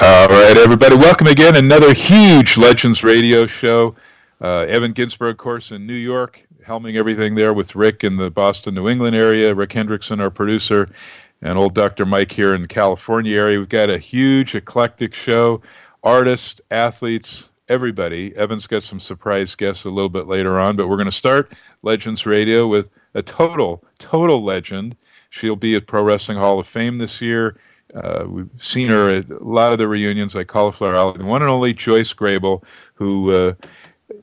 All right, everybody, welcome again. Another huge Legends radio show. Uh, Evan Ginsberg, of course, in New York, helming everything there with Rick in the Boston, New England area. Rick Hendrickson, our producer, and old Dr. Mike here in the California area. We've got a huge, eclectic show. Artists, athletes, everybody. Evan's got some surprise guests a little bit later on, but we're going to start Legends Radio with a total, total legend. She'll be at Pro Wrestling Hall of Fame this year. Uh, we've seen her at a lot of the reunions like Cauliflower Alley. The one and only Joyce Grable, who uh,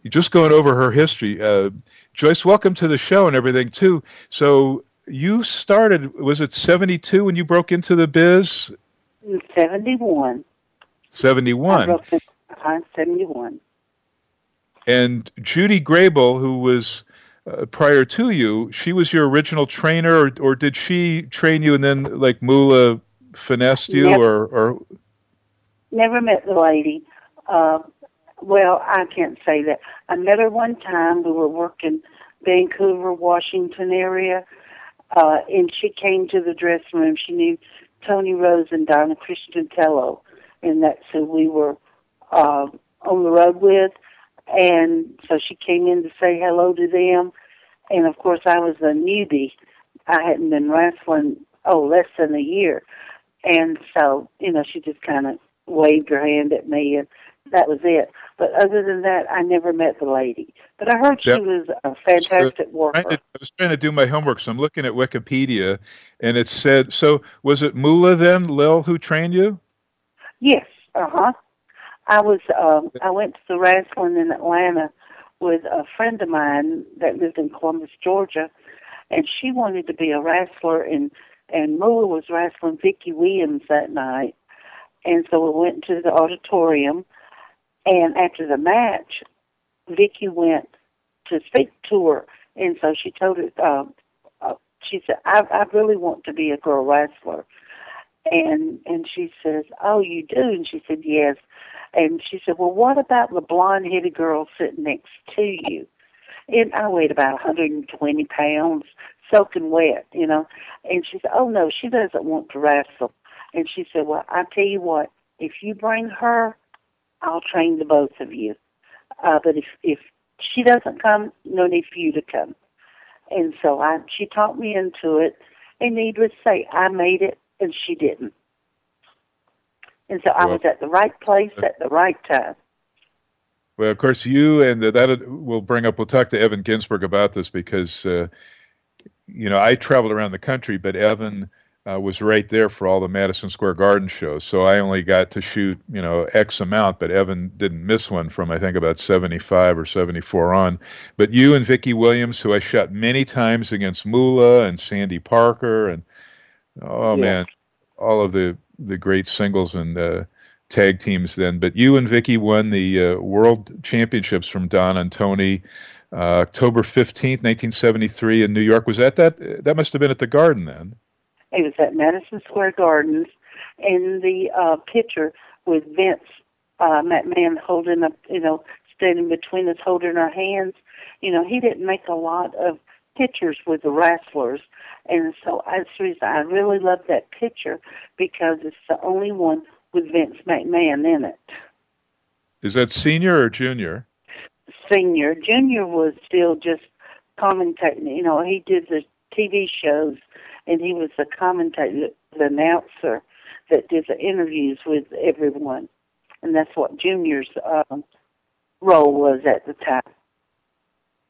just going over her history. Uh, Joyce, welcome to the show and everything too. So you started was it 72 when you broke into the biz 71 71 uh, 71 and judy grable who was uh, prior to you she was your original trainer or, or did she train you and then like Moolah finessed you never, or, or never met the lady uh, well i can't say that i met her one time we were working vancouver washington area uh, and she came to the dressing room. She knew Tony Rose and Donna Christanello, and that's who we were uh, on the road with. And so she came in to say hello to them. And of course, I was a newbie. I hadn't been wrestling, oh, less than a year. And so, you know, she just kind of waved her hand at me, and that was it. But other than that, I never met the lady. But I heard Yep. she was a fantastic worker. To- I was trying to do my homework, so I'm looking at Wikipedia, and it said. So was it Moolah then, Lil, who trained you? Yes, uh huh. I was um I went to the wrestling in Atlanta with a friend of mine that lived in Columbus, Georgia, and she wanted to be a wrestler and and Moolah was wrestling Vicki Williams that night. And so we went to the auditorium and after the match Vicki went to speak to her and so she told her um uh, she said, I I really want to be a girl wrestler and and she says, "Oh, you do?" And she said, "Yes." And she said, "Well, what about the blonde-headed girl sitting next to you?" And I weighed about 120 pounds, soaking wet, you know. And she said, "Oh no, she doesn't want to wrestle." And she said, "Well, I tell you what, if you bring her, I'll train the both of you. Uh, but if if she doesn't come, no need for you to come." And so I, she talked me into it. And needless to say, I made it and she didn't. And so I was at the right place at the right time. Well, of course, you and that will bring up. We'll talk to Evan Ginsberg about this because, uh, you know, I traveled around the country, but Evan uh, was right there for all the Madison Square Garden shows. So I only got to shoot, you know, X amount, but Evan didn't miss one from I think about seventy-five or seventy-four on. But you and Vicky Williams, who I shot many times against Moolah and Sandy Parker, and oh Yeah. man, all of the the great singles and uh, tag teams then. But you and Vicky won the uh, World Championships from Don and Tony, uh, October fifteenth, nineteen seventy three, in New York. Was that that? That must have been at the Garden then. It was at Madison Square Gardens, and the uh, picture with Vince uh, McMahon holding up, you know, standing between us, holding our hands. You know, he didn't make a lot of pictures with the wrestlers, and so that's the reason I really love that picture because it's the only one with Vince McMahon in it. Is that senior or junior? Senior, Junior was still just commentating. You know, he did the TV shows, and he was the commentator, the announcer that did the interviews with everyone, and that's what Junior's um, role was at the time.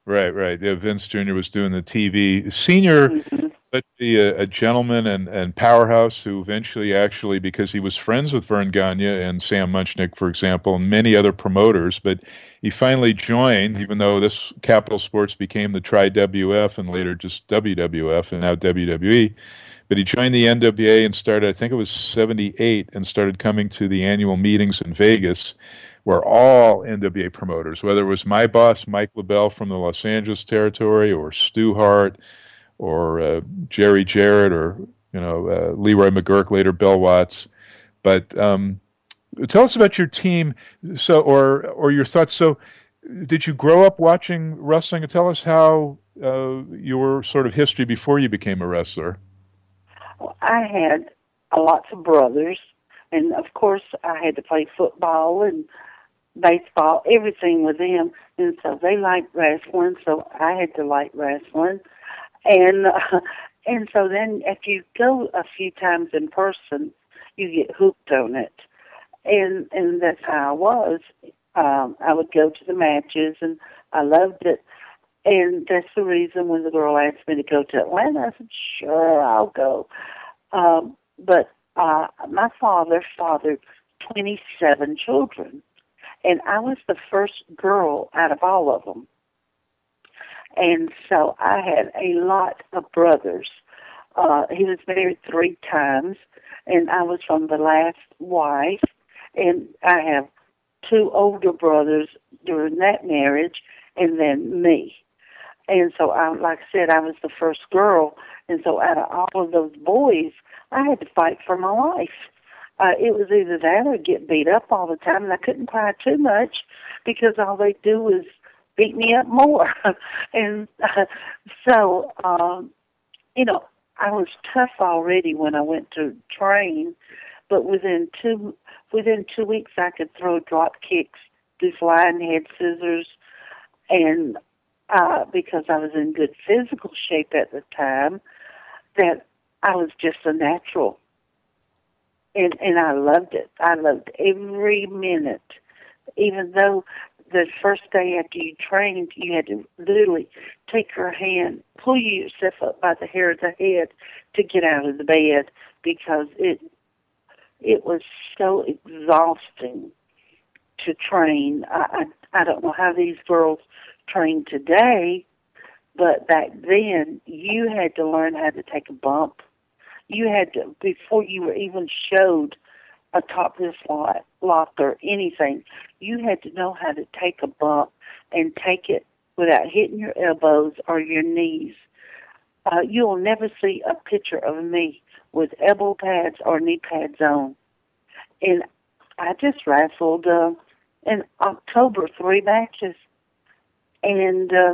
Right, right. Yeah, Vince Jr. was doing the TV. Senior, Mhm. such a, a gentleman and, and powerhouse who eventually actually, because he was friends with Verne Gagne and Sam Muchnick, for example, and many other promoters, but he finally joined, even though this Capital Sports became the Tri-WF and later just WWF and now WWE. But he joined the NWA and started, I think it was 78, and started coming to the annual meetings in Vegas where all NWA promoters, whether it was my boss, Mike LeBell from the Los Angeles territory, or Stu Hart, or uh, Jerry Jarrett, or you know uh, Leroy McGuirk, later Bill Watts. But um, tell us about your team, so or or your thoughts. So, did you grow up watching wrestling? Tell us how uh, your sort of history before you became a wrestler. I had lots of brothers, and of course I had to play football and baseball, everything with them, and so they liked wrestling, so I had to like wrestling, and uh, and so then if you go a few times in person, you get hooked on it, and and that's how I was. Um, I would go to the matches, and I loved it. And that's the reason when the girl asked me to go to Atlanta, I said, "Sure, I'll go." Um, but uh, my father fathered 27 children, and I was the first girl out of all of them. And so I had a lot of brothers. Uh, he was married three times, and I was from the last wife, and I have two older brothers during that marriage, and then me. And so, I, like I said, I was the first girl, and so out of all of those boys, I had to fight for my life. Uh, it was either that or get beat up all the time, and I couldn't cry too much because all they do is beat me up more. and uh, so, um, you know, I was tough already when I went to train, but within two within two weeks I could throw drop kicks, do flying head scissors, and uh, because I was in good physical shape at the time, that I was just a natural. And and I loved it. I loved every minute. Even though the first day after you trained, you had to literally take her hand, pull yourself up by the hair of the head to get out of the bed because it it was so exhausting to train. I I, I don't know how these girls train today, but back then you had to learn how to take a bump. You had to before you were even showed a topless lock, lock or anything. You had to know how to take a bump and take it without hitting your elbows or your knees. Uh, you'll never see a picture of me with elbow pads or knee pads on. And I just wrestled uh, in October three matches, and uh,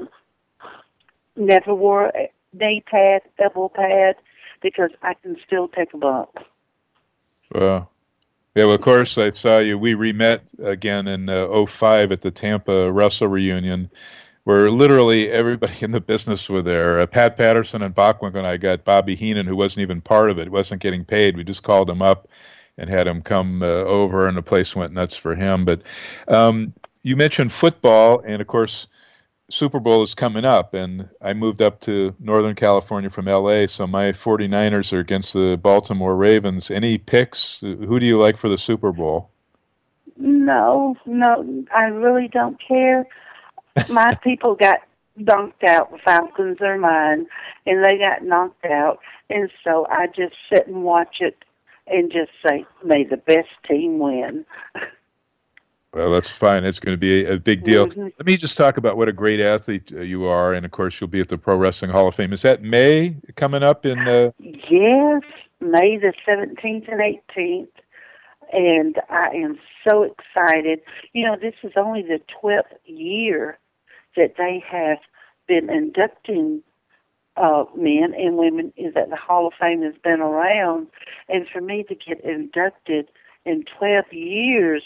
never wore a knee pad, elbow pad, because I can still take a bump. Well, yeah, well, of course, I saw you. We re-met again in uh, 05 at the Tampa Wrestle Reunion, where literally everybody in the business were there. Uh, Pat Patterson and Bachman and I got Bobby Heenan, who wasn't even part of it, wasn't getting paid. We just called him up and had him come uh, over, and the place went nuts for him. But um, you mentioned football, and of course, Super Bowl is coming up, and I moved up to Northern California from LA, so my 49ers are against the Baltimore Ravens. Any picks? Who do you like for the Super Bowl? No, no, I really don't care. My people got knocked out. The Falcons are mine, and they got knocked out, and so I just sit and watch it and just say, "May the best team win." Well, that's fine. It's going to be a, a big deal. Mm-hmm. Let me just talk about what a great athlete uh, you are, and of course, you'll be at the Pro Wrestling Hall of Fame. Is that May coming up in? Uh... Yes, May the seventeenth and eighteenth, and I am so excited. You know, this is only the twelfth year that they have been inducting uh, men and women. Is that the Hall of Fame has been around, and for me to get inducted in twelve years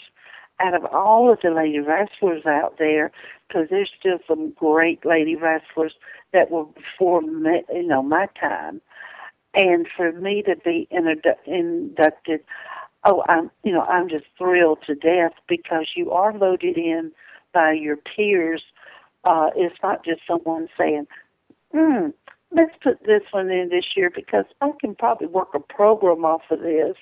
out of all of the lady wrestlers out there, because there's still some great lady wrestlers that were before me, you know my time, and for me to be inducted, oh, I'm you know I'm just thrilled to death because you are voted in by your peers. Uh, it's not just someone saying, "Hmm, let's put this one in this year because I can probably work a program off of this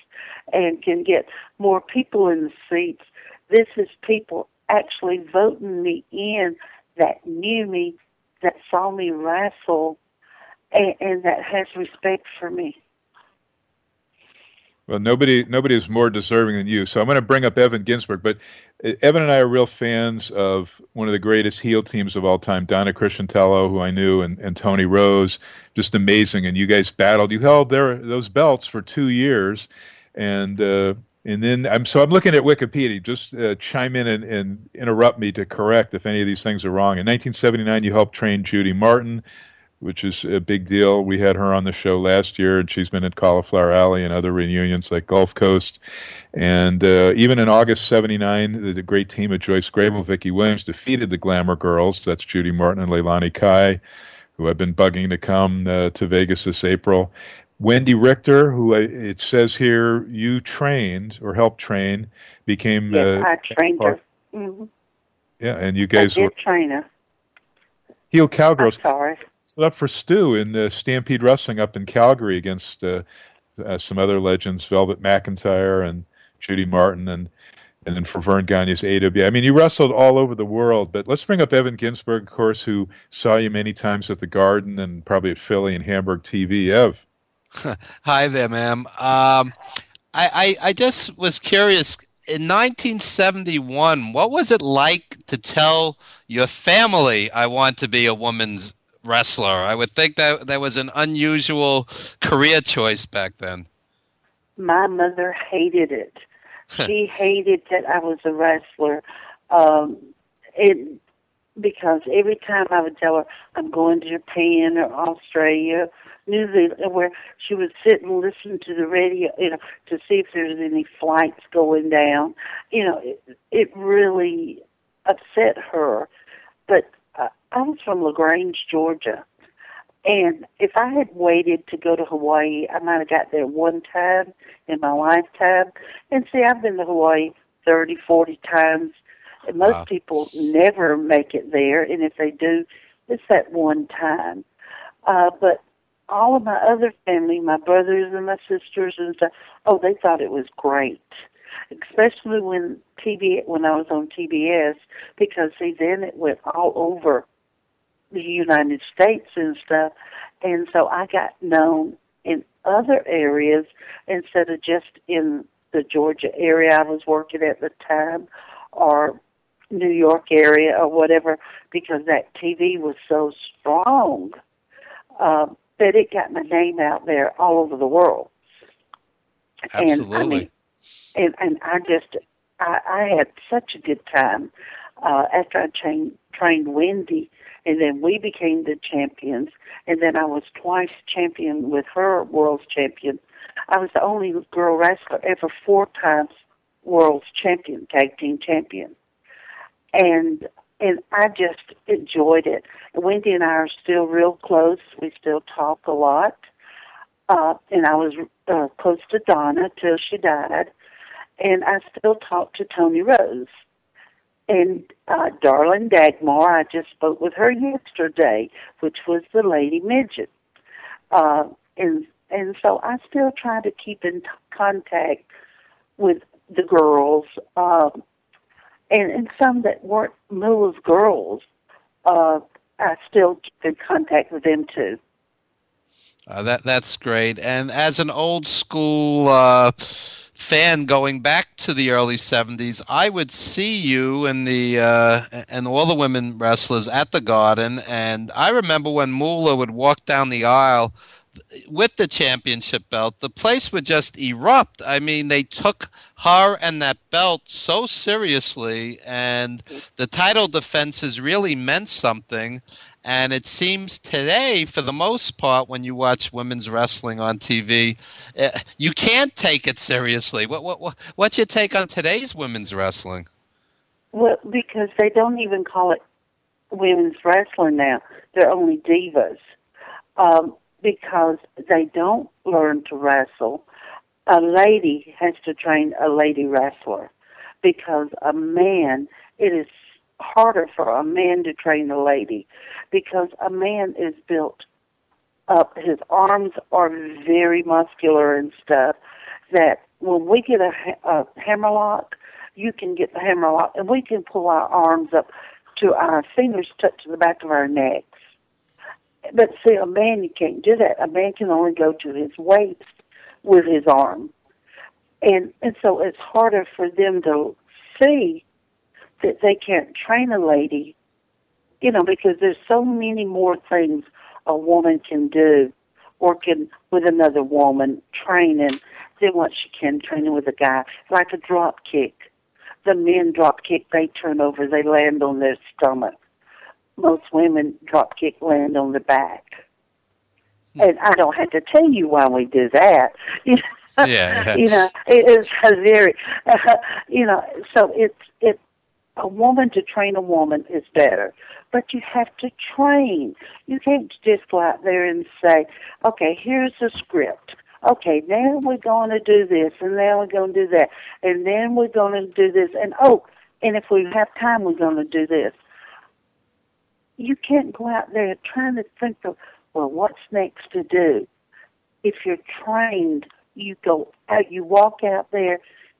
and can get more people in the seats this is people actually voting me in that knew me, that saw me wrestle, and, and that has respect for me. Well, nobody nobody is more deserving than you. So I'm going to bring up Evan Ginsberg, but uh, Evan and I are real fans of one of the greatest heel teams of all time, Donna Christanello, who I knew, and, and Tony Rose, just amazing. And you guys battled. You held their those belts for two years, and uh, and then I'm so I'm looking at Wikipedia. Just uh, chime in and, and, interrupt me to correct if any of these things are wrong. In 1979, you helped train Judy Martin. which is a big deal. We had her on the show last year, and she's been at Cauliflower Alley and other reunions like Gulf Coast. And uh, even in August 79, the, the, great team of Joyce Grable, Vicki Williams defeated the Glamour Girls. That's Judy Martin and Leilani Kai, who have been bugging to come uh, to Vegas this April. Wendi Richter, who it says here you trained or helped train, became. Yes, uh, I trained her. Mm-hmm. Yeah, and you guys I did were. train her. Heel Cowgirls. I'm sorry stood up for Stu in uh, Stampede Wrestling up in Calgary against uh, uh, some other legends, Velvet McIntyre and Judy Martin, and and then for Verne Gagne's AW. I mean, you wrestled all over the world, but let's bring up Evan Ginsberg, of course, who saw you many times at the Garden and probably at Philly and Hamburg TV. Ev. Hi there, ma'am. Um, I, I, I just was curious. In 1971, what was it like to tell your family, I want to be a woman's wrestler. I would think that that was an unusual career choice back then. My mother hated it. she hated that I was a wrestler. Um, it because every time I would tell her I'm going to Japan or Australia, New Zealand, where she would sit and listen to the radio, you know, to see if there's any flights going down. You know, it, it really upset her. But I was from LaGrange, Georgia. And if I had waited to go to Hawaii, I might have got there one time in my lifetime. And see, I've been to Hawaii thirty, forty times. And most wow. people never make it there. And if they do, it's that one time. Uh, but all of my other family, my brothers and my sisters and stuff, oh, they thought it was great. Especially when TV, when I was on TBS, because see, then it went all over the United States and stuff. And so I got known in other areas instead of just in the Georgia area I was working at the time or New York area or whatever because that TV was so strong uh, that it got my name out there all over the world. Absolutely. And I mean, and, and I just, I, I had such a good time uh, after I trained, trained Wendi and then we became the champions. And then I was twice champion with her world's champion. I was the only girl wrestler ever four times world's champion, tag team champion. And and I just enjoyed it. Wendi and I are still real close. We still talk a lot. Uh, and I was uh, close to Donna till she died. And I still talk to Tony Rose. And uh, Darlene Dagmar, I just spoke with her yesterday, which was the lady midget. Uh, and and so I still try to keep in t- contact with the girls, um, and and some that weren't Moolah girls. Uh, I still keep in contact with them too. Uh, that that's great. And as an old school uh, fan going back to the early 70s, I would see you and the uh, and all the women wrestlers at the Garden, and I remember when Moolah would walk down the aisle with the championship belt, the place would just erupt. I mean, they took her and that belt so seriously, and the title defenses really meant something. And it seems today, for the most part, when you watch women's wrestling on TV, uh, eh, you can't take it seriously. What, what, what's your take on today's women's wrestling? Well, because they don't even call it women's wrestling now. They're only divas. Um, because they don't learn to wrestle. A lady has to train a lady wrestler because a man, it is harder for a man to train a lady because a man is built up. His arms are very muscular and stuff. That when we get a, a hammerlock, you can get the hammerlock, and we can pull our arms up to our fingers touch the back of our necks. But see, a man you can't do that. A man can only go to his waist with his arm, and and so it's harder for them to see that they can't train a lady, you know, because there's so many more things a woman can do working with another woman, training, than what she can training with a guy. Like a drop kick. The men drop kick, they turn over, they land on their stomach. Most women drop kick land on the back. and I don't have to tell you why we do that. You yeah, you know, it is very, uh, you know, so it's it. A woman to train a woman is better, but you have to train. You can't just go out there and say, "Okay, here's the script." Okay, now we're going to do this, and now we're going to do that, and then we're going to do this, and oh, and if we have time, we're going to do this. You can't go out there trying to think of, well, what's next to do? If you're trained, you go out, you walk out there,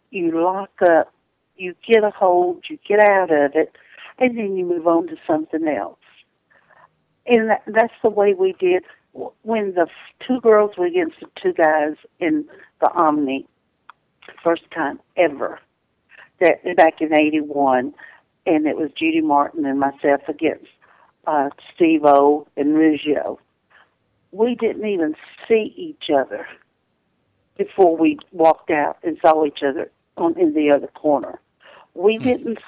you lock up, you get a hold, you get out of it, and then you move on to something else. And that, that's the way we did when the two girls were against the two guys in the Omni, first time ever, that back in '81, and it was Judy Martin and myself against uh, Steve O and Ruggiero. We didn't even see each other before we walked out and saw each other on in the other corner. We hmm. didn't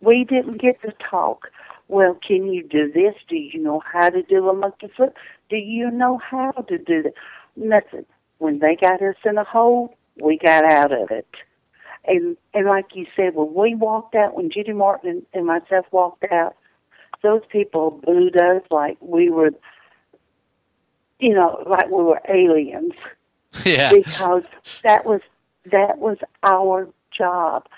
we didn't get to talk. Well, can you do this? Do you know how to do a monkey flip? Do you know how to do that? Nothing. When they got us in a hole, we got out of it. And and like you said, when we walked out, when Judy Martin and myself walked out, those people booed us like we were, you know, like we were aliens. Yeah. Because that was that was our job.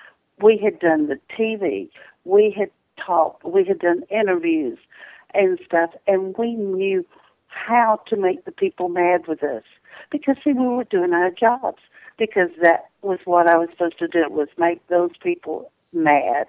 We had done the TV. We had talked. We had done interviews and stuff, and we knew how to make the people mad with us because see we were doing our jobs because that was what I was supposed to do was make those people mad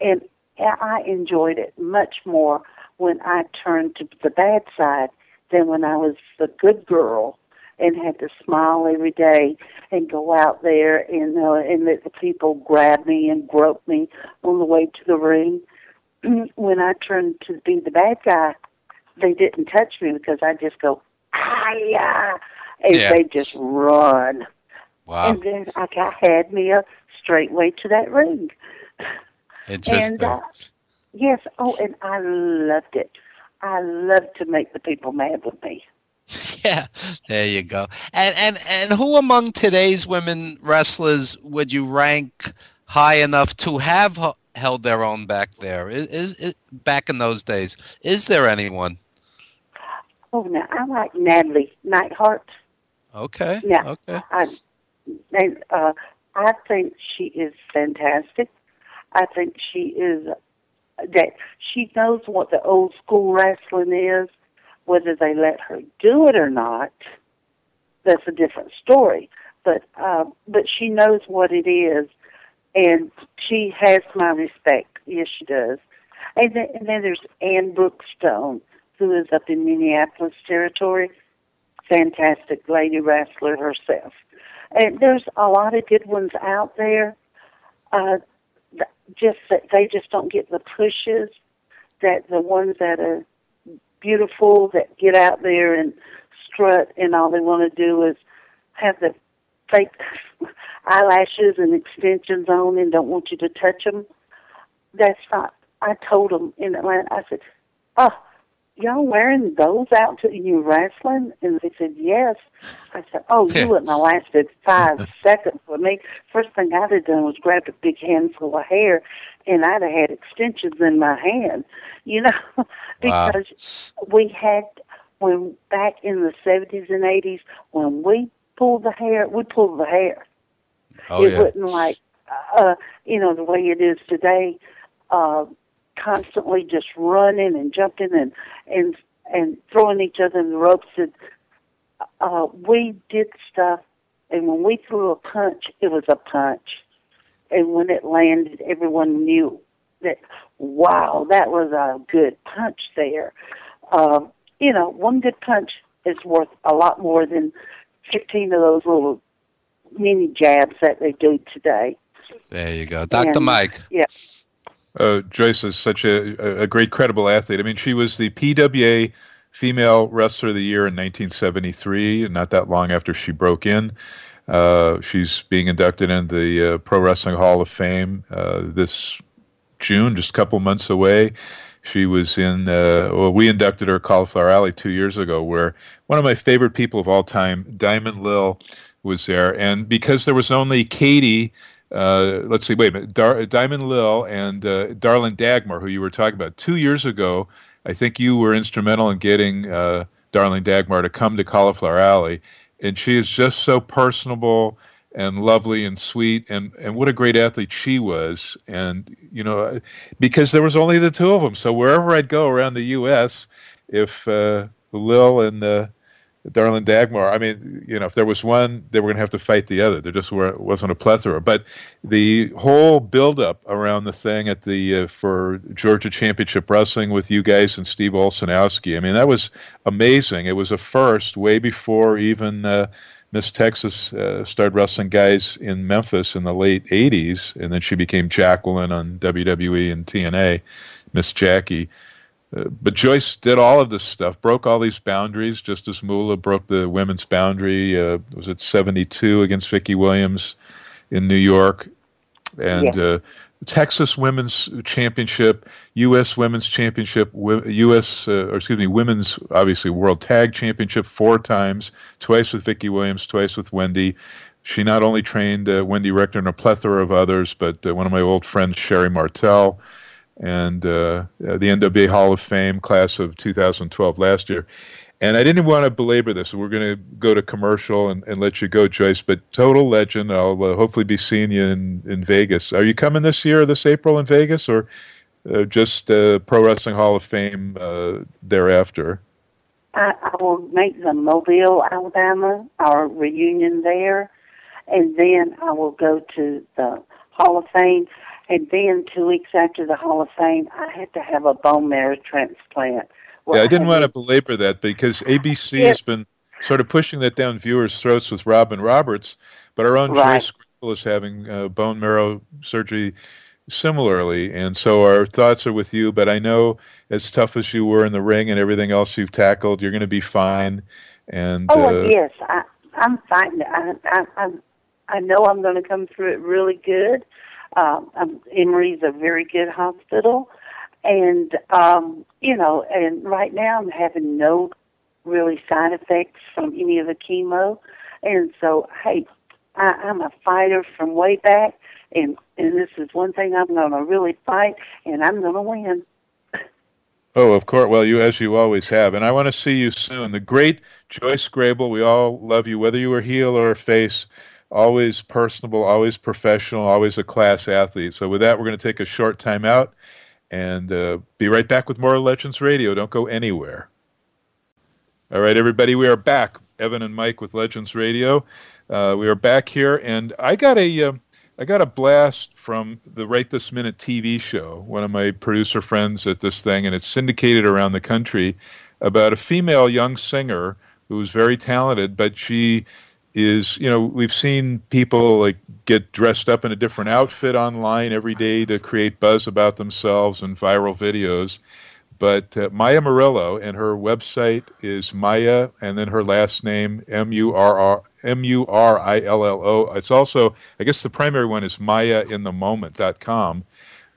and I enjoyed it much more when I turned to the bad side than when I was the good girl and had to smile every day and go out there and uh, and let the people grab me and grope me on the way to the ring. when I turned to be the bad guy, they didn't touch me because I just go ah and yeah. they just run. Wow. And then I got had me a straight way to that ring. Interesting. And, uh, yes. Oh, and I loved it. I love to make the people mad with me. Yeah, there you go. And and and who among today's women wrestlers would you rank high enough to have held their own back there? Is, is, is back in those days? Is there anyone? Oh, no, I like Natalie Neidhart. Okay. Yeah. Okay. I, and, uh, I think she is fantastic. I think she is that she knows what the old school wrestling is. Whether they let her do it or not, that's a different story. But uh, but she knows what it is, and she has my respect. Yes, she does. And then, and then there's Ann Brookstone, who is up in Minneapolis territory. Fantastic lady wrestler herself. And there's a lot of good ones out there. Uh, just that they just don't get the pushes that the ones that are beautiful that get out there and strut and all they want to do is have the fake eyelashes and extensions on and don't want you to touch them. That's not. I told them in Atlanta. I said, "Oh, y'all wearing those out to you wrestling? And they said, yes. I said, oh, you wouldn't have lasted five seconds with me. First thing I'd have done was grabbed a big handful of hair and I'd have had extensions in my hand, you know, because wow. we had, when back in the 70s and 80s, when we pulled the hair, we pulled the hair. Oh, it yeah. wasn't like, uh, you know, the way it is today. Uh, constantly just running and jumping and and and throwing each other in the ropes. And uh we did stuff and when we threw a punch it was a punch. And when it landed everyone knew that wow that was a good punch there. Um you know one good punch is worth a lot more than 15 of those little mini jabs that they do today. There you go. Dr and, mike. yeah uh, Joyce is such a, a great, credible athlete. I mean, she was the PWA Female Wrestler of the Year in 1973, not that long after she broke in. Uh, she's being inducted into the uh, Pro Wrestling Hall of Fame uh, this June, just a couple months away. she was in. Uh, well, we inducted her Cauliflower Alley two years ago, where one of my favorite people of all time, Diamond Lil, was there, and because there was only Katie. Uh, let's see, wait a minute. Dar- Diamond Lil and uh, Darlene Dagmar, who you were talking about. Two years ago, I think you were instrumental in getting uh, Darlene Dagmar to come to Cauliflower Alley, and she is just so personable and lovely and sweet. And and what a great athlete she was. And you know because there was only the two of them so wherever I'd go around the US if uh, Lil and uh, Darlene Dagmar I mean you know if there was one they were going to have to fight the other. There just were, wasn't a plethora. But the whole build up around the thing at the uh, for Georgia Championship Wrestling with you guys and Steve Olszewski I mean that was amazing. It was a first way before even uh, Miss Texas uh, started wrestling guys in Memphis in the late 80s, and then she became Jacqueline on WWE and TNA, Miss Jackie. Uh, but Joyce did all of this stuff, broke all these boundaries, just as Moolah broke the women's boundary. Uh, was it 72 against Vicki Williams in New York? And yeah. Uh, Texas Women's Championship, U.S. Women's Championship, U.S. Uh, or excuse me, Women's obviously World Tag Championship four times, twice with Vicki Williams, twice with Wendi. She not only trained uh, Wendi Richter and a plethora of others, but uh, one of my old friends, Sherri Martel, and uh, the NWA Hall of Fame class of 2012 last year. And I didn't want to belabor this. We're going to go to commercial and, and let you go, Joyce. But total legend. I'll uh, hopefully be seeing you in, in Vegas. Are you coming this year, this April in Vegas, or uh, just uh, Pro Wrestling Hall of Fame uh, thereafter? I, I will make the Mobile, Alabama, our reunion there, and then I will go to the Hall of Fame. And then two weeks after the Hall of Fame, I had to have a bone marrow transplant yeah, I didn't want to belabor that because ABC yeah. has been sort of pushing that down viewers' throats with Robin Roberts, but our own right. Joyce is having uh, bone marrow surgery similarly, and so our thoughts are with you. But I know, as tough as you were in the ring and everything else you've tackled, you're going to be fine. And oh uh, yes, I, I'm fine. I, I, I, I know I'm going to come through it really good. Um, Emory's a very good hospital and um, you know, and right now I'm having no really side effects from any of the chemo, and so hey, I, I'm a fighter from way back, and and this is one thing I'm going to really fight, and I'm going to win. Oh, of course. Well, you as you always have, and I want to see you soon. The great Joyce Grable. We all love you, whether you were heel or face. Always personable, always professional, always a class athlete. So, with that, we're going to take a short time out and uh, be right back with more Legends Radio. Don't go anywhere. All right, everybody, we are back. Evan and Mike with Legends Radio. Uh, we are back here, and I got a uh, I got a blast from the Right This Minute TV show. One of my producer friends at this thing, and it's syndicated around the country about a female young singer who was very talented, but she is you know we've seen people like get dressed up in a different outfit online every day to create buzz about themselves and viral videos. But uh, maya murillo and her website is maya and then her last name m-u-r-r m-u-r-i-l-l-o it's also i guess the primary one is mayainthemoment.com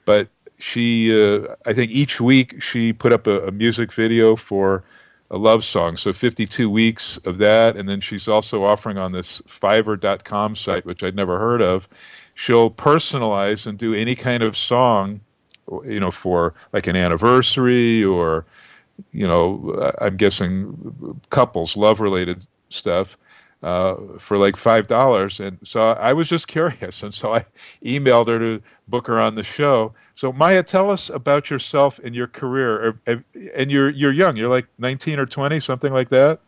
but she uh, i think each week she put up a, a music video for a love song. So 52 weeks of that. And then she's also offering on this Fiverr.com site, which I'd never heard of. She'll personalize and do any kind of song, you know, for like an anniversary or, you know, I'm guessing couples, love related stuff. Uh, for like five dollars, and so I was just curious, and so I emailed her to book her on the show. So Maya, tell us about yourself and your career. And you're you're young. You're like 19 or 20, something like that.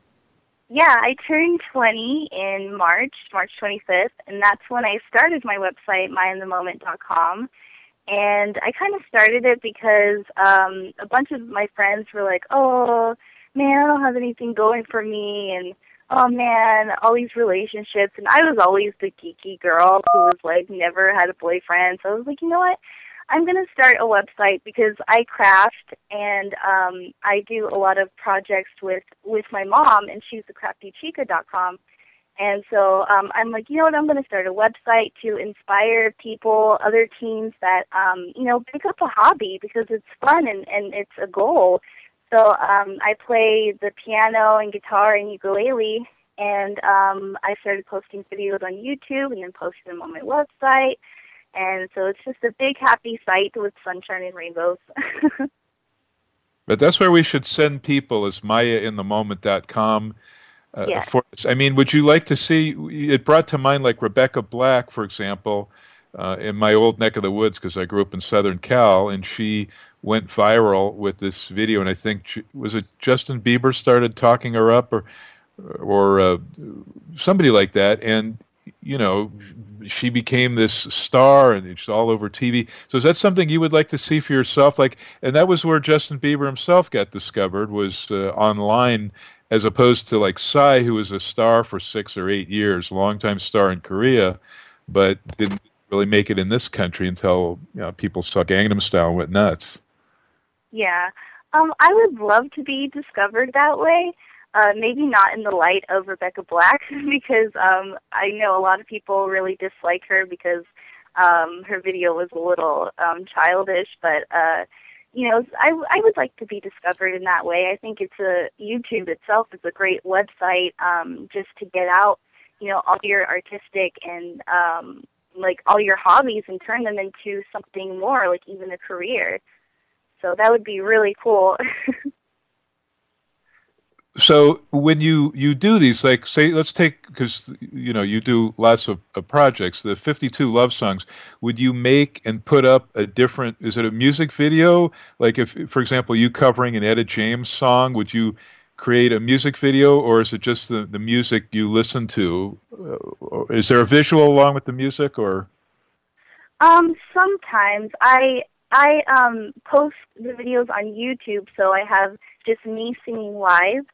Yeah, I turned 20 in March, March 25th, and that's when I started my website, mayainthemoment.com. And I kind of started it because um, a bunch of my friends were like, "Oh, man, I don't have anything going for me," and oh man, all these relationships. And I was always the geeky girl who was like never had a boyfriend. So I was like, you know what? I'm going to start a website because I craft and um, I do a lot of projects with with my mom, and she's the craftychica.com. And so um, I'm like, you know what? I'm going to start a website to inspire people, other teens that um, you know pick up a hobby because it's fun and and it's a goal. So um, I play the piano and guitar and ukulele, and um, I started posting videos on YouTube and then posted them on my website. And so it's just a big happy site with sunshine and rainbows. but that's where we should send people is mayainthemoment.com uh, yes. for. I mean, would you like to see it brought to mind like Rebecca Black, for example, uh, in my old neck of the woods because I grew up in Southern Cal, and she went viral with this video, and I think was it Justin Bieber started talking her up, or or uh, somebody like that, and you know she became this star and it's all over TV. So is that something you would like to see for yourself? Like, and that was where Justin Bieber himself got discovered was uh, online, as opposed to like Psy, who was a star for six or eight years, longtime star in Korea, but didn't really make it in this country until you know, people saw Gangnam Style went nuts. Yeah, um, I would love to be discovered that way. Uh, maybe not in the light of Rebecca Black because um, I know a lot of people really dislike her because um, her video was a little um, childish. But uh, you know, I I would like to be discovered in that way. I think it's a YouTube itself is a great website um, just to get out, you know, all your artistic and um, like all your hobbies and turn them into something more, like even a career. So that would be really cool. so when you you do these like say let's take because you know you do lots of, of, projects the 52 love songs would you make and put up a different is it a music video? Like if for example you covering an etta james song would you create a music video or is it just the, the music you listen to? Uh, is there a visual along with the music or? Um sometimes. I i um post the videos on youtube so i have just me singing live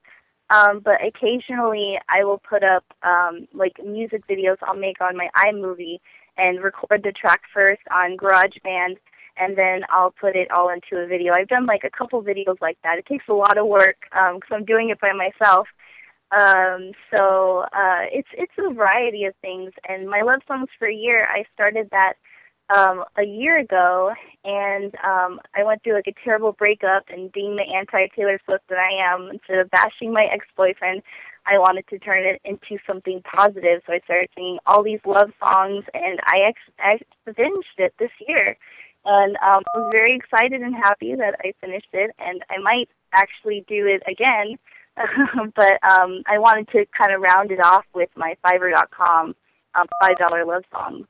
um, but occasionally I will put up um, like music videos I'll make on my iMovie and record the track first on GarageBand and then I'll put it all into a video. I've done like a couple videos like that. It takes a lot of work because um, I'm doing it by myself. Um, so uh, it's it's a variety of things. And my love songs for a year, I started that um, a year ago, and um, I went through like a terrible breakup. And being the anti Taylor Swift that I am, instead of bashing my ex boyfriend, I wanted to turn it into something positive. So I started singing all these love songs, and I ex- finished it this year, and um, I was very excited and happy that I finished it. And I might actually do it again, but um, I wanted to kind of round it off with my Fiverr.com um, five dollar love songs.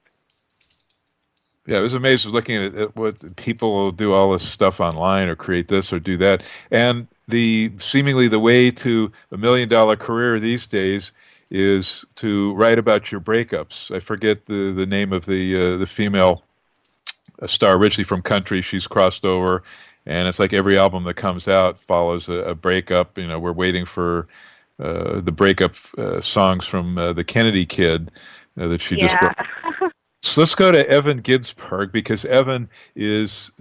Yeah, it was amazing looking at, at what people do all this stuff online or create this or do that. And the seemingly the way to a million dollar career these days is to write about your breakups. I forget the, the name of the uh, the female uh, star originally from country. She's crossed over, and it's like every album that comes out follows a, a breakup. You know, we're waiting for uh, the breakup uh, songs from uh, the Kennedy Kid uh, that she yeah. just. Wrote. So let's go to Evan Ginsberg because Evan is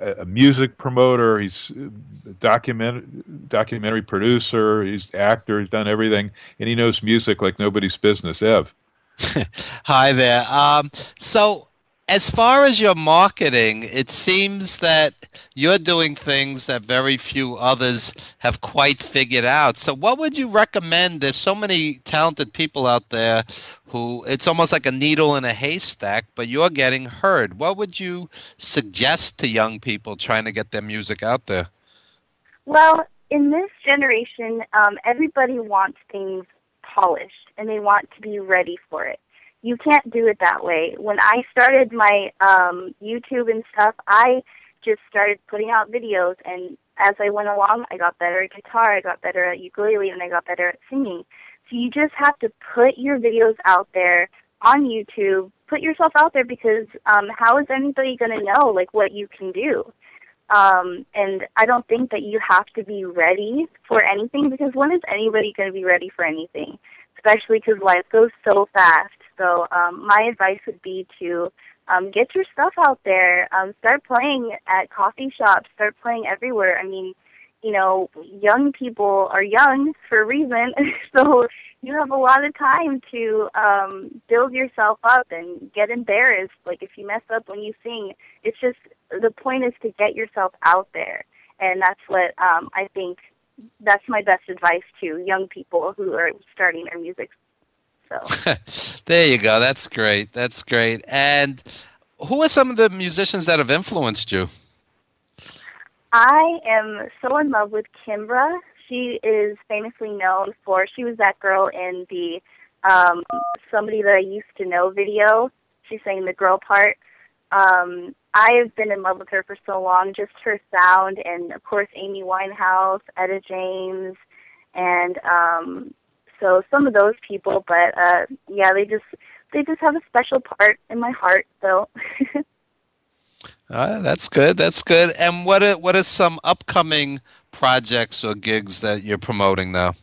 a music promoter. He's a document, documentary producer. He's actor. He's done everything, and he knows music like nobody's business. Ev. Hi there. Um, so, as far as your marketing, it seems that you're doing things that very few others have quite figured out. So, what would you recommend? There's so many talented people out there who it's almost like a needle in a haystack, but you're getting heard. What would you suggest to young people trying to get their music out there? Well, in this generation, um, everybody wants things polished and they want to be ready for it. You can't do it that way. When I started my um, YouTube and stuff, I just started putting out videos, and as I went along, I got better at guitar, I got better at ukulele, and I got better at singing. So you just have to put your videos out there on YouTube. Put yourself out there because um, how is anybody going to know like what you can do? Um, and I don't think that you have to be ready for anything because when is anybody going to be ready for anything? Especially because life goes so fast. So um, my advice would be to um, get your stuff out there. Um, start playing at coffee shops. Start playing everywhere. I mean, you know, young people are young for a reason, so you have a lot of time to um, build yourself up and get embarrassed. Like if you mess up when you sing, it's just the point is to get yourself out there, and that's what um, I think. That's my best advice to young people who are starting their music. So there you go. That's great. That's great. And who are some of the musicians that have influenced you? I am so in love with Kimbra. She is famously known for she was that girl in the um somebody that I used to know video. She sang the girl part. Um I've been in love with her for so long, just her sound and of course Amy Winehouse, Etta James and um so some of those people, but uh yeah, they just they just have a special part in my heart, so Uh, that's good. That's good. And what are, what are some upcoming projects or gigs that you're promoting now?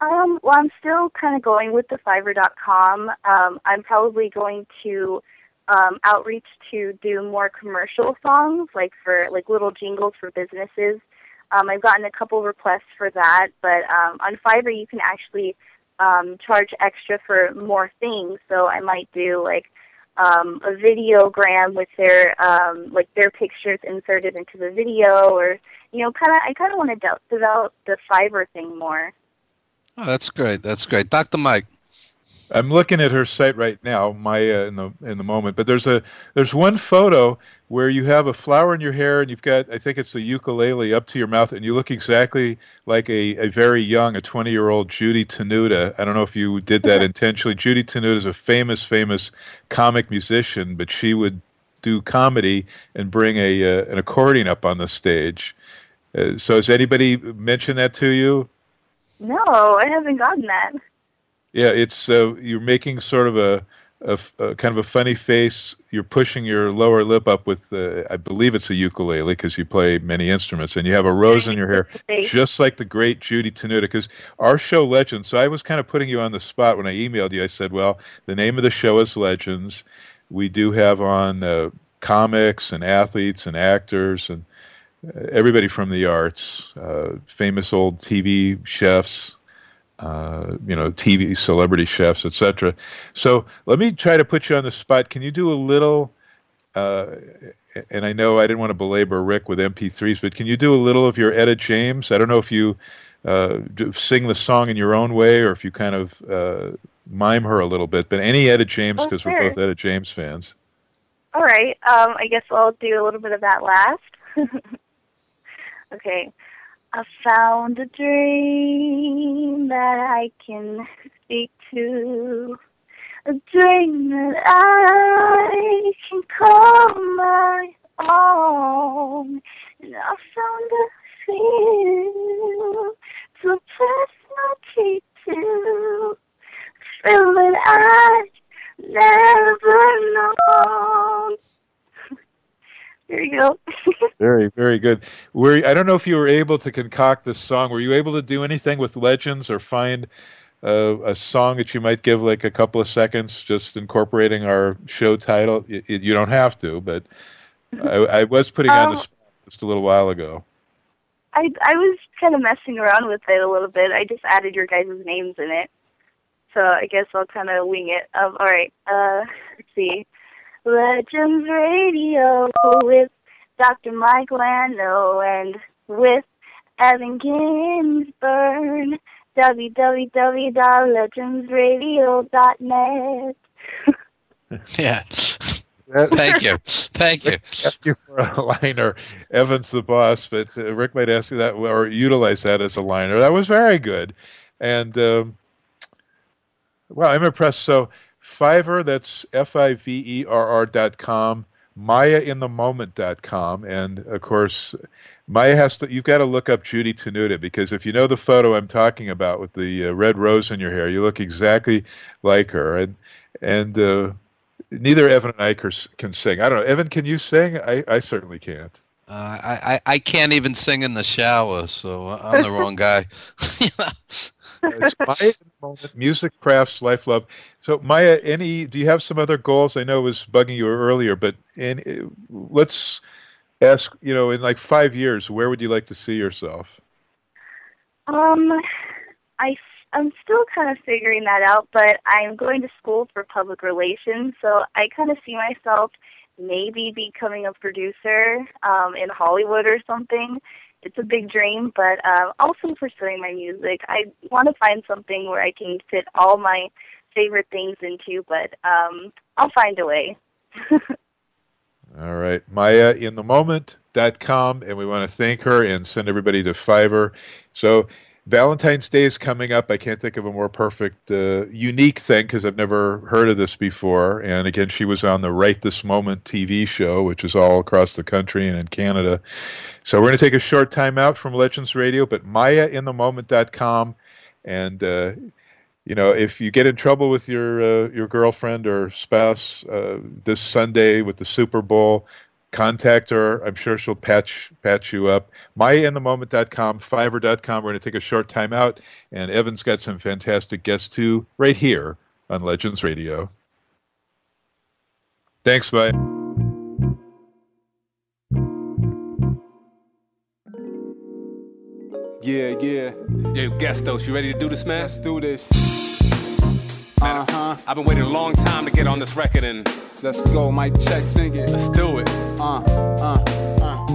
Um, well, I'm still kind of going with the Fiverr.com. Um, I'm probably going to um, outreach to do more commercial songs, like for like little jingles for businesses. Um, I've gotten a couple requests for that, but um, on Fiverr you can actually um, charge extra for more things. So I might do like um, a videogram with their um, like their pictures inserted into the video, or you know, kind of I kind of want to de- develop the Fiverr thing more. Oh, that's great. That's great, Dr. Mike. I'm looking at her site right now, Maya, in the in the moment. But there's a there's one photo where you have a flower in your hair and you've got I think it's a ukulele up to your mouth, and you look exactly like a, a very young, a 20 year old Judy Tenuta. I don't know if you did that intentionally. Judy Tenuta is a famous, famous comic musician, but she would do comedy and bring a uh, an accordion up on the stage. Uh, so has anybody mentioned that to you? No, I haven't gotten that. Yeah, it's uh, you're making sort of a, a, a, kind of a funny face. You're pushing your lower lip up with, uh, I believe it's a ukulele because you play many instruments, and you have a rose in your hair, just like the great Judy Tenuta. Because our show Legends. So I was kind of putting you on the spot when I emailed you. I said, well, the name of the show is Legends. We do have on uh, comics and athletes and actors and uh, everybody from the arts, uh, famous old TV chefs uh, you know, TV celebrity chefs, etc. So let me try to put you on the spot. Can you do a little? Uh, and I know I didn't want to belabor Rick with MP3s, but can you do a little of your Etta James? I don't know if you uh, sing the song in your own way or if you kind of uh, mime her a little bit, but any Etta James because oh, sure. we're both Etta James fans. All right. Um, I guess I'll do a little bit of that last. okay. I found a dream that I can speak to. A dream that I can call my own. And I found a feel to press my cheek to. Feeling I never known. There you go. very, very good. Were I don't know if you were able to concoct this song. Were you able to do anything with legends or find uh, a song that you might give like a couple of seconds, just incorporating our show title? You, you don't have to, but I, I was putting um, on the spot just a little while ago. I I was kind of messing around with it a little bit. I just added your guys' names in it, so I guess I'll kind of wing it. Um, all right. Uh, let's see. Legends Radio with Dr. Mike Lano and with Evan Ginsburg. www.legendsradio.net. yeah. Thank you. Thank you. Thank you for a liner. Evan's the boss, but uh, Rick might ask you that or utilize that as a liner. That was very good. And, um, well, I'm impressed. So, Fiverr, that's F I V E R R dot com, MayaInTheMoment dot com, and of course, Maya has to. You've got to look up Judy Tenuta because if you know the photo I'm talking about with the uh, red rose in your hair, you look exactly like her. And and uh, neither Evan and I can sing. I don't know. Evan, can you sing? I, I certainly can't. Uh, I, I can't even sing in the shower, so I'm the wrong guy. it's Maya moment, music, crafts, life, love. So, Maya, any? Do you have some other goals? I know it was bugging you earlier, but in, let's ask, you know, in like five years, where would you like to see yourself? Um, I I'm still kind of figuring that out, but I'm going to school for public relations, so I kind of see myself maybe becoming a producer um, in Hollywood or something. It's a big dream, but uh, also pursuing my music. I want to find something where I can fit all my favorite things into, but um, I'll find a way. All right. Maya in the moment.com, and we want to thank her and send everybody to Fiverr. So, Valentine's Day is coming up. I can't think of a more perfect, uh, unique thing because I've never heard of this before. And again, she was on the Right This Moment TV show, which is all across the country and in Canada. So we're going to take a short time out from Legends Radio, but MayaInTheMoment.com. And, uh, you know, if you get in trouble with your uh, your girlfriend or spouse uh, this Sunday with the Super Bowl, contact her. I'm sure she'll patch patch you up. MayaInTheMoment.com, Fiverr.com. We're going to take a short time out, and Evan's got some fantastic guests too, right here on Legends Radio. Thanks, bye. Yeah, yeah. Yo, Gestos, you ready to do this, man? Let's do this. Uh huh. I've been waiting a long time to get on this record, and Let's go, Mike check, sing it. let's do it. Uh, uh, uh.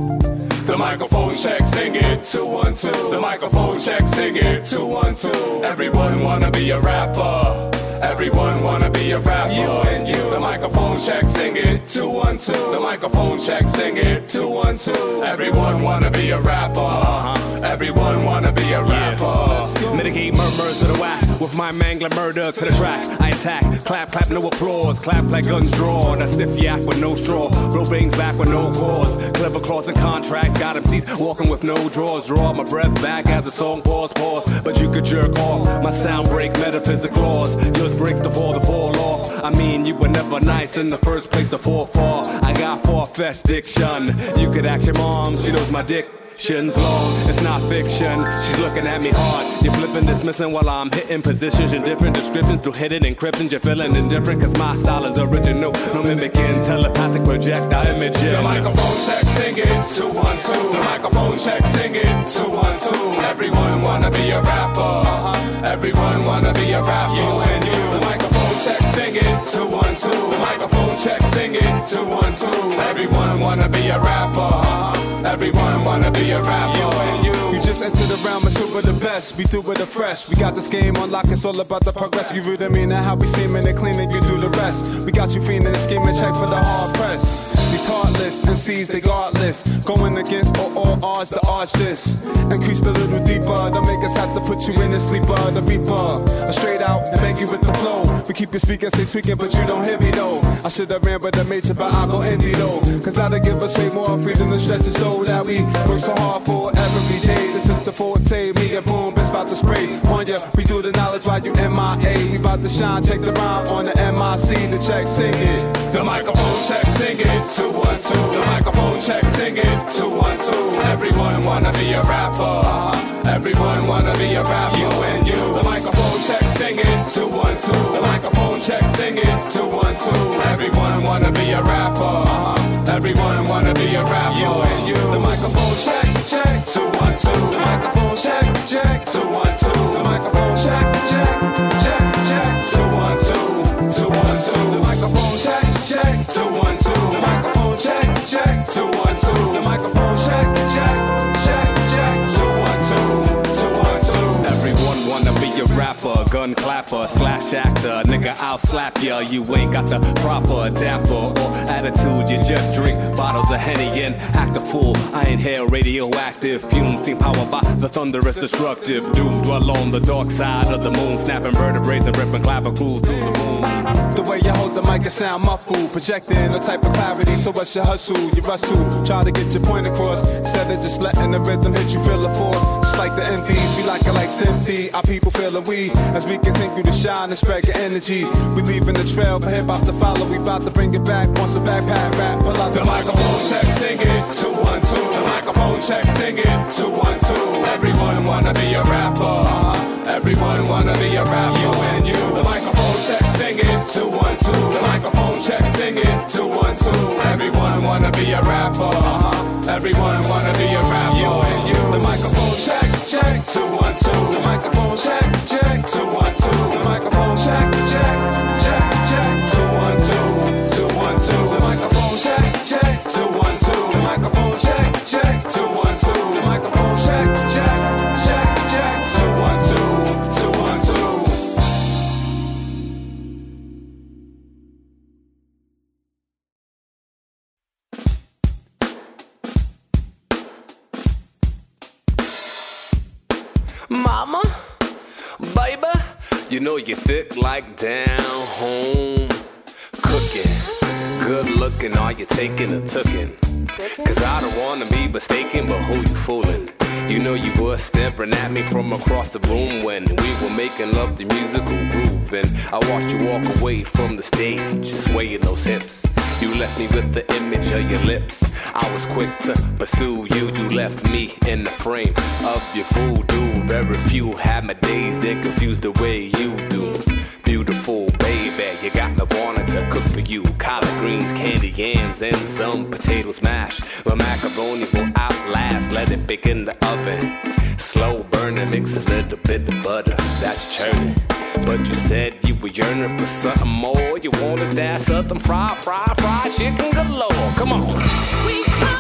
The microphone check, sing it. Two one two. The microphone check, sing it. Two one two. Everyone wanna be a rapper. Everyone wanna be a rapper. You and you. The microphone check, sing it. Two one two. The microphone check, sing it. Two one two. Everyone wanna be a rapper. Uh-huh. Everyone wanna be a rapper. Mitigate murmurs of the whack with my mangler murder to the track. I attack, clap, clap, no applause. Clap like guns drawn. I sniff yak with no straw. Blow bangs back with no cause. Clever and contracts. Got MCs walking with no drawers. Draw my breath back as the song pause, pause. But you could jerk off. My sound break metaphysical laws. Yours breaks the fall, the fall off. I mean, you were never nice in the first place to fall far. I got far-fetched diction. You could ask your mom, she knows my dick. Shins long, it's not fiction. She's looking at me hard. You're flipping, dismissing while I'm hitting positions in different descriptions through hidden encryptions. You're feeling indifferent cause my style is original. No mimicking, telepathic projectile imaging. The microphone check, sing it. Two one two. The microphone check, sing it. Two one two. Everyone wanna be a rapper. Uh-huh. Everyone wanna be a rapper. You and you. The microphone check, sing it. Two one two. The microphone check, sing it. Two one two. Everyone wanna be a rapper. Uh-huh. Everyone wanna be a rapper. You and you. You just entered the realm of super the best. We do it afresh. We got this game on lock. It's all about the progress. You the meaning, how we steaming and cleaning. You do the rest. We got you feeling and scheming. Check for the hard press. These heartless MCs, they godless. Going against all, all odds, the odds just increase a little deeper. Don't make us have to put you in a sleeper. The reaper, a straight out and make you with the flow. We keep your speakers, stay tweaking, but you don't hear me though. I should have ran with the major, but I'll go indie though. Cause that'll give us way more freedom to stretch this load that we work so hard for every day. This is the forte, me and boom, bitch about to spray on ya. We do the knowledge while you MIA. We about to shine, check the rhyme on the MIC. The check, sing it. The microphone check, sing it. Two one two. The microphone check, sing it. Two one two. Everyone wanna be a rapper. Uh-huh. Everyone wanna be a rapper. You and you. The microphone check, sing it. Two one two. The microphone check, sing it. Two one two. Everyone wanna be a rapper. Uh-huh. Everyone wanna be a rapper. You and you. The microphone check, check. Two one two. The microphone check, check. Two one two. The microphone check, check, check, check. Two one two. Two one two. The microphone check, check. Two gun clapper, slash actor. Nigga, I'll slap ya. You ain't got the proper dapper or attitude. You just drink bottles of Henny and act a fool. I inhale radioactive fumes, being powered by the thunderous destructive doom. Dwell on the dark side of the moon, snapping vertebrae and ripping clavicles through the moon. The way you hold the mic, it sound muffled. Projecting a type of clarity, so what's your hustle? You rustle, try to get your point across. Instead of just letting the rhythm hit you, feel the force. Just like the MDs, we like it like sympathy. Our people feeling we as we continue to shine and spread your energy. We leaving the trail for hip hop to follow. We about to bring it back. Once a backpack rap, pull out the, The microphone check, sing it. Two one two. The microphone check, sing it. Two one two. Everyone wanna be a rapper. Uh-huh. Everyone wanna be a rapper. You and you. The microphone check, sing it. Two one two. The microphone check, sing it. Two one two. Everyone wanna be a rapper. Uh-huh. Everyone wanna be a rapper. You and you. The microphone check, check, two one two. The microphone check, check, two one two. The microphone check, check, check, check, you know you thick like down home cooking. Good looking, are you taking a tookin'? Cause I don't wanna be mistaken, but who you fooling? You know you were staring at me from across the room when we were making love the musical groove. And I watched you walk away from the stage, swaying those hips. You left me with the image of your lips. I was quick to pursue you. You left me in the frame of your voodoo. Very few have my days, they confused the way you do. Beautiful baby, you got me wanting to cook for you. Collard greens, candy yams, and some potato smash. My macaroni will outlast, let it bake in the oven. Slow burning, mix a little bit of butter That's churning. But you said you were yearning for something more. You wanted that something fried, fried, fried chicken galore. Come on.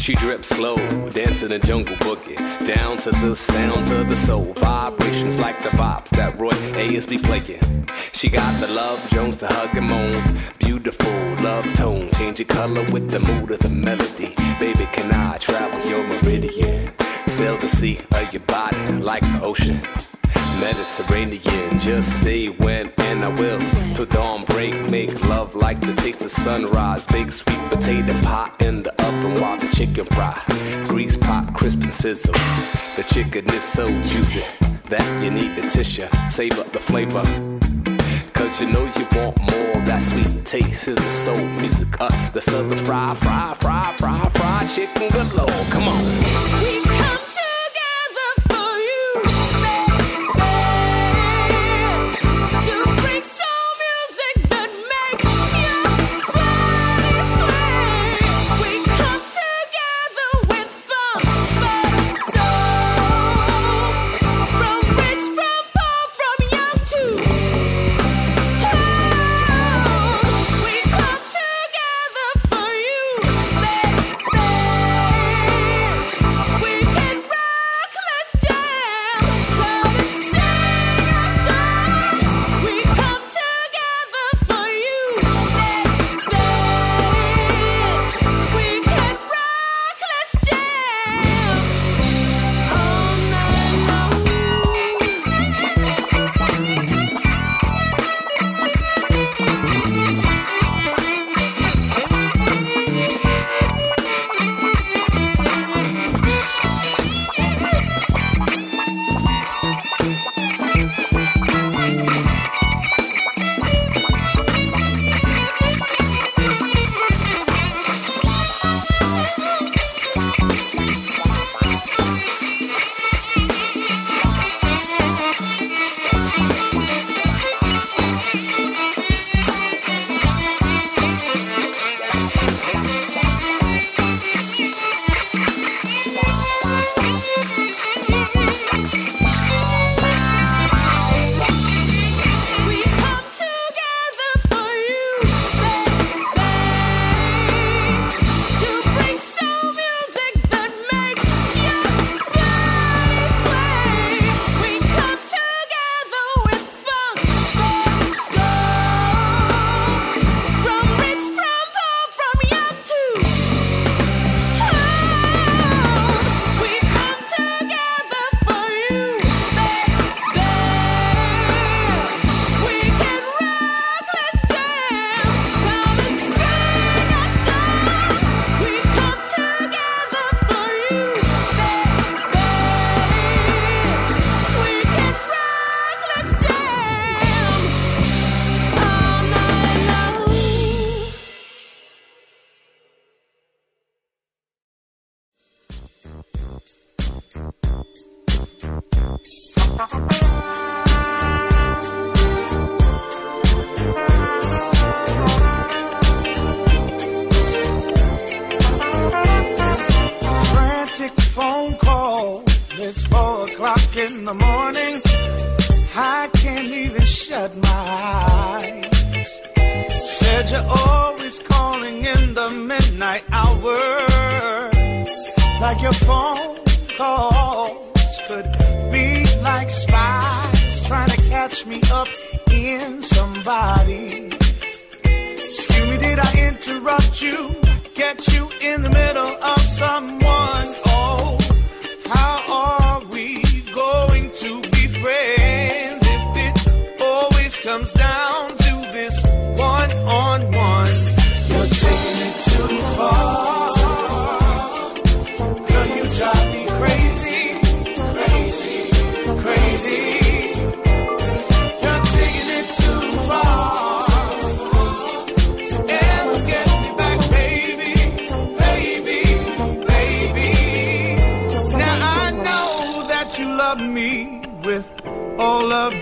She drips slow, dancing a jungle boogie. Down to the sound of the soul, vibrations like the vibes that Roy Ayers be playing. She got the love Jones to hug and moan. Beautiful love tone, changing color with the mood of the melody. Baby, can I travel your meridian? Sail the sea of your body like the ocean. Mediterranean, just say when and I will. Till dawn break, make love like the taste of sunrise. Big sweet potato pie in the oven while the chicken fry. Grease pot, crisp and sizzle. The chicken is so juicy that you need the tissue. Save up the flavor. Cause you know you want more that sweet taste. Is the soul music up? The southern fry, fry, fry, fry, fry, chicken galore. Come on.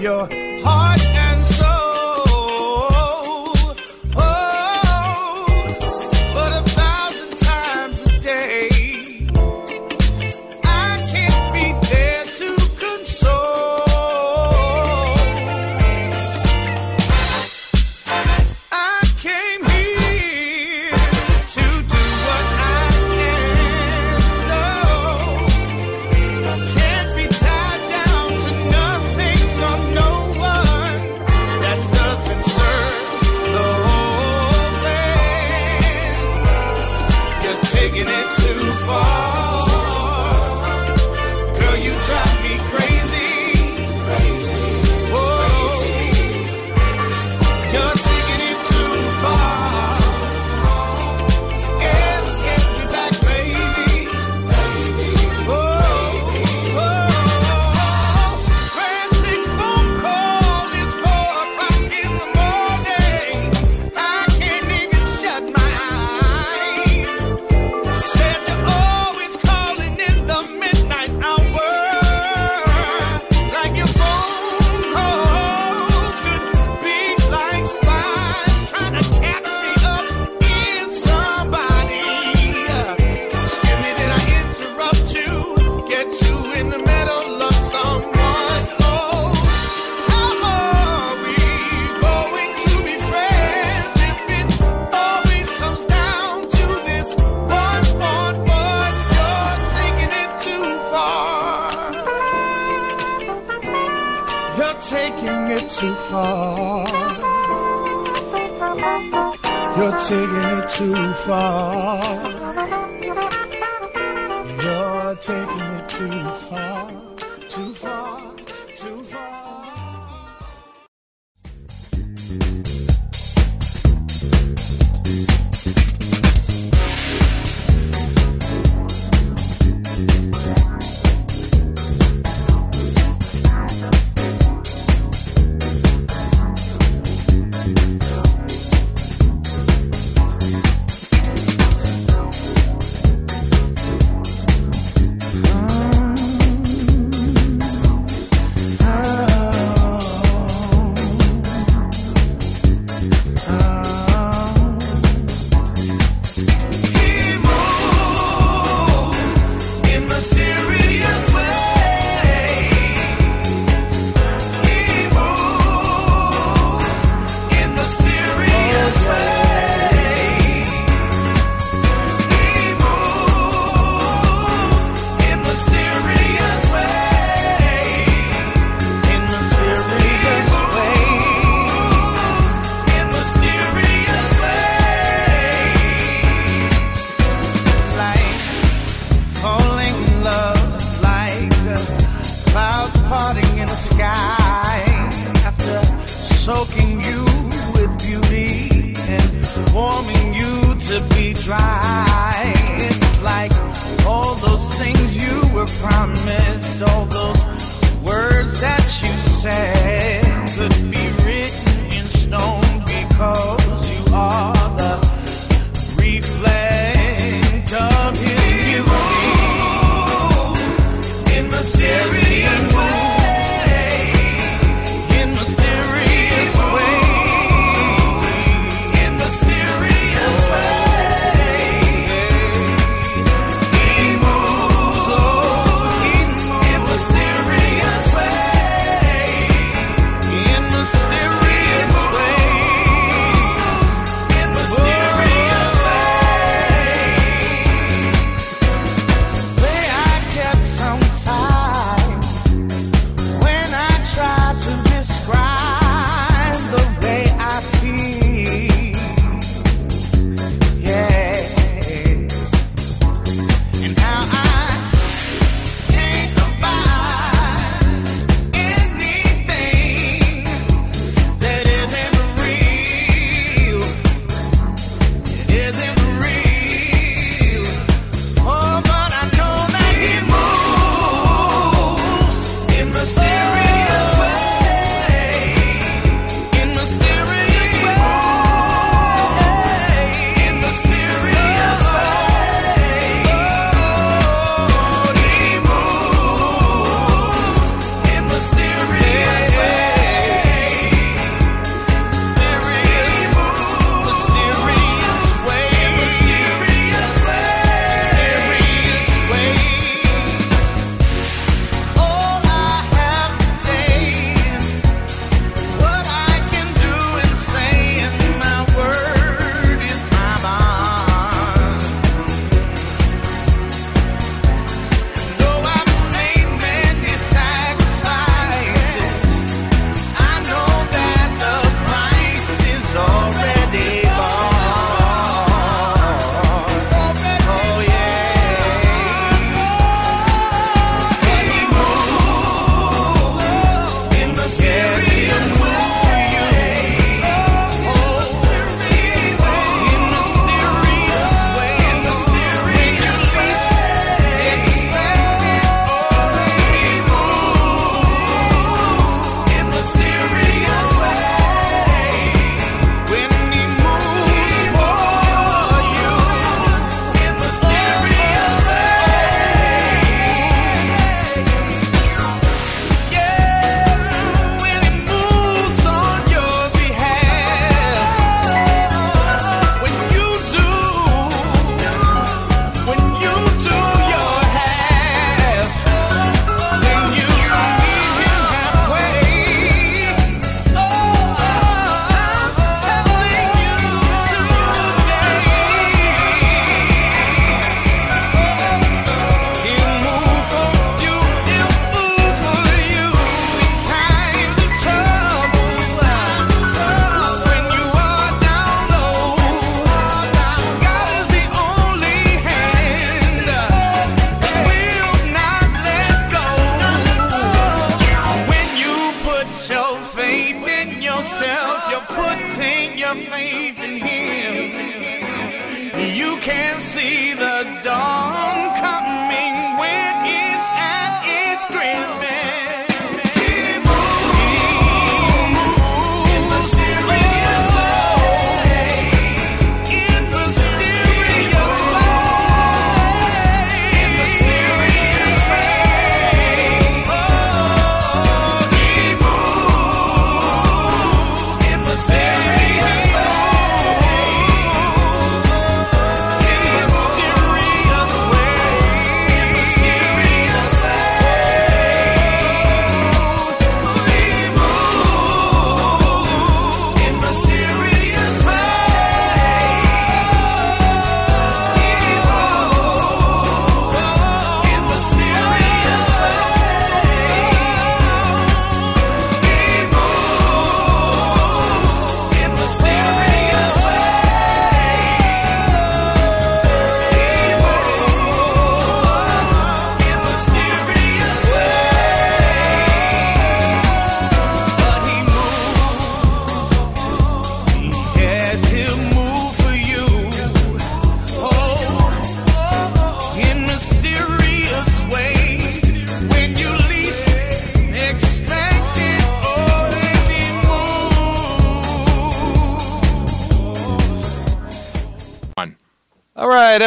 Your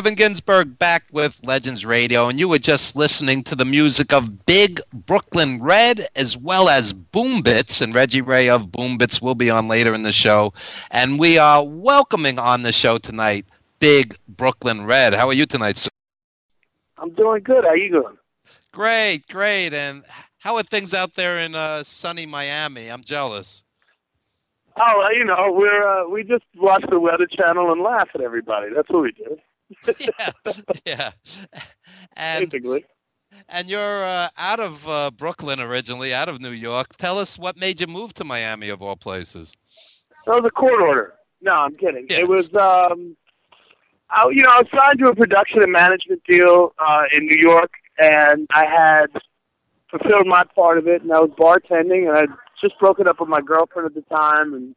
Evan Ginsberg back with Legends Radio, and you were just listening to the music of Big Brooklyn Red as well as Boom Bits, and Reggie Ray of Boom Bits will be on later in the show. And we are welcoming on the show tonight Big Brooklyn Red. How are you tonight, sir? I'm doing good. How are you doing? Great, great. And how are things out there in uh, sunny Miami? I'm jealous. Oh, you know, we're uh, we just watch the Weather Channel and laugh at everybody. That's what we do. yeah, yeah. And Basically, and you're uh, out of uh, Brooklyn originally, out of New York. Tell us what made you move to Miami of all places. that was a court order. No, I'm kidding. Yeah. It was, um, I, you know, I was signed to a production and management deal uh, in New York, and I had fulfilled my part of it, and I was bartending, and I'd just broken up with my girlfriend at the time, and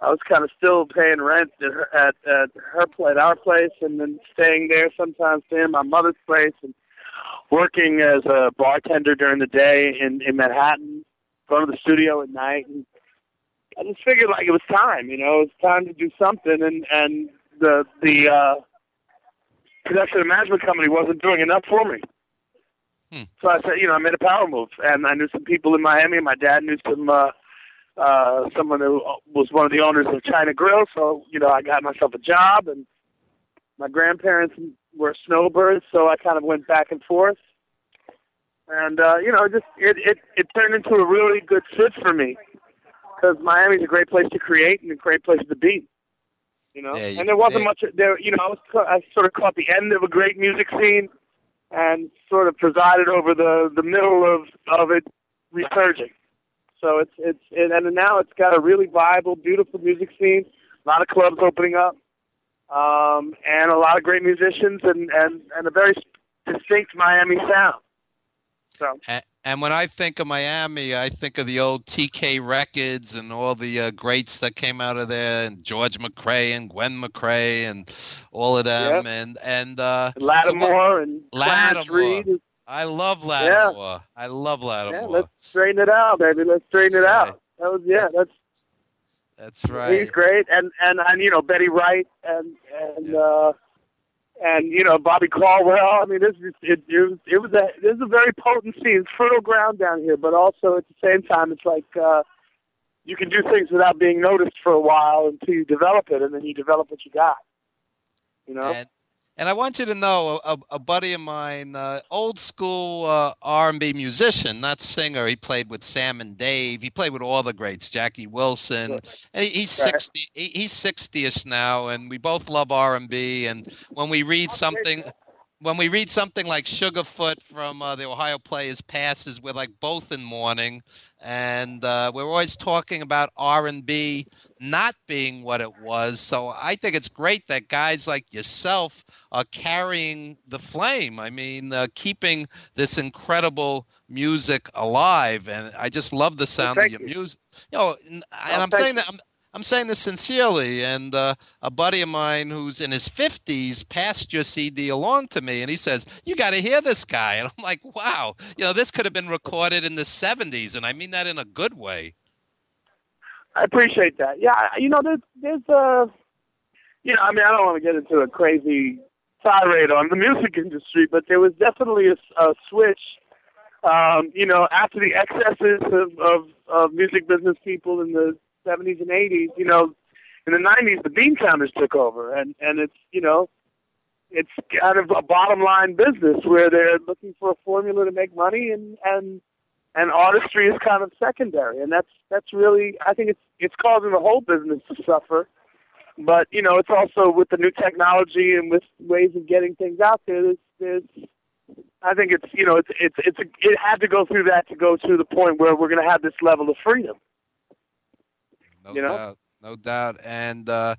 I was kind of still paying rent at her, at, at her place, our place, and then staying there sometimes staying at my mother's place, and working as a bartender during the day in in Manhattan, going to the studio at night, and I just figured like it was time, you know, it was time to do something, and and the the uh, production and management company wasn't doing enough for me. Hmm. So I said, you know, I made a power move, and I knew some people in Miami. My dad knew some uh, uh, someone who was one of the owners of China Grill. So you know, I got myself a job, and my grandparents were snowbirds, so I kind of went back and forth. And uh, you know, just it, it it turned into a really good fit for me because Miami's a great place to create and a great place to be. You know, Yeah, and there wasn't yeah. much there. You know, I was I sort of caught the end of a great music scene, and sort of presided over the the middle of of it resurging. So it's it's it, and now it's got a really viable, beautiful music scene. A lot of clubs opening up, um, and a lot of great musicians, and and and a very distinct Miami sound. So A- And when I think of Miami, I think of the old TK records and all the uh, greats that came out of there, and George McCrae and Gwen McCrae and all of them, and and uh, so Latimore and Clarence Latimore. Reed. I love Latimore. I love Yeah, let's straighten it out, baby. Let's straighten it That's out. That was yeah. That's That's right. he's great, and and and you know Betty Wright and and uh, and you know Bobby Caldwell. I mean, this is it. It was it was a this is a very potent scene, It's fertile ground down here, but also at the same time, it's like uh, you can do things without being noticed for a while until you develop it, and then you develop what you got. You know. And, and I want you to know a, a buddy of mine, uh, old school uh, R&B musician, not singer. He played with Sam and Dave. He played with all the greats, Jackie Wilson. He- he's sixty. he- He's sixty-ish now, and we both love R&B. And when we read something, when we read something like Sugarfoot from uh, the Ohio Players Passes, we're like both in mourning, and uh, we're always talking about R&B not being what it was. So I think it's great that guys like yourself are carrying the flame. I mean, uh, keeping this incredible music alive, and I just love the sound of thank your you. music. You know, and and Oh, I'm saying that I'm, I'm saying this sincerely. And uh, a buddy of mine who's in his 50s passed your CD along to me, and he says, "You got to hear this guy." And I'm like, "Wow, you know, this could have been recorded in the 70s," and I mean that in a good way. I appreciate that. Yeah, you know, there's there's a, you know, I mean, I don't want to get into a crazy tirade on the music industry, but there was definitely a switch. Um, you know, after the excesses of, of of music business people in the 70s and 80s, you know, in the 90s the bean counters took over, and and it's you know, it's kind of a bottom line business where they're looking for a formula to make money, and and and artistry is kind of secondary, and that's that's really I think it's it's causing the whole business to suffer. But you know, it's also with the new technology and with ways of getting things out there. There's, there's I think it's you know it's it's it's a, it had to go through that to go to the point where we're going to have this level of freedom. No You know? doubt, no doubt. And uh,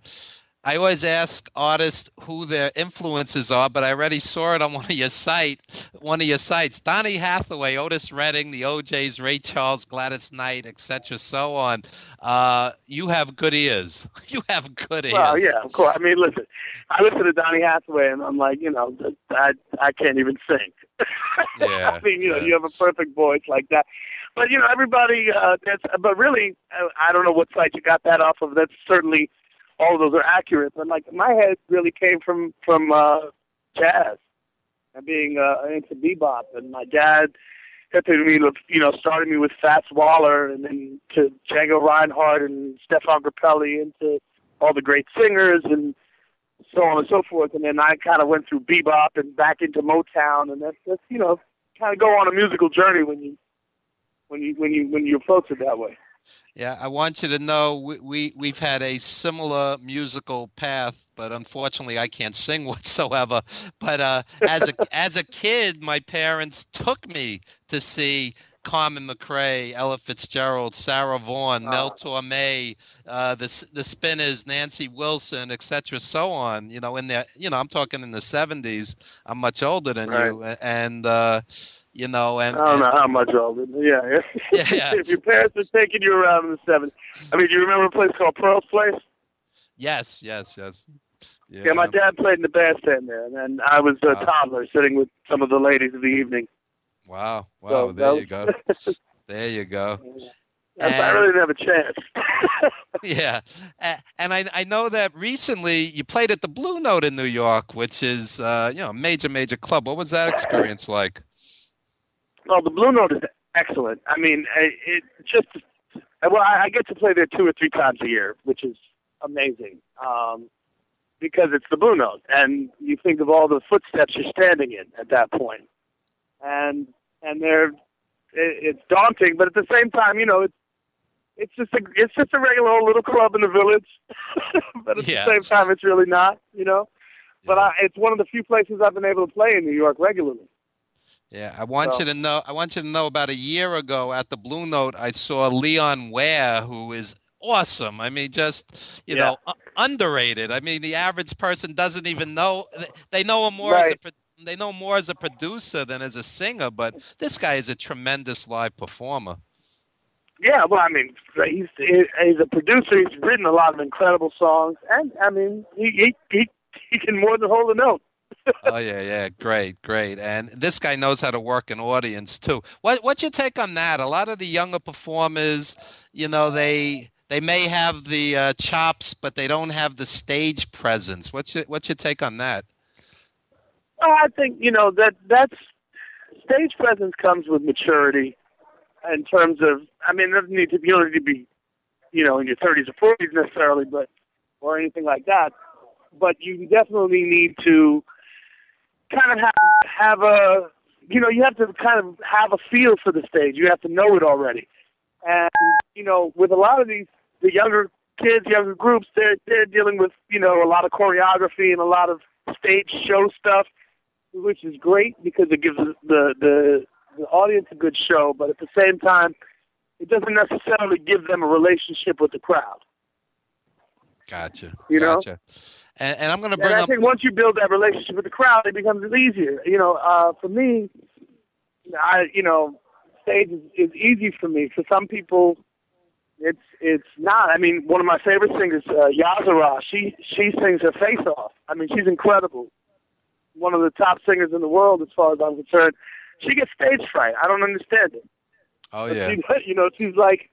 I always ask artists who their influences are, but I already saw it on one of your site, one of your sites. Donny Hathaway, Otis Redding, the O'Jays, Ray Charles, Gladys Knight, etc., so on. Uh, you have good ears. You have good ears. Well, yeah, of course. I mean, listen, I listen to Donny Hathaway, and I'm like, you know, I I can't even sing. Yeah, I mean, you know, yeah. you have a perfect voice like that. But you know, everybody. Uh, that's. But really, I, I don't know what site you got that off of. That's certainly all of those are accurate. But like, my head really came from from uh, jazz and being uh, into bebop. And my dad got me, you know, started me with Fats Waller, and then to Django Reinhardt and Stephane Grappelli, into all the great singers and so on and so forth. And then I kind of went through bebop and back into Motown, and that's that's you know kind of go on a musical journey when you when you when you when you approach it that way. Yeah, I want you to know we, we we've had a similar musical path, but unfortunately I can't sing whatsoever. But uh, as a as a kid, my parents took me to see Carmen McRae, Ella Fitzgerald, Sarah Vaughan, Mel Torme, uh, the the Spinners, Nancy Wilson, etc., so on. You know, in the you know I'm talking in the '70s. I'm much older than you, and uh, you know, and, I don't know how much older. but Yeah, Yeah. if your parents were taking you around in the '70s, I mean, do you remember a place called Pearl's Place? yes, yes, yes. Yeah, my dad played in the bandstand there, and then I was a Wow. toddler sitting with some of the ladies of the evening. Wow, wow, So there that you go. There you go. I And- really didn't have a chance. yeah, and I I know that recently you played at the Blue Note in New York, which is uh, you know a major major club. What was that experience like? Well, the Blue Note is excellent. I mean, it just well, I I get to play there two or three times a year, which is amazing. Um, because it's the Blue Note, and you think of all the footsteps you're standing in at that point, and and they're it, it's daunting, but at the same time, you know, it's it's just a it's just a regular old little club in the village, but at Yeah. the same time, it's really not, you know. But I, it's one of the few places I've been able to play in New York regularly. Yeah, I want So- you to know. I want you to know. About a year ago at the Blue Note, I saw Leon Ware, who is awesome. I mean, just you Yeah. know, underrated. I mean, the average person doesn't even know. They know him more as a they know more as a producer than as a singer. But this guy is a tremendous live performer. Yeah, well, I mean, he's he's a producer. He's written a lot of incredible songs, and I mean, he he he, he can more than hold a note. Oh yeah, yeah, great, great. And this guy knows how to work an audience too. What what's your take on that? A lot of the younger performers, you know, they they may have the uh, chops, but they don't have the stage presence. What's your what's your take on that? I think you know that that's stage presence comes with maturity, in terms of. I mean, it doesn't need to you don't need to be, you know, in your thirties or forties necessarily, but or anything like that. But you definitely need to kind of have have a you know you have to kind of have a feel for the stage. You have to know it already, and you know with a lot of these the younger kids, younger groups, they're they're dealing with you know a lot of choreography and a lot of stage show stuff, which is great because it gives the the the audience a good show, but at the same time, it doesn't necessarily give them a relationship with the crowd. Gotcha. You know? And, and I'm going to bring And I up. think once you build that relationship with the crowd, it becomes easier. You know, uh, for me, I you know, stage is, is easy for me. For some people, it's it's not. I mean, one of my favorite singers, uh, Yazara, she she sings her face off. I mean, she's incredible. One of the top singers in the world, as far as I'm concerned. She gets stage fright. I don't understand it. Oh But yeah. she, you know, she's like,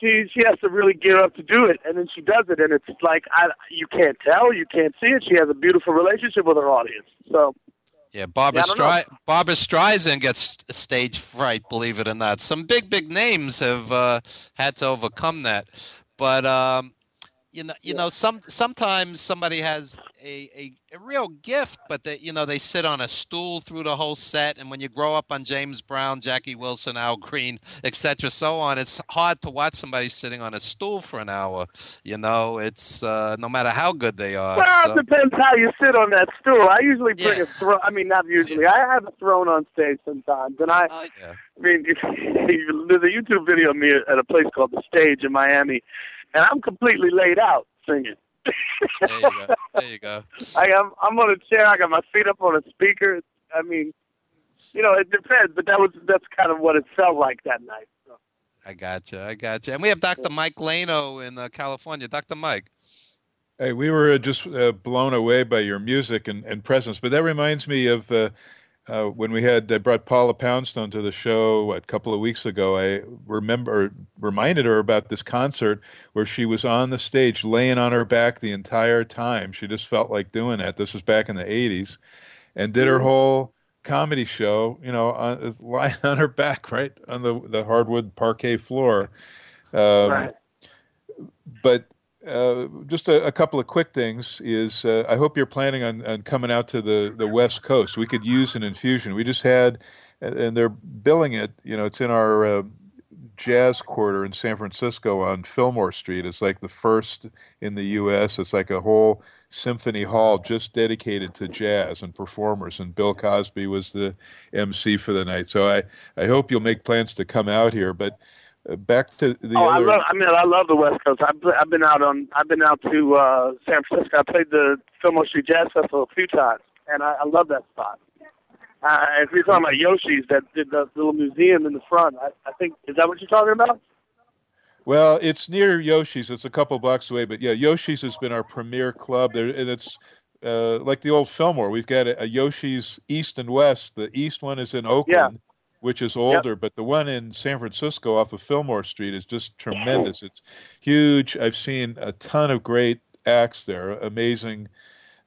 she she has to really gear up to do it, and then she does it, and it's like I you can't tell, you can't see it. She has a beautiful relationship with her audience. So Yeah, Barbra, Yeah. Stri- Barbra Streisand gets stage fright, believe it or not. Some big, big names have uh, had to overcome that. But um, you know, you know, some sometimes somebody has a, a, a real gift, but they you know they sit on a stool through the whole set. And when you grow up on James Brown, Jackie Wilson, Al Green, etc., so on, it's hard to watch somebody sitting on a stool for an hour. You know, it's uh, no matter how good they are. well, so- it depends how you sit on that stool. I usually bring a throne. I mean, not usually. I have a throne on stage sometimes, and I. Yeah. I mean, if, if, there's a YouTube video of me at a place called the Stage in Miami, and I'm completely laid out singing. There you go. There you go. I am. I'm on a chair. I got my feet up on a speaker. I mean, you know, it depends, but that was that's kind of what it felt like that night. So. I gotcha. I gotcha. And we have Dr. Mike Lano in uh, California. Dr. Mike. Hey, we were uh, just uh, blown away by your music and, and presence. But that reminds me of uh, uh, when we had uh, brought Paula Poundstone to the show what, a couple of weeks ago. I remember reminded her about this concert where she was on the stage, laying on her back the entire time. She just felt like doing that. This was back in the '80s, and did her whole comedy show, you know, on, lying on her back, right on the the hardwood parquet floor. Um, right. but uh, just a, a couple of quick things is uh, I hope you're planning on, on coming out to the, the West Coast. We could use an infusion. We just had, and- they're billing it. You know, it's in our uh, jazz quarter in San Francisco on Fillmore Street. It's like the first in the U.S. It's like a whole symphony hall just dedicated to jazz and performers. And Bill Cosby was the MC for the night. So I, I hope you'll make plans to come out here. But back to the oh, other. I love. I mean, I love the West Coast. I've I've been out on. I've been out to uh, San Francisco. I played the Fillmore Street Jazz Festival a few times, and I, I love that spot. Uh, if you're talking about Yoshi's, that did the little museum in the front, I, I think is that what you're talking about? Well, it's near Yoshi's. It's a couple blocks away, but yeah, Yoshi's has been our premier club there, and it's uh, like the old Fillmore. We've got a, a Yoshi's East and West. The East one is in Oakland, which is older, but the one in San Francisco off of Fillmore Street is just tremendous. It's huge. I've seen a ton of great acts there. Amazing.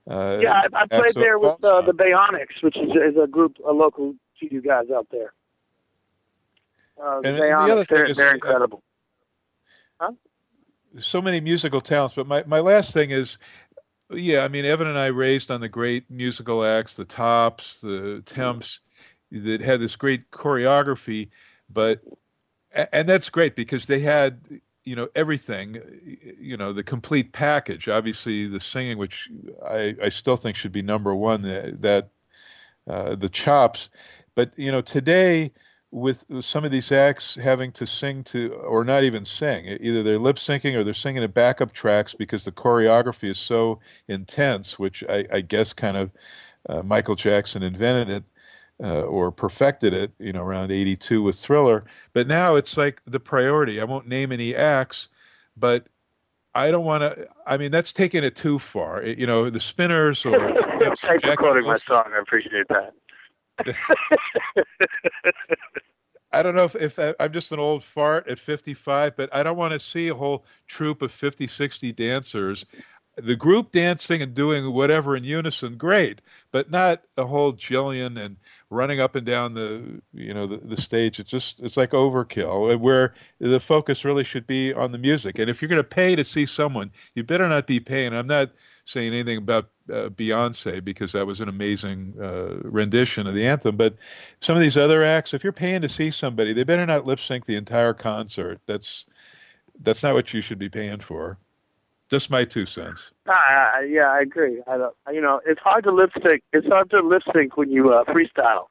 Uh, yeah, I, I played there with uh, the Bayonics, which is, is a group, a local to you guys out there. Uh, And the- the other thing they're, is- they're incredible. so many musical talents. But my, my last thing is, yeah, I mean, Evan and I raised on the great musical acts, the Tops, the Temps, that had this great choreography, but and that's great because they had you know everything you know the complete package. Obviously the singing which i i still think should be number one that, that uh, the chops. But you know today with some of these acts having to sing to or not even sing either they're lip syncing or they're singing to backup tracks because the choreography is so intense which i, I guess kind of uh, michael jackson invented it uh, or perfected it, you know, around 82 with Thriller. But now it's like the priority. I won't name any acts, but I don't want to. I mean, that's taking it too far. It- you know, the Spinners or Thanks for quoting my song. I appreciate that. I don't know if, if I, I'm just an old fart at 55, but I don't want to see a whole troop of 50, 60 dancers. The group dancing and doing whatever in unison, great, but not a whole jillion and running up and down the you know the, the stage. It's just it's like overkill. Where the focus really should be on the music. And if you're going to pay to see someone, you better not be paying. I'm not saying anything about uh, Beyonce because that was an amazing uh, rendition of the anthem. But some of these other acts, if you're paying to see somebody, they better not lip sync the entire concert. That's that's not what you should be paying for. Just my two cents. I, I, yeah, I agree. I don't, you know, it's hard to lip sync. It's hard to lip sync when you uh, freestyle.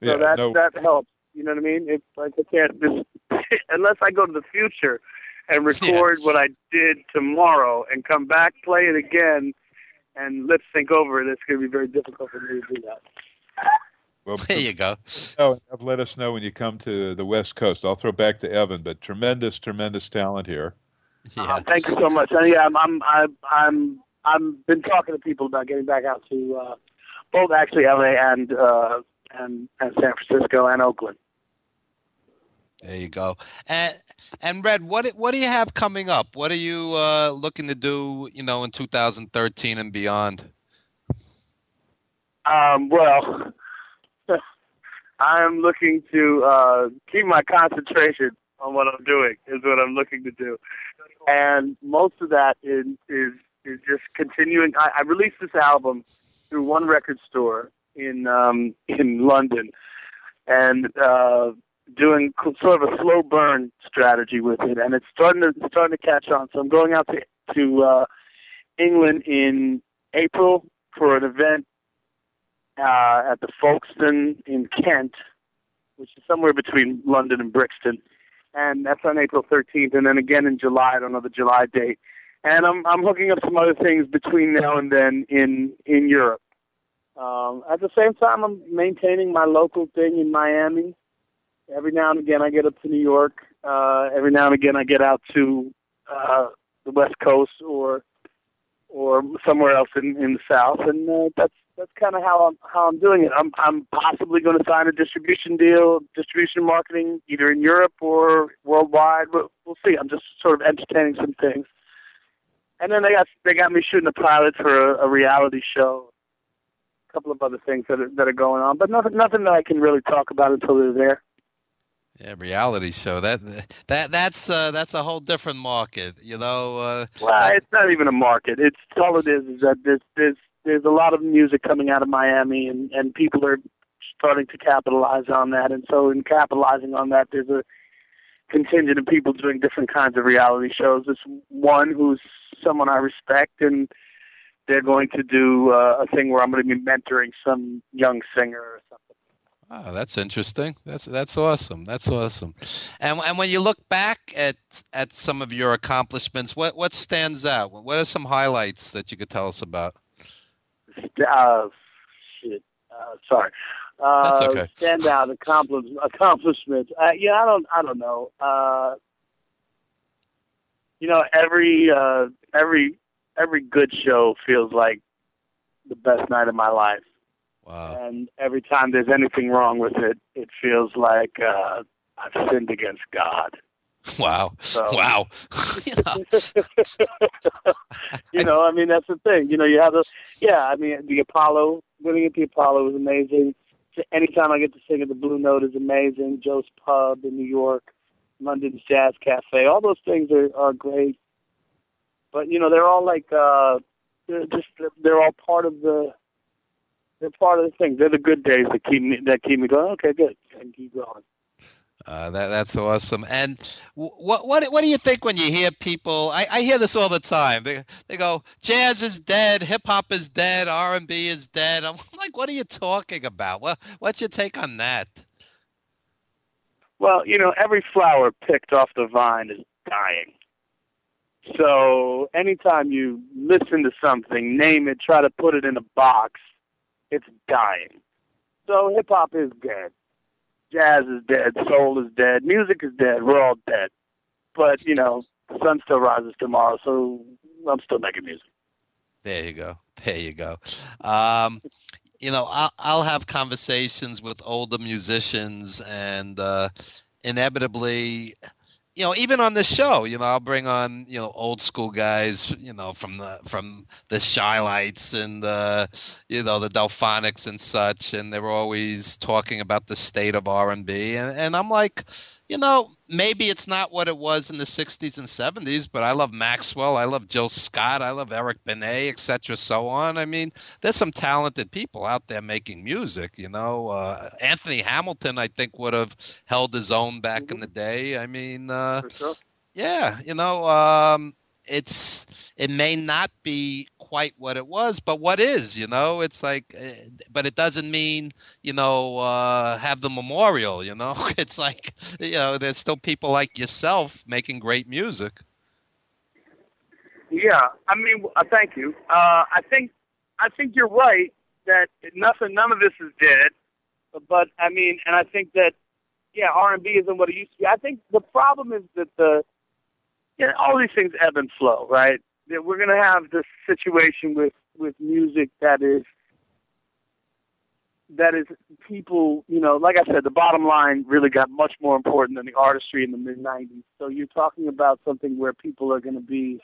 Yeah, that no, that helps. You know what I mean? It's like I can't just unless I go to the future and record what I did tomorrow and come back, play it again, and lip sync over it. It's going to be very difficult for me to do that. Well, There you go. Oh, let us know when you come to the West Coast. I'll throw back to Evan, but tremendous, tremendous talent here. Yeah. Thank you so much. Uh, yeah, I'm, I'm, I'm, I'm, I'm been talking to people about getting back out to uh, both actually LA and uh, and and San Francisco and Oakland. There you go. And and Red, what what do you have coming up? What are you uh, looking to do? You know, in 2013 and beyond. Um, well, I'm looking to uh, keep my concentration on what I'm doing. Is what I'm looking to do, and most of that is is is just continuing. I, I released this album through one record store in um, in London, and uh, doing sort of a slow burn strategy with it, and it's starting to it's starting to catch on. So I'm going out to to uh, England in April for an event uh, at the Folkestone in Kent, which is somewhere between London and Brixton, and that's on April 13th, and then again in July. I don't know the July date, and I'm I'm hooking up some other things between now and then in in Europe. Um, at the same time, I'm maintaining my local thing in Miami. Every now and again, I get up to New York. Uh, every now and again, I get out to uh, the West Coast or or somewhere else in, in the South, and uh, that's that's kind of how I'm how I'm doing it. I'm I'm possibly going to sign a distribution deal, distribution marketing, either in Europe or worldwide. We'll, we'll see. I'm just sort of entertaining some things, and then they got they got me shooting a pilot for a, a reality show, a couple of other things that are, that are going on, but nothing nothing that I can really talk about until they're there. Yeah, reality show. That that that's uh, that's a whole different market. You know. Uh, Well, it's not even a market. It's all it is is that there's there's there's a lot of music coming out of Miami, and and people are starting to capitalize on that. And so, in capitalizing on that, there's a contingent of people doing different kinds of reality shows. There's one who's someone I respect, and they're going to do uh, a thing where I'm going to be mentoring some young singer or something. Oh, that's interesting. That's that's awesome. That's awesome. And and when you look back at at some of your accomplishments, what what stands out? What are some highlights that you could tell us about? Uh, shit. Uh, sorry. Uh, That's okay. Standout accompli- accomplishments. Uh, yeah, I don't. I don't know. Uh, you know, every uh, every every good show feels like the best night of my life, Wow. and every time there's anything wrong with it, it feels like uh, I've sinned against God. Wow. So- Wow. You know, I mean, that's the thing. You know, you have the, yeah, I mean, the Apollo, winning at the Apollo was amazing. Anytime I get to sing at the Blue Note is amazing. Joe's Pub in New York, London's Jazz Cafe, all those things are, are great. But, you know, they're all like, uh, they're just, they're all part of the, they're part of the thing. They're the good days that keep me, that keep me going, okay, good, and keep going. Uh, that that's awesome. And what what what do you think when you hear people? I, I hear this all the time. They they go, jazz is dead, hip hop is dead, R and B is dead. I'm like, what are you talking about? What what's your take on that? Well, you know, every flower picked off the vine is dying. So anytime you listen to something, name it, try to put it in a box, it's dying. So hip hop is dead. Jazz is dead. Soul is dead. Music is dead. We're all dead. But, you know, the sun still rises tomorrow, so I'm still making music. There you go. There you go. Um, you know, I'll, I'll have conversations with older musicians, and uh, inevitably, you know, even on the show, you know, I'll bring on you know old school guys, you know, from the from the Chi-Lites and the you know the Delfonics and such, and they were always talking about the state of R and B, and I'm like, you know, maybe it's not what it was in the 60s and 70s, but I love Maxwell. I love Jill Scott. I love Eric Benet, etc. So on. I mean, there's some talented people out there making music, you know. Uh, Anthony Hamilton, I think, would have held his own back in the day. I mean, uh, sure. yeah, you know, um, it's it may not be quite what it was, but what is, you know, it's like, uh, but it doesn't mean, you know, uh, have the memorial, you know, it's like, you know, there's still people like yourself making great music. Yeah, I mean, uh, thank you. Uh, I think I think you're right that nothing, none of this is dead. but I mean, and I think that yeah, R and B isn't what it used to be. I think the problem is that the yeah, all these things ebb and flow, right? That we're gonna have this situation with with music that is that is people, you know, like I said, the bottom line really got much more important than the artistry in the mid '90s. So you're talking about something where people are going to be,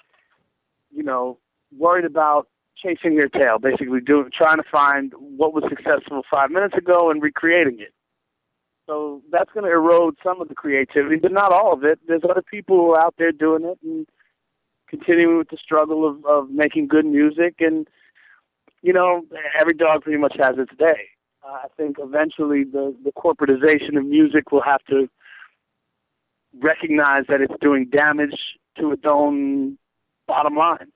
you know, worried about chasing their tail, basically doing, trying to find what was successful five minutes ago and recreating it. So that's going to erode some of the creativity, but not all of it. There's other people out there doing it and continuing with the struggle of, of making good music. And, you know, every dog pretty much has its day. Uh, I think eventually the, the corporatization of music will have to recognize that it's doing damage to its own bottom line.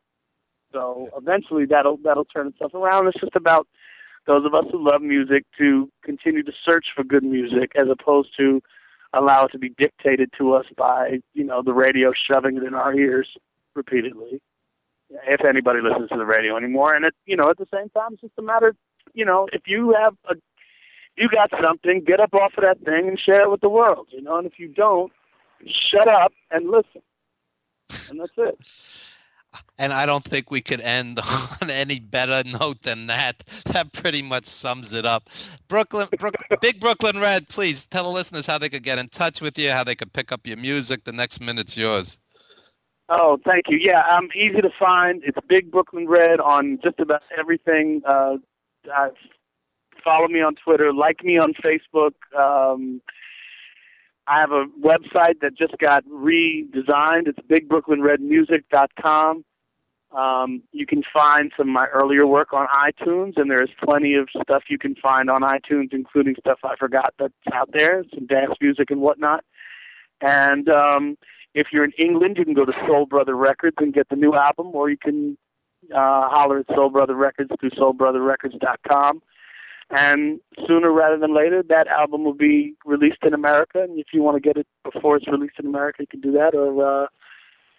So eventually that'll that'll turn itself around. It's just about those of us who love music to continue to search for good music as opposed to allow it to be dictated to us by, you know, the radio shoving it in our ears repeatedly. If anybody listens to the radio anymore. And it you know, at the same time it's just a matter you know, if you have a you got something, get up off of that thing and share it with the world, you know, and if you don't, shut up and listen. And that's it. And I don't think we could end on any better note than that. That pretty much sums it up. Brooklyn, Brook, Big Brooklyn Red, please tell the listeners how they could get in touch with you, how they could pick up your music. The next minute's yours. Oh, thank you. Yeah, I'm easy to find. It's Big Brooklyn Red on just about everything. Uh, follow me on Twitter, like me on Facebook. Um, I have a website that just got redesigned. It's bigbrooklynredmusic.com. Um, you can find some of my earlier work on iTunes, and there's plenty of stuff you can find on iTunes, including stuff I forgot that's out there, some dance music and whatnot. And um, if you're in England, you can go to Soul Brother Records and get the new album, or you can uh, holler at Soul Brother Records through soulbrotherrecords.com. And sooner rather than later, that album will be released in America. And if you want to get it before it's released in America, you can do that, or uh,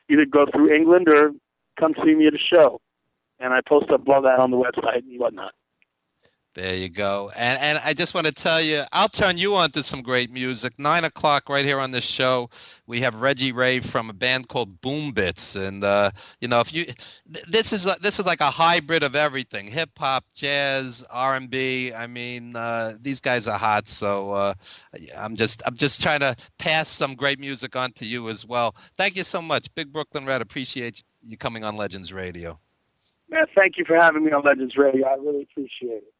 either go through England or come see me at a show. And I post up all that on the website and whatnot. There you go. And and I just want to tell you, I'll turn you on to some great music. Nine o'clock right here on this show, we have Reggie Ray from a band called Boom Bits, and uh, you know if you, th- this is this is like a hybrid of everything: hip hop, jazz, R and B. I mean, uh, these guys are hot. So uh, I'm just I'm just trying to pass some great music on to you as well. Thank you so much, Big Brooklyn Red. Appreciate you coming on Legends Radio. Man, thank you for having me on Legends Radio. I really appreciate it.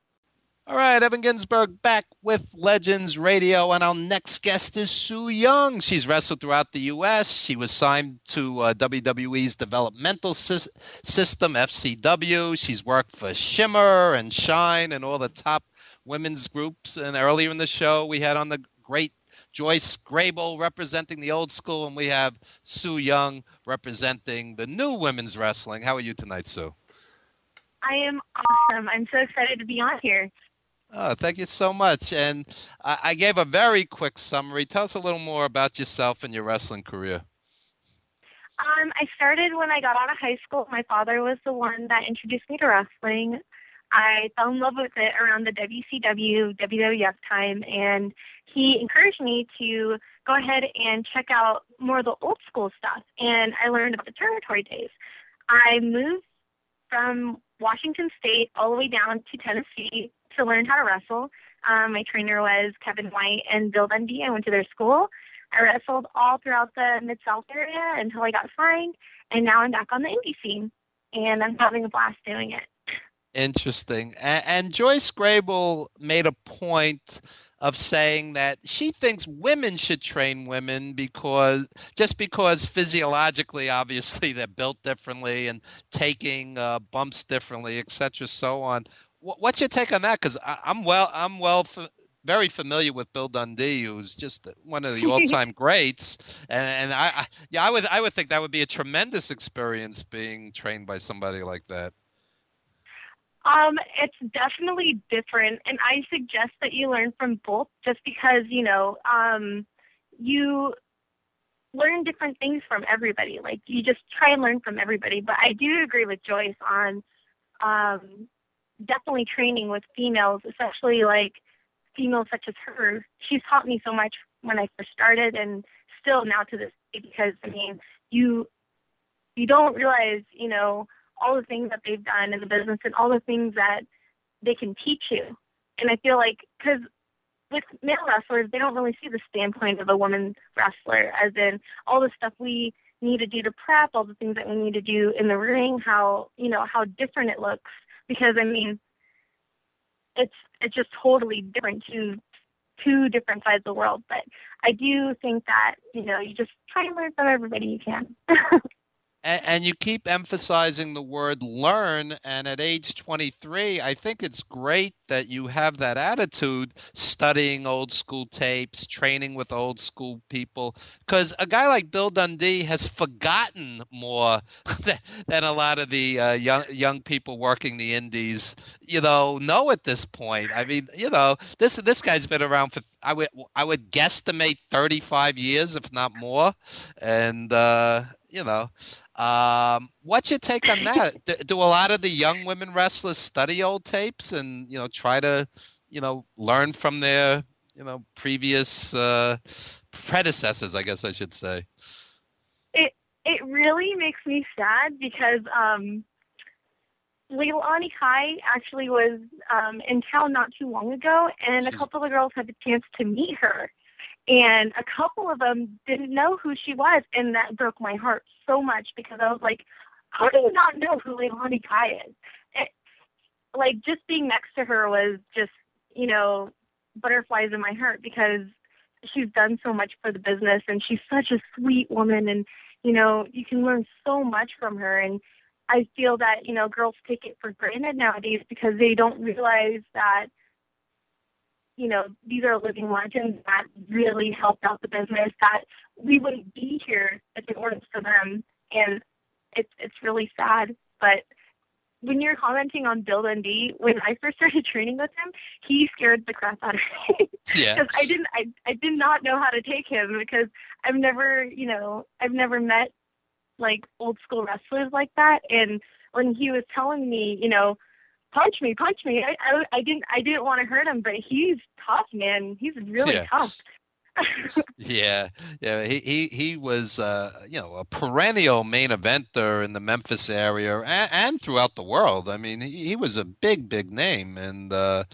All right, Evan Ginsberg back with Legends Radio, and our next guest is Sue Young. She's wrestled throughout the U.S. She was signed to uh, WWE's developmental sys- system, FCW. She's worked for Shimmer and Shine and all the top women's groups. And earlier in the show, we had on the great Joyce Grable representing the old school, and we have Sue Young representing the new women's wrestling. How are you tonight, Sue? I am awesome. I'm so excited to be on here. Oh, thank you so much. And I, I gave a very quick summary. Tell us a little more about yourself and your wrestling career. Um, I started when I got out of high school. My father was the one that introduced me to wrestling. I fell in love with it around the WCW, WWF time, and he encouraged me to go ahead and check out more of the old school stuff. And I learned about the territory days. I moved from Washington State all the way down to Tennessee to learn how to wrestle. Um, my trainer was Kevin White and Bill Dundee. I went to their school. I wrestled all throughout the Mid South area until I got signed, and now I'm back on the indie scene, and I'm having a blast doing it. Interesting. And, and Joyce Grable made a point of saying that she thinks women should train women because just because physiologically, obviously, they're built differently and taking uh, bumps differently, et cetera, so on. Wh- What's your take on that? Because I'm well, I'm well, f- very familiar with Bill Dundee, who's just one of the all-time greats, and, and I, I, yeah, I would, I would think that would be a tremendous experience being trained by somebody like that. Um, it's definitely different, and I suggest that you learn from both, just because you know, um, you learn different things from everybody. Like you just try and learn from everybody. But I do agree with Joyce on um, definitely training with females, especially like females such as her, she's taught me so much when I first started and still now to this day because I mean, you you don't realize, you know, all the things that they've done in the business and all the things that they can teach you. And I feel like cuz with male wrestlers, they don't really see the standpoint of a woman wrestler as in all the stuff we need to do to prep, all the things that we need to do in the ring, how, you know, how different it looks because I mean, it's it's just totally different to two different sides of the world. But I do think that you know you just try and learn from everybody you can. and, and you keep emphasizing the word learn and at age 23 i think it's great that you have that attitude studying old school tapes training with old school people because a guy like bill dundee has forgotten more than, a lot of the uh, young young people working the indies you know know at this point i mean you know this this guy's been around for i would i would guesstimate 35 years if not more and uh you know um, what's your take on that? do, do a lot of the young women wrestlers study old tapes and you know try to you know learn from their you know previous uh, predecessors? I guess I should say. it it really makes me sad because um Leilani Kai actually was um in town not too long ago and a couple of girls had the chance to meet her. And a couple of them didn't know who she was and that broke my heart so much because I was like, How do you not know who Leilani Kai is? Like just being next to her was just, you know, butterflies in my heart because she's done so much for the business and she's such a sweet woman and you know, you can learn so much from her and I feel that, you know, girls take it for granted nowadays because they don't realize that, you know, these are living legends that really helped out the business, that we wouldn't be here if it weren't for them. And it's it's really sad. But when you're commenting on Bill Dundee, when I first started training with him, he scared the crap out of me. Yeah. because I didn't I I did not know how to take him because I've never you know I've never met like old school wrestlers like that and when he was telling me you know punch me punch me I I, I didn't I didn't want to hurt him but he's tough man he's really Yeah. tough Yeah, yeah. He he he was uh, you know a perennial main eventer in the Memphis area and, and throughout the world. I mean, he, he was a big big name, and uh,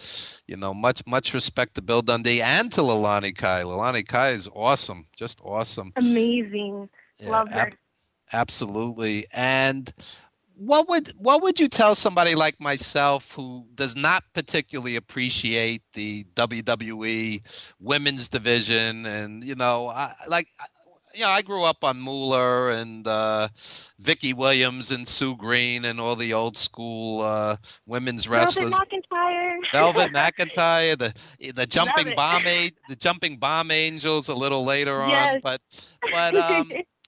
you know much much respect to Bill Dundee and to Leilani Kai. Leilani Kai is awesome, just awesome. amazing Yeah, love her ab- absolutely. And what would what would you tell somebody like myself who does not particularly appreciate the WWE women's division and you know I, like you know I grew up on Moolah and uh, Vicky Williams and Sue Green and all the old school uh, women's wrestlers. Velvet McIntyre Velvet McIntyre, the the jumping bomb the jumping bomb angels a little later on, Yes. but but um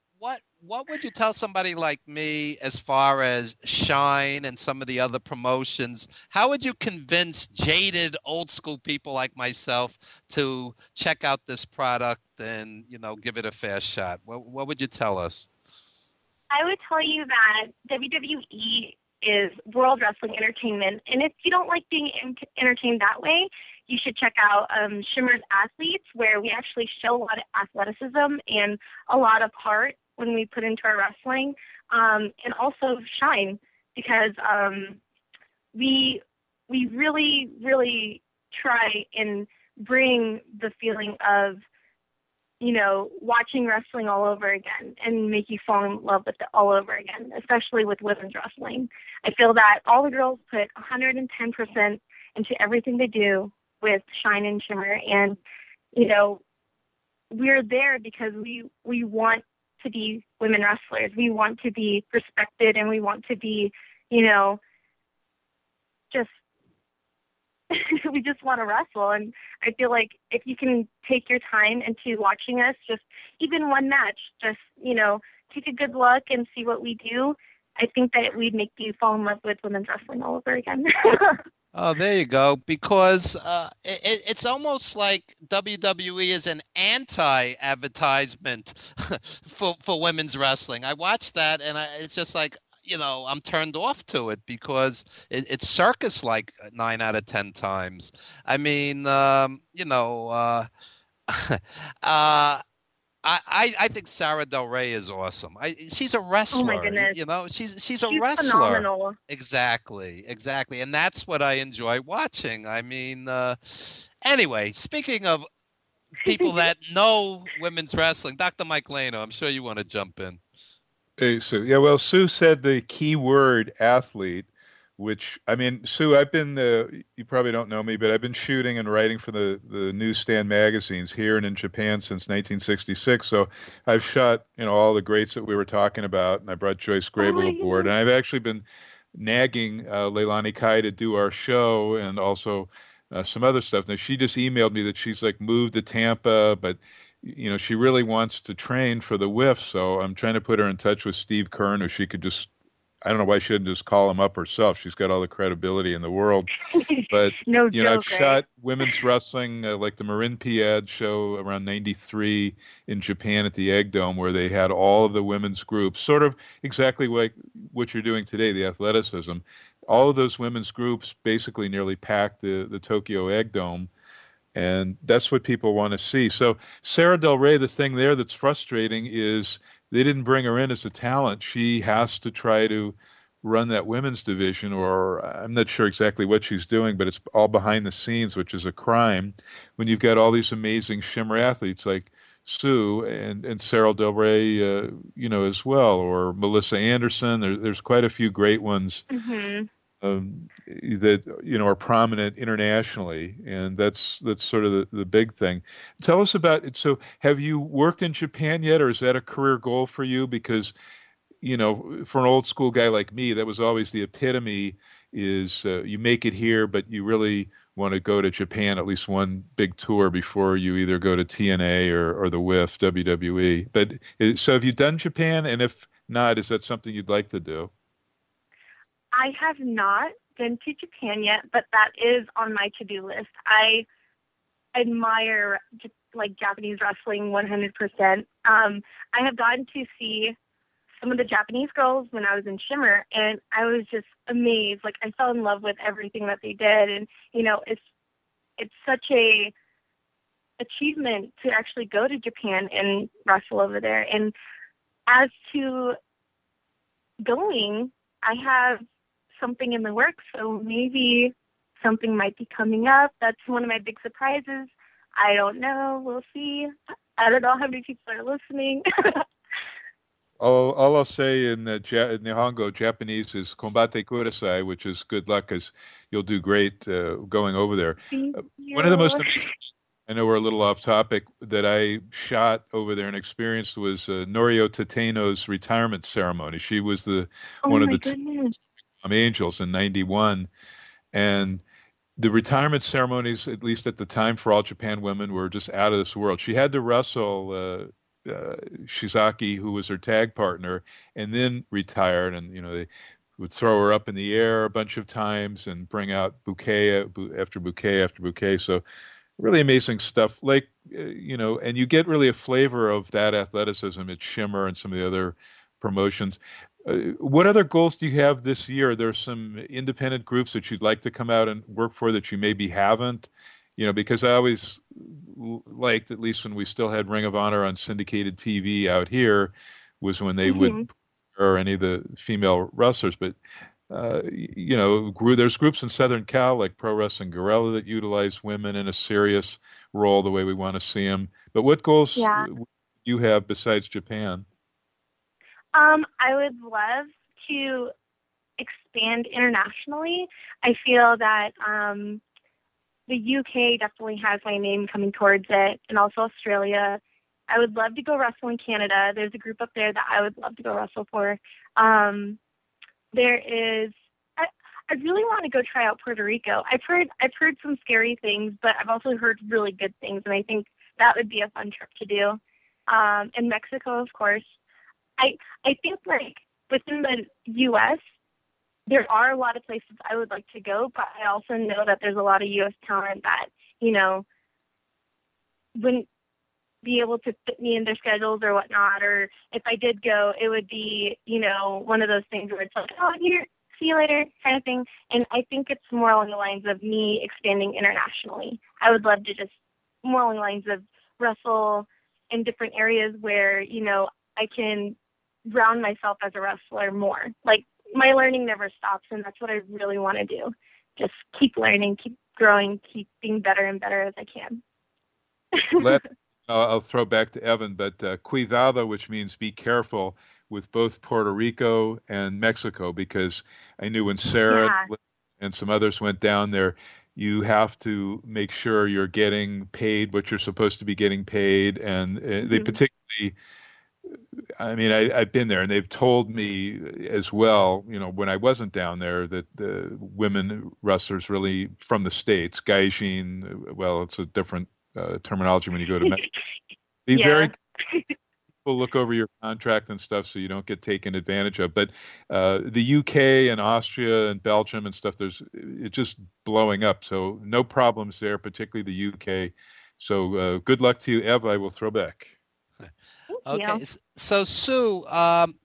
what would you tell somebody like me as far as Shine and some of the other promotions? How would you convince jaded old school people like myself to check out this product and you know give it a fair shot? What what would you tell us? I would tell you that WWE is World Wrestling Entertainment, and if you don't like being entertained that way, you should check out um, Shimmer's Athletes, where we actually show a lot of athleticism and a lot of heart when we put into our wrestling, um, and also Shine, because um, we we really really try and bring the feeling of you know, watching wrestling all over again and make you fall in love with it all over again, especially with women's wrestling. I feel that all the girls put 110% into everything they do with Shine and Shimmer, and you know, we're there because we we want to be women wrestlers. We want to be respected, and we want to be, you know, just we just want to wrestle and I feel like if you can take your time into watching us, just even one match, just, you know, take a good look and see what we do, I think that we'd make you fall in love with women's wrestling all over again. Oh, there you go. Because uh, it, it's almost like WWE is an anti-advertisement for for women's wrestling. I watched that, and I, it's just like you know, I'm turned off to it because it, it's circus like nine out of ten times. I mean, um, you know, uh, uh, I, I I think Sara Del Rey is awesome. I, she's a wrestler. Oh my goodness. You know, she's she's a She's wrestler. phenomenal. Exactly, exactly, and that's what I enjoy watching. I mean, uh, anyway, speaking of people that know women's wrestling, Dr. Mike Lano, I'm sure you want to jump in. Hey, Sue. Yeah, well, Sue said the key word athlete, which, I mean, Sue, I've been, uh, you probably don't know me, but I've been shooting and writing for the, the newsstand magazines here and in Japan since 1966. So I've shot, you know, all the greats that we were talking about, and I brought Joyce Grable aboard. And I've actually been nagging uh, Leilani Kai to do our show and also uh, some other stuff. Now, she just emailed me that she's like moved to Tampa, but you know, she really wants to train for the whiff. So I'm trying to put her in touch with Steve Keirn, or she could just, I don't know why she didn't just call him up herself. She's got all the credibility in the world. But, No you know, I've right? shot women's wrestling, uh, like the Marin Piad show around 93 in Japan at the Egg Dome, where they had all of the women's groups, sort of exactly like what you're doing today, the athleticism. All of those women's groups basically nearly packed the, the Tokyo Egg Dome and that's what people want to see. So Sara Del Rey, the thing there that's frustrating is they didn't bring her in as a talent. She has to try to run that women's division, or I'm not sure exactly what she's doing, but it's all behind the scenes, which is a crime. When you've got all these amazing shimmer athletes like Sue and and Sara Del Rey, uh, you know, as well, or Melissa Anderson. There, there's quite a few great ones hmm um, that you know are prominent internationally, and that's that's sort of the, the big thing. Tell us about it. So, have you worked in Japan yet, or is that a career goal for you? Because you know, for an old school guy like me, that was always the epitome: is uh, you make it here, but you really want to go to Japan at least one big tour before you either go to TNA or, or the WIF WWE. But uh, so, have you done Japan? And if not, is that something you'd like to do? I have not been to Japan yet, but that is on my to-do list. I admire like Japanese wrestling 100%. Um, I have gotten to see some of the Japanese girls when I was in Shimmer, and I was just amazed. Like I fell in love with everything that they did, and you know, it's it's such a achievement to actually go to Japan and wrestle over there. And as to going, I have something in the works, so maybe something might be coming up. That's one of my big surprises. I don't know. We'll see. I don't know how many people are listening. All, all I'll say in the ja- in Nihongo Japanese is "kombate kudasai," which is good luck, because you'll do great uh, going over there. Uh, One of the most amazing, I know we're a little off topic, that I shot over there and experienced was uh, Noriyo Tateno's retirement ceremony. She was the Oh one of the um, Angels in '91, and the retirement ceremonies, at least at the time, for all Japan women were just out of this world. She had to wrestle uh, uh, Shizaki, who was her tag partner, and then retired. And you know they would throw her up in the air a bunch of times and bring out bouquet after bouquet after bouquet. So really amazing stuff. Like uh, you know, and you get really a flavor of that athleticism at Shimmer and some of the other promotions. Uh, what other goals do you have this year? There's some independent groups that you'd like to come out and work for that you maybe haven't. You know, because I always liked, at least when we still had Ring of Honor on syndicated TV out here, was when they would Mhm. or any of the female wrestlers. But uh, you know, grew, there's groups in Southern Cal like Pro Wrestling Guerrilla that utilize women in a serious role the way we want to see them. But what goals Yeah. you have besides Japan? Um, I would love to expand internationally. I feel that um, the UK definitely has my name coming towards it, and also Australia. I would love to go wrestle in Canada. There's a group up there that I would love to go wrestle for. Um, there is. I, I really want to go try out Puerto Rico. I've heard I've heard some scary things, but I've also heard really good things, and I think that would be a fun trip to do. Um, and Mexico, of course. I I think like within the U.S. there are a lot of places I would like to go, but I also know that there's a lot of U.S. talent that you know wouldn't be able to fit me in their schedules or whatnot. Or if I did go, it would be, you know, one of those things where it's like, oh, here, see you later, kind of thing. And I think it's more along the lines of me expanding internationally. I would love to just more along the lines of wrestle in different areas where, you know, I can ground myself as a wrestler more. Like my learning never stops, and that's what I really want to do. Just keep learning, keep growing, keep being better and better as I can. Let, I'll, I'll throw back to Evan, but uh, cuidado, which means be careful with both Puerto Rico and Mexico, because I knew when Sarah Yeah. and some others went down there, you have to make sure you're getting paid what you're supposed to be getting paid, and uh, they Mhm. particularly. I mean, I, I've been there, and they've told me as well. You know, when I wasn't down there, that the women wrestlers really from the states, gaijin. Well, it's a different uh, terminology when you go to. Me- be Yeah. very careful, look over your contract and stuff so you don't get taken advantage of. But uh, the UK and Austria and Belgium and stuff, there's it's just blowing up. So no problems there, particularly the UK. So uh, good luck to you, Eva. I will throw back. Okay, s- so Sue, um,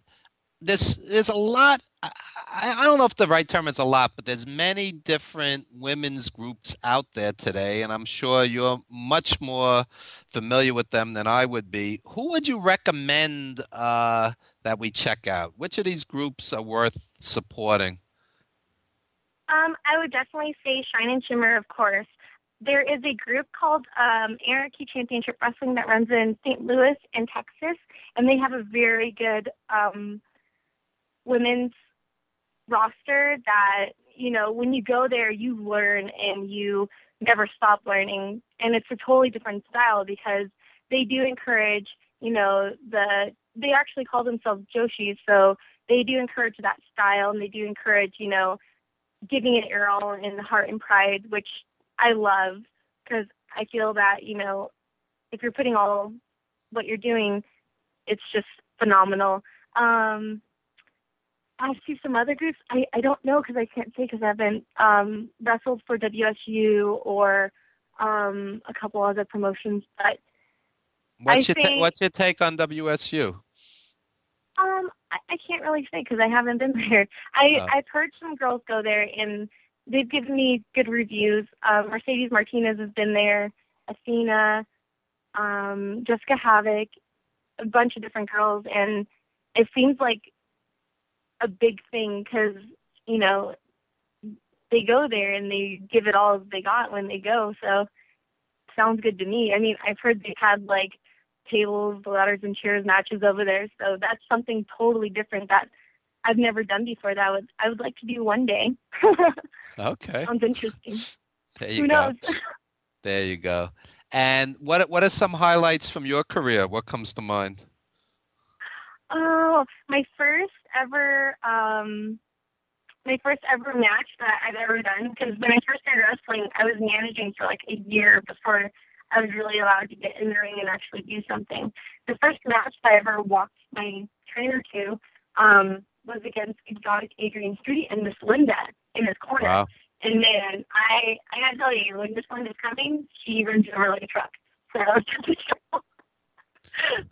this there's a lot. I, I I don't know if the right term is a lot, but there's many different women's groups out there today, and I'm sure you're much more familiar with them than I would be. Who would you recommend uh, that we check out? Which of these groups are worth supporting? Um, I would definitely say Shine and Shimmer, of course. There is a group called um, Anarchy Championship Wrestling that runs in St. Louis and Texas, and they have a very good um, women's roster that, you know, when you go there, you learn and you never stop learning. And it's a totally different style because they do encourage, you know, the, they actually call themselves Joshis, so they do encourage that style and they do encourage, you know, giving it your all in heart and pride, which I love because I feel that, you know, if you're putting all what you're doing, it's just phenomenal. Um, as to some other groups, I, I don't know because I can't say because I haven't um, wrestled for WSU or um, a couple other promotions, but What's I your ta- what's your take on WSU? Um, I, I can't really say because I haven't been there. I Oh. I've heard some girls go there and they've given me good reviews. Um, Mercedes Martinez has been there, Athena, um, Jessica Havoc, a bunch of different girls, and it seems like a big thing because you know they go there and they give it all they got when they go. So sounds good to me. I mean, I've heard they've had like tables, ladders, and chairs matches over there. So that's something totally different that I've never done before. That would I would like to do one day. Okay, Sounds interesting. there you Who go. knows? There you go. And what what are some highlights from your career? What comes to mind? Oh, my first ever, um, my first ever match that I've ever done. Because when I first started wrestling, I was managing for like a year before I was really allowed to get in the ring and actually do something. The first match that I ever walked my trainer to um, was against exotic Adrian Street and Miss Linda in his corner. Wow. And man, I I gotta tell you, when Miss Linda's coming, she runs over like a truck. So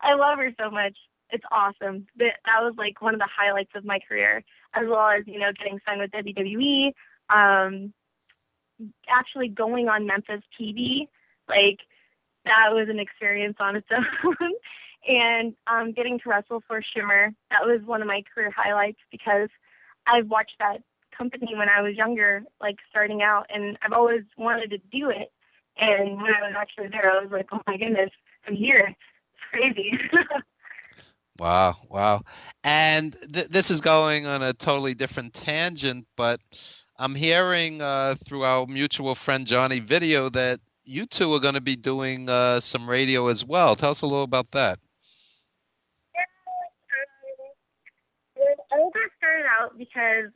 I love her so much. It's awesome. That that was like one of the highlights of my career, as well as you know getting signed with WWE. Um, actually going on Memphis TV, like that was an experience on its own. And um, getting to wrestle for Shimmer, that was one of my career highlights because I've watched that company when I was younger, like starting out, and I've always wanted to do it. And when I was actually there, I was like, oh my goodness, I'm here. It's crazy. Wow, wow. And th- this is going on a totally different tangent, but I'm hearing uh, through our mutual friend Johnny Video that you two are going to be doing uh, some radio as well. Tell us a little about that. All started out because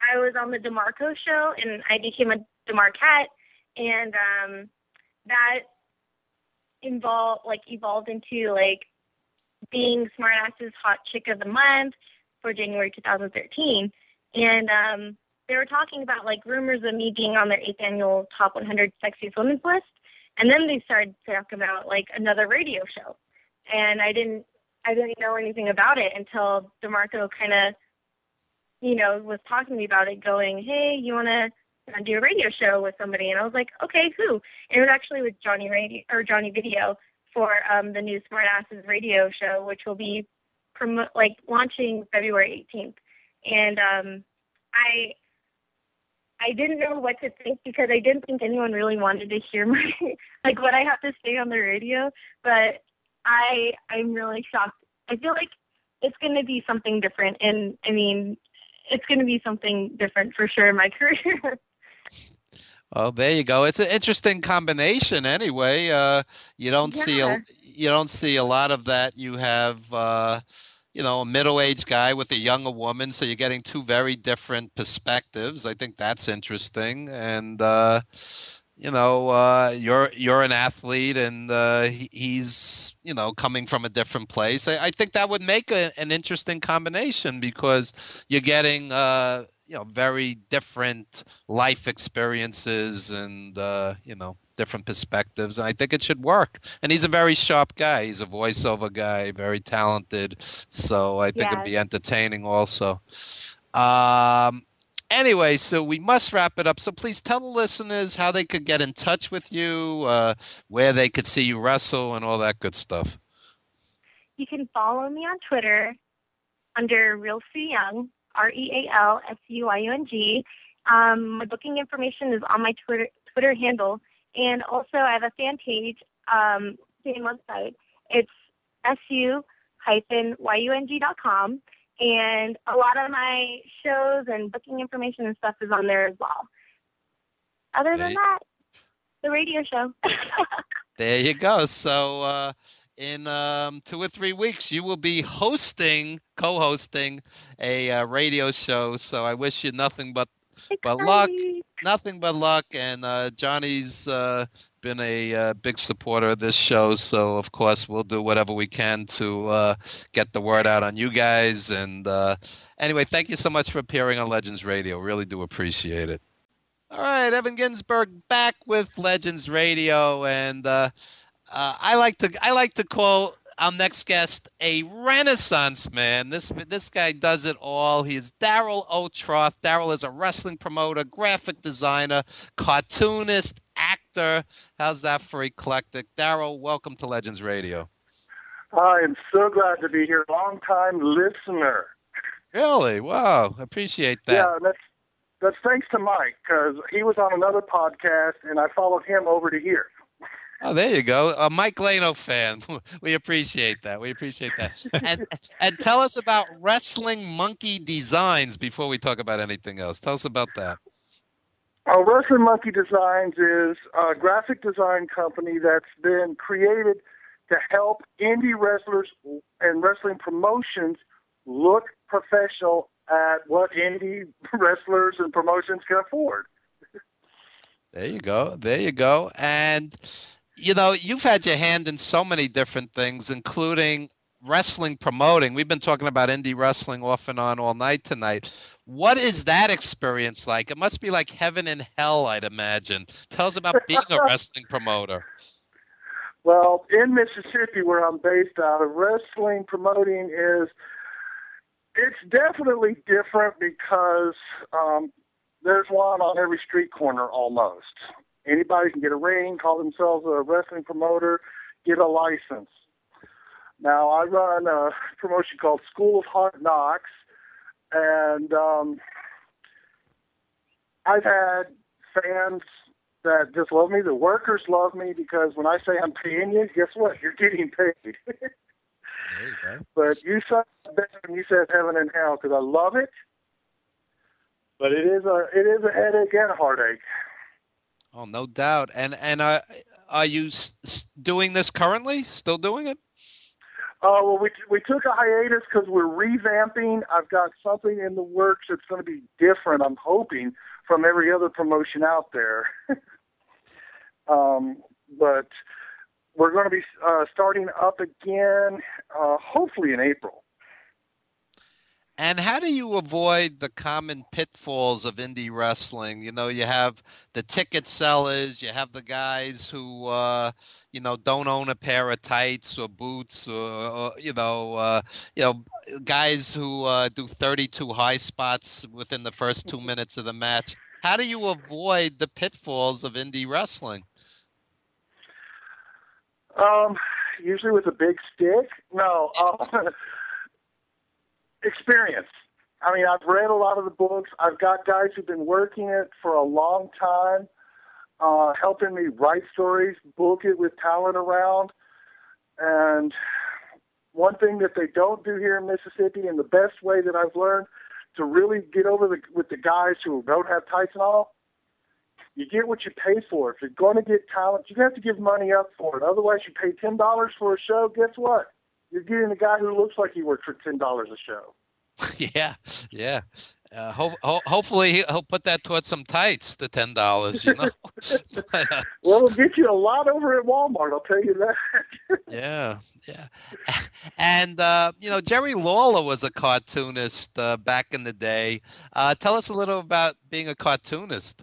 I was on the DeMarco show and I became a DeMarquette, and um, that involved like evolved into like being Smartass's Hot Chick of the Month for January 2013, and um, they were talking about like rumors of me being on their eighth annual Top 100 Sexiest Women's list, And then they started talking about like another radio show, and I didn't I didn't know anything about it until Demarco kind of you know was talking to me about it, going, "Hey, you want to?" do a radio show with somebody and I was like, okay, who? And it was actually with Johnny Radio or Johnny Video for um the new Smart Asses radio show, which will be promo- like launching February 18th. And um I I didn't know what to think because I didn't think anyone really wanted to hear my like what I have to say on the radio, but I I'm really shocked. I feel like it's going to be something different and I mean it's going to be something different for sure in my career. Oh, there you go. It's an interesting combination. Anyway, uh, you don't see a you don't see a lot of that. You have uh, you know a middle-aged guy with a younger woman, so you're getting two very different perspectives. I think that's interesting, and uh, you know uh, you're you're an athlete, and uh, he, he's you know coming from a different place. I, I think that would make a, an interesting combination because you're getting uh, you know very different life experiences and uh, you know different perspectives. I think it should work. And he's a very sharp guy. He's a voiceover guy, very talented. So I think it'd be entertaining also. Um, anyway, so we must wrap it up. So please tell the listeners how they could get in touch with you, uh, where they could see you wrestle, and all that good stuff. You can follow me on Twitter under Real Su Yung, R E A L S U I U N G. Um, my booking information is on my Twitter Twitter handle, and also I have a fan page, um, same website. It's su hyphen yung dot com, and a lot of my shows and booking information and stuff is on there as well. Other than that, the radio show. There you go. So uh, in um, two or three weeks, you will be hosting, co-hosting a uh, radio show. So I wish you nothing but but luck, nothing but luck. And uh, Johnny's uh, been a uh, big supporter of this show, so of course we'll do whatever we can to uh, get the word out on you guys. And uh, anyway, thank you so much for appearing on Legends Radio. Really do appreciate it. All right, Evan Ginsberg back with Legends Radio, and uh, uh, I like to I like to call our next guest a Renaissance man. This this guy does it all. He is Daryl Otroth. Daryl is a wrestling promoter, graphic designer, cartoonist, actor. How's that for eclectic? Daryl, welcome to Legends Radio. I am so glad to be here. Long time listener. Really? Wow, appreciate that. Yeah, that's that's thanks to Mike because he was on another podcast and I followed him over to here. Oh, there you go. A Mike Lano fan. We appreciate that. We appreciate that. And and tell us about Wrestling Monkey Designs before we talk about anything else. Tell us about that. Uh, Wrestling Monkey Designs is a graphic design company that's been created to help indie wrestlers and wrestling promotions look professional at what indie wrestlers and promotions can afford. There you go. There you go. And you know, you've had your hand in so many different things, including wrestling promoting. We've been talking about indie wrestling off and on all night tonight. What is that experience like? It must be like heaven and hell, I'd imagine. Tell us about being a wrestling promoter. Well, in Mississippi, where I'm based out of, wrestling promoting is it's definitely different because um, there's one on every street corner almost. Anybody can get a ring, call themselves a wrestling promoter, get a license. Now, I run a promotion called School of Hard Knocks, and um, I've had fans that just love me. The workers love me because when I say I'm paying you, guess what? You're getting paid. but you said when you said heaven and hell because I love it. But it is a it is a headache and a heartache. Oh, no doubt. And and uh, are you s- s- doing this currently? Still doing it? Uh, well, we we took a hiatus because we're revamping. I've got something in the works that's going to be different. I'm hoping from every other promotion out there. um, but we're going to be uh, starting up again, uh, hopefully in April. And how do you avoid the common pitfalls of indie wrestling? You know, you have the ticket sellers, you have the guys who, uh, you know, don't own a pair of tights or boots, or, or you know, uh, you know, guys who uh, do 32 high spots within the first two minutes of the match. How do you avoid the pitfalls of indie wrestling? Um, usually with a big stick. No, uh, experience. I mean, I've read a lot of the books. I've got guys who've been working it for a long time, uh, helping me write stories, book it with talent around. And one thing that they don't do here in Mississippi, and the best way that I've learned to really get over the with the guys who don't have all, you get what you pay for. If you're going to get talent, you have to give money up for it. Otherwise, you pay ten dollars for a show. Guess what? You're getting a guy who looks like he works for ten dollars a show. yeah, yeah. Uh, ho- ho- hopefully he- he'll put that towards some tights. The ten dollars, you know. But, uh, Well, it'll get you a lot over at Walmart. I'll tell you that. yeah, yeah. And uh, you know, Jerry Lawler was a cartoonist uh, back in the day. Uh, tell us a little about being a cartoonist.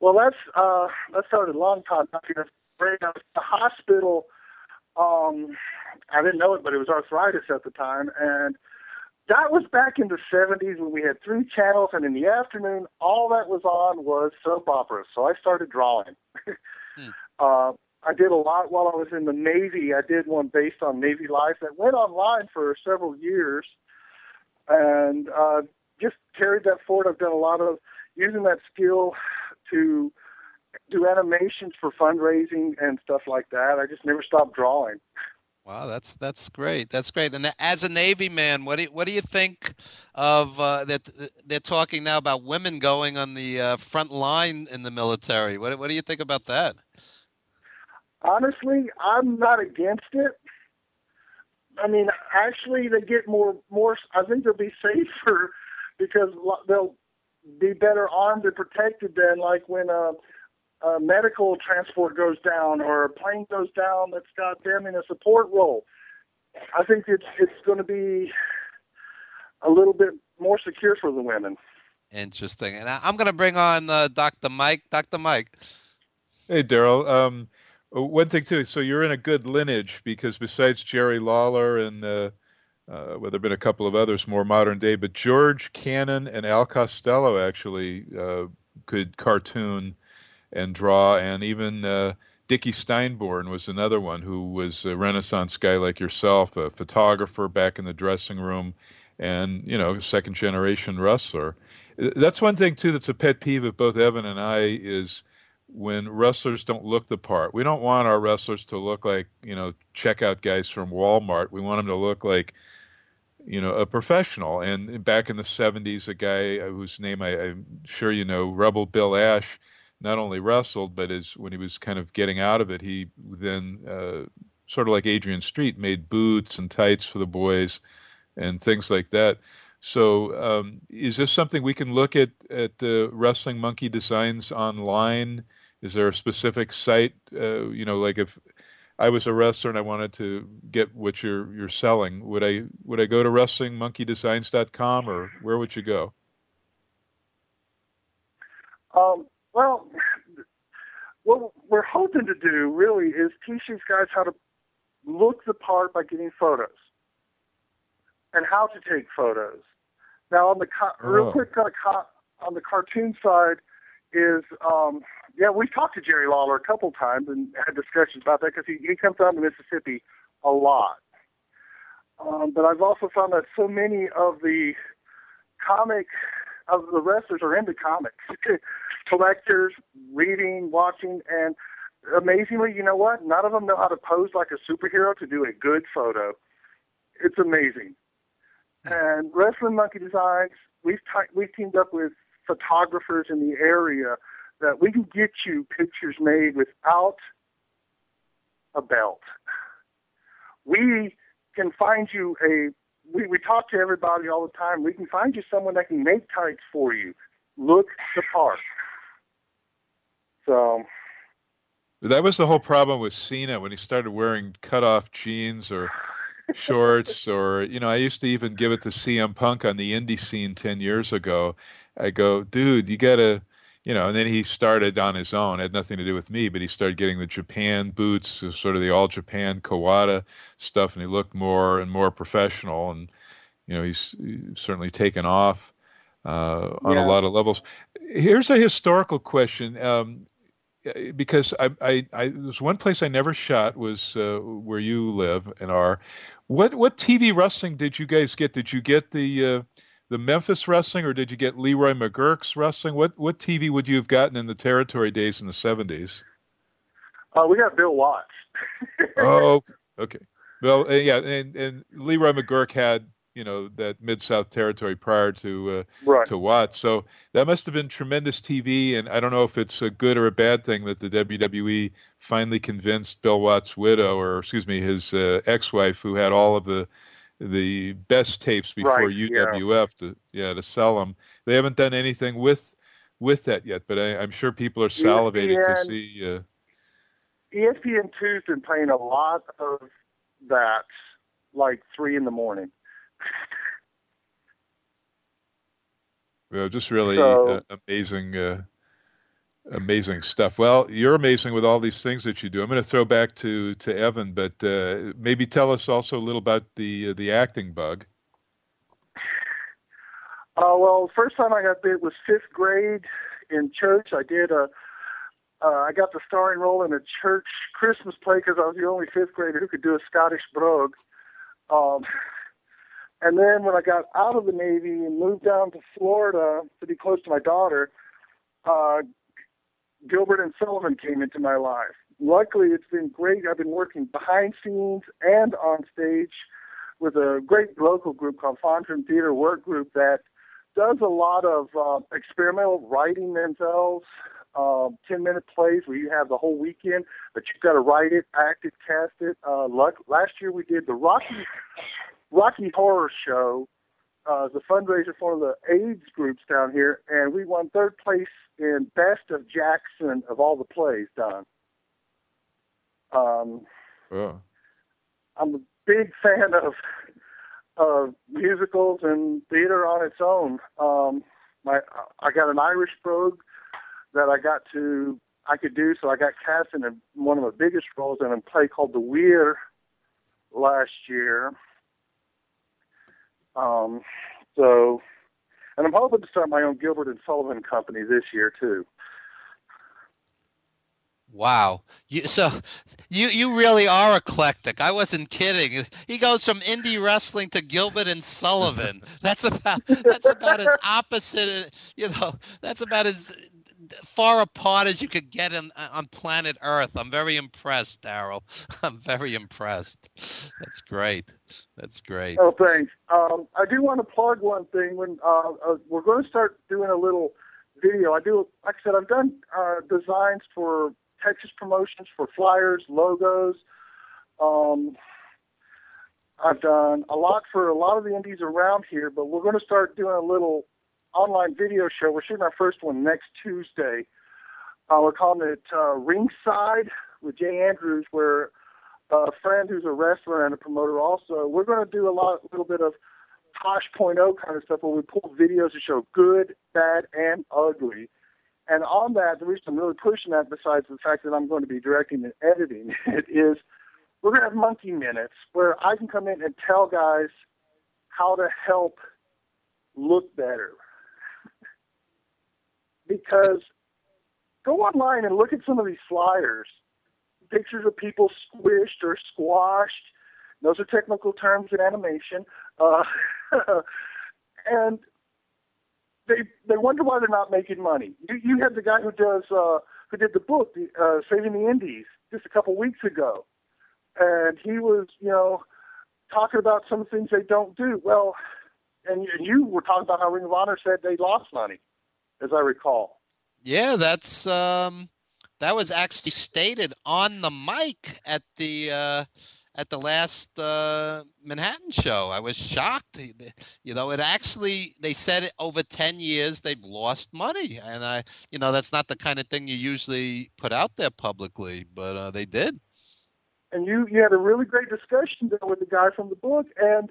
Well, that's uh, that started a long time ago. Right now, the hospital. Um, I didn't know it, but it was arthritis at the time, and that was back in the '70s when we had three channels, and in the afternoon, all that was on was soap operas. So I started drawing. uh, I did a lot while I was in the Navy. I did one based on Navy life that went online for several years, and uh, just carried that forward. I've done a lot of using that skill to do animations for fundraising and stuff like that. I just never stopped drawing. Wow, that's that's great. That's great. And as a Navy man, what do you, what do you think of uh, that? They're talking now about women going on the uh, front line in the military. What what do you think about that? Honestly, I'm not against it. I mean, actually, they get more more. I think they'll be safer because they'll be better armed and protected than like when a, a medical transport goes down or a plane goes down that's got them in a support role. I think it's it's going to be a little bit more secure for the women. Interesting. And I, I'm going to bring on uh, Dr. Mike. Dr. Mike. Hey, Daryl. Um, one thing too. So you're in a good lineage because besides Jerry Lawler and uh, uh, well, there have been a couple of others more modern day, but George Cannon and Al Costello actually uh, could cartoon and draw, and even uh, Dickie Steinborn was another one who was a Renaissance guy like yourself, a photographer back in the dressing room, and you know, second generation wrestler. That's one thing too. That's a pet peeve of both Evan and I is when wrestlers don't look the part. We don't want our wrestlers to look like you know checkout guys from Walmart. We want them to look like you know a professional. And back in the '70s, a guy whose name I, I'm sure you know, Rebel Bill Ash, not only wrestled, but as when he was kind of getting out of it, he then uh, sort of like Adrian Street made boots and tights for the boys and things like that. So, um, is this something we can look at at uh, Wrestling Monkey Designs online? Is there a specific site? Uh, you know, like if I was a wrestler and I wanted to get what you're you're selling, would I would I go to WrestlingMonkeyDesigns.com or where would you go? Um, well, what we're hoping to do really is teach these guys how to look the part by getting photos and how to take photos. Now, on the co- real Oh. quick on the, co- on the cartoon side is um, yeah, we've talked to Jerry Lawler a couple times and had discussions about that because he, he comes down to Mississippi a lot. Um, but I've also found that so many of the comic of the wrestlers are into comics, collectors, reading, watching, and amazingly, you know what? None of them know how to pose like a superhero to do a good photo. It's amazing. Hmm. And Wrestling Monkey Designs, we've ti- we've teamed up with photographers in the area that we can get you pictures made without a belt. We can find you a we, we talk to everybody all the time. We can find you someone that can make tights for you. Look the part. So That was the whole problem with Cena when he started wearing cut off jeans or shorts or you know i used to even give it to cm punk on the indie scene 10 years ago i go dude you gotta you know and then he started on his own it had nothing to do with me but he started getting the japan boots uh, sort of the all japan kawada stuff and he looked more and more professional and you know he's, he's certainly taken off uh, on Yeah. a lot of levels here's a historical question um, uh, because I, I, I there's one place I never shot was uh, where you live and are. What what TV wrestling did you guys get? Did you get the uh, the Memphis wrestling or did you get Leroy McGuirk's wrestling? What what TV would you have gotten in the territory days in the seventies? Uh, we got Bill Watts. oh, okay. Well, uh, yeah, and and Leroy McGuirk had you know that mid South territory prior to uh, Right. to Watts, so that must have been tremendous TV. And I don't know if it's a good or a bad thing that the WWE finally convinced Bill Watts' widow, or excuse me, his uh, ex-wife, who had all of the the best tapes before Right, yeah. UWF to yeah to sell them. They haven't done anything with with that yet, but I, I'm sure people are salivating to see. Uh, ESPN two's been playing a lot of that, like three in the morning. Yeah, just really So- uh, amazing, uh, amazing stuff. Well, you're amazing with all these things that you do. I'm going to throw back to to Evan, but uh, maybe tell us also a little about the uh, the acting bug. Uh, well, first time I got bit was fifth grade in church. I did a, uh, I got the starring role in a church Christmas play because I was the only fifth grader who could do a Scottish brogue. Um, and then when I got out of the Navy and moved down to Florida to be close to my daughter, uh, Gilbert and Sullivan came into my life. Luckily, it's been great. I've been working behind scenes and on stage with a great local group called Fondren Theater Work Group that does a lot of uh, experimental writing themselves, um, 10 minute plays where you have the whole weekend, but you've got to write it, act it, cast it. Uh, luck, last year we did the Rocky Rocky Horror Show uh, a fundraiser for one of the AIDS groups down here, and we won third place in Best of Jackson of all the plays done. Um, Oh, I'm a big fan of of musicals and theater on its own. Um, my I got an Irish brogue that I got to I could do, so I got cast in a, one of the biggest roles in a play called The Weir last year. Um, so, and I'm hoping to start my own Gilbert and Sullivan company this year too. Wow. You, so you you really are eclectic. I wasn't kidding. He goes from indie wrestling to Gilbert and Sullivan. That's about that's about as opposite. You know, that's about as far apart as you could get in, on planet Earth. I'm very impressed, Daryl. I'm very impressed. That's great. That's great. Oh, thanks. Um, I do want to plug one thing. When uh, uh, we're going to start doing a little video, I do. Like I said, I've done uh, designs for Texas promotions, for flyers, logos. Um, I've done a lot for a lot of the indies around here, but we're going to start doing a little online video show. We're shooting our first one next Tuesday. Uh, we're calling it uh, Ringside with Jay Andrews, where a friend who's a wrestler and a promoter also. We're going to do a lot, a little bit of Tosh.0 kind of stuff where we pull videos to show good, bad, and ugly. And on that, the reason I'm really pushing that, besides the fact that I'm going to be directing and editing it, is we're going to have monkey minutes where I can come in and tell guys how to help look better. Because go online and look at some of these flyers pictures of people squished or squashed. Those are technical terms in animation. Uh, and they they wonder why they're not making money. You you had the guy who does uh, who did the book, uh, Saving the Indies, just a couple weeks ago, and he was you know talking about some things they don't do. Well, and you were talking about how Ring of Honor said they lost money, as I recall. Yeah, that's um that was actually stated on the mic at the uh at the last uh Manhattan show. I was shocked. You know, it actually they said it over 10 years they've lost money and I you know, that's not the kind of thing you usually put out there publicly, but uh they did. and you you had a really great discussion there with the guy from the book. And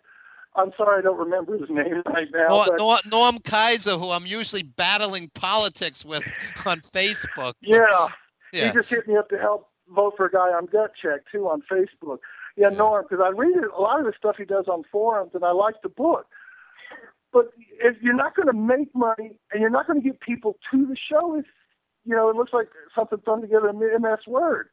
I'm sorry I don't remember his name right now. Nor, but Nor, Norm Kaiser, who I'm usually battling politics with on Facebook. yeah, Yeah. he just hit me up to help vote for a guy on Gut Check too on Facebook. Yeah, Norm, because I read a lot of the stuff he does on forums, and I like the book. But if you're not going to make money and you're not going to get people to the show, it's you know it looks like something thrown together in MS Word.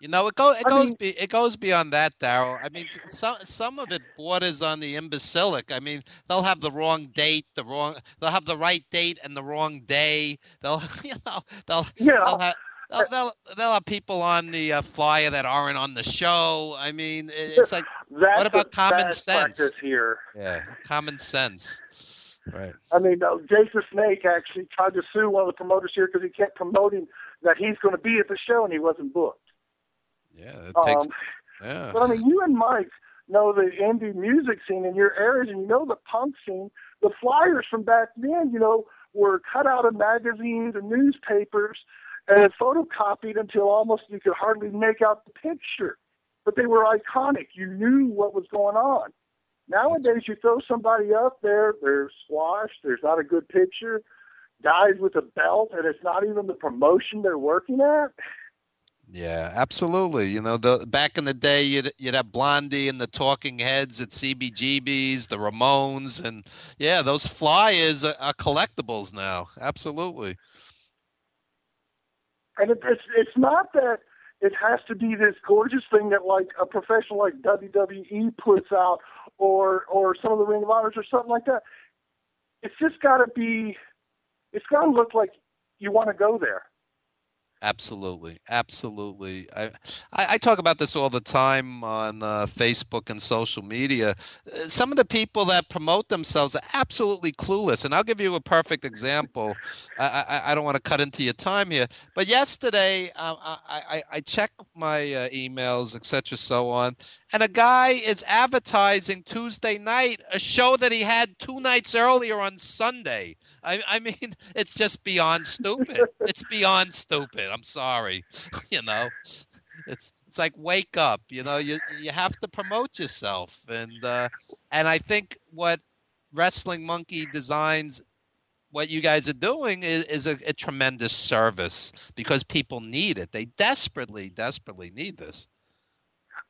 You know, it, go, it I goes mean- be, it goes beyond that, Daryl. I mean, some some of it borders on the imbecilic. I mean, they'll have the wrong date, the wrong. They'll have the right date and the wrong day. They'll, you know, they'll Yeah. they'll have. They'll, they'll, they'll have people on the uh, flyer that aren't on the show. I mean, it's like, That's what about common sense? here. Yeah, common sense. Right. I mean, uh, Jason Snake actually tried to sue one of the promoters here because he kept promoting that he's going to be at the show and he wasn't booked. Yeah, it takes. Um, yeah. But I mean, you and Mike know the indie music scene in your areas, and you know the punk scene. The flyers from back then, you know, were cut out of magazines and newspapers and photocopied until almost you could hardly make out the picture. But they were iconic. You knew what was going on. Nowadays, you throw somebody up there, they're squashed. There's not a good picture. Guys with a belt, and it's not even the promotion they're working at. Yeah, absolutely. You know, the back in the day, you'd you'd have Blondie and the Talking Heads at CBGB's, the Ramones, and yeah, those flyers are, are collectibles now. Absolutely. And it, it's it's not that it has to be this gorgeous thing that like a professional like WWE puts out or or some of the Ring of Honors or something like that. It's just got to be. It's got to look like you want to go there. Absolutely, absolutely. I, I I talk about this all the time on uh, Facebook and social media. Uh, Some of the people that promote themselves are absolutely clueless, and I'll give you a perfect example. I I, I don't want to cut into your time here, but yesterday uh, I, I I checked my uh, emails, etc., so on, and a guy is advertising Tuesday night a show that he had two nights earlier on Sunday. I, I mean, it's just beyond stupid. it's beyond stupid. I'm sorry. you know, it's it's like wake up. You know, you you have to promote yourself, and uh, and I think what Wrestling Monkey designs. What you guys are doing is, is a, a tremendous service because people need it. They desperately, desperately need this.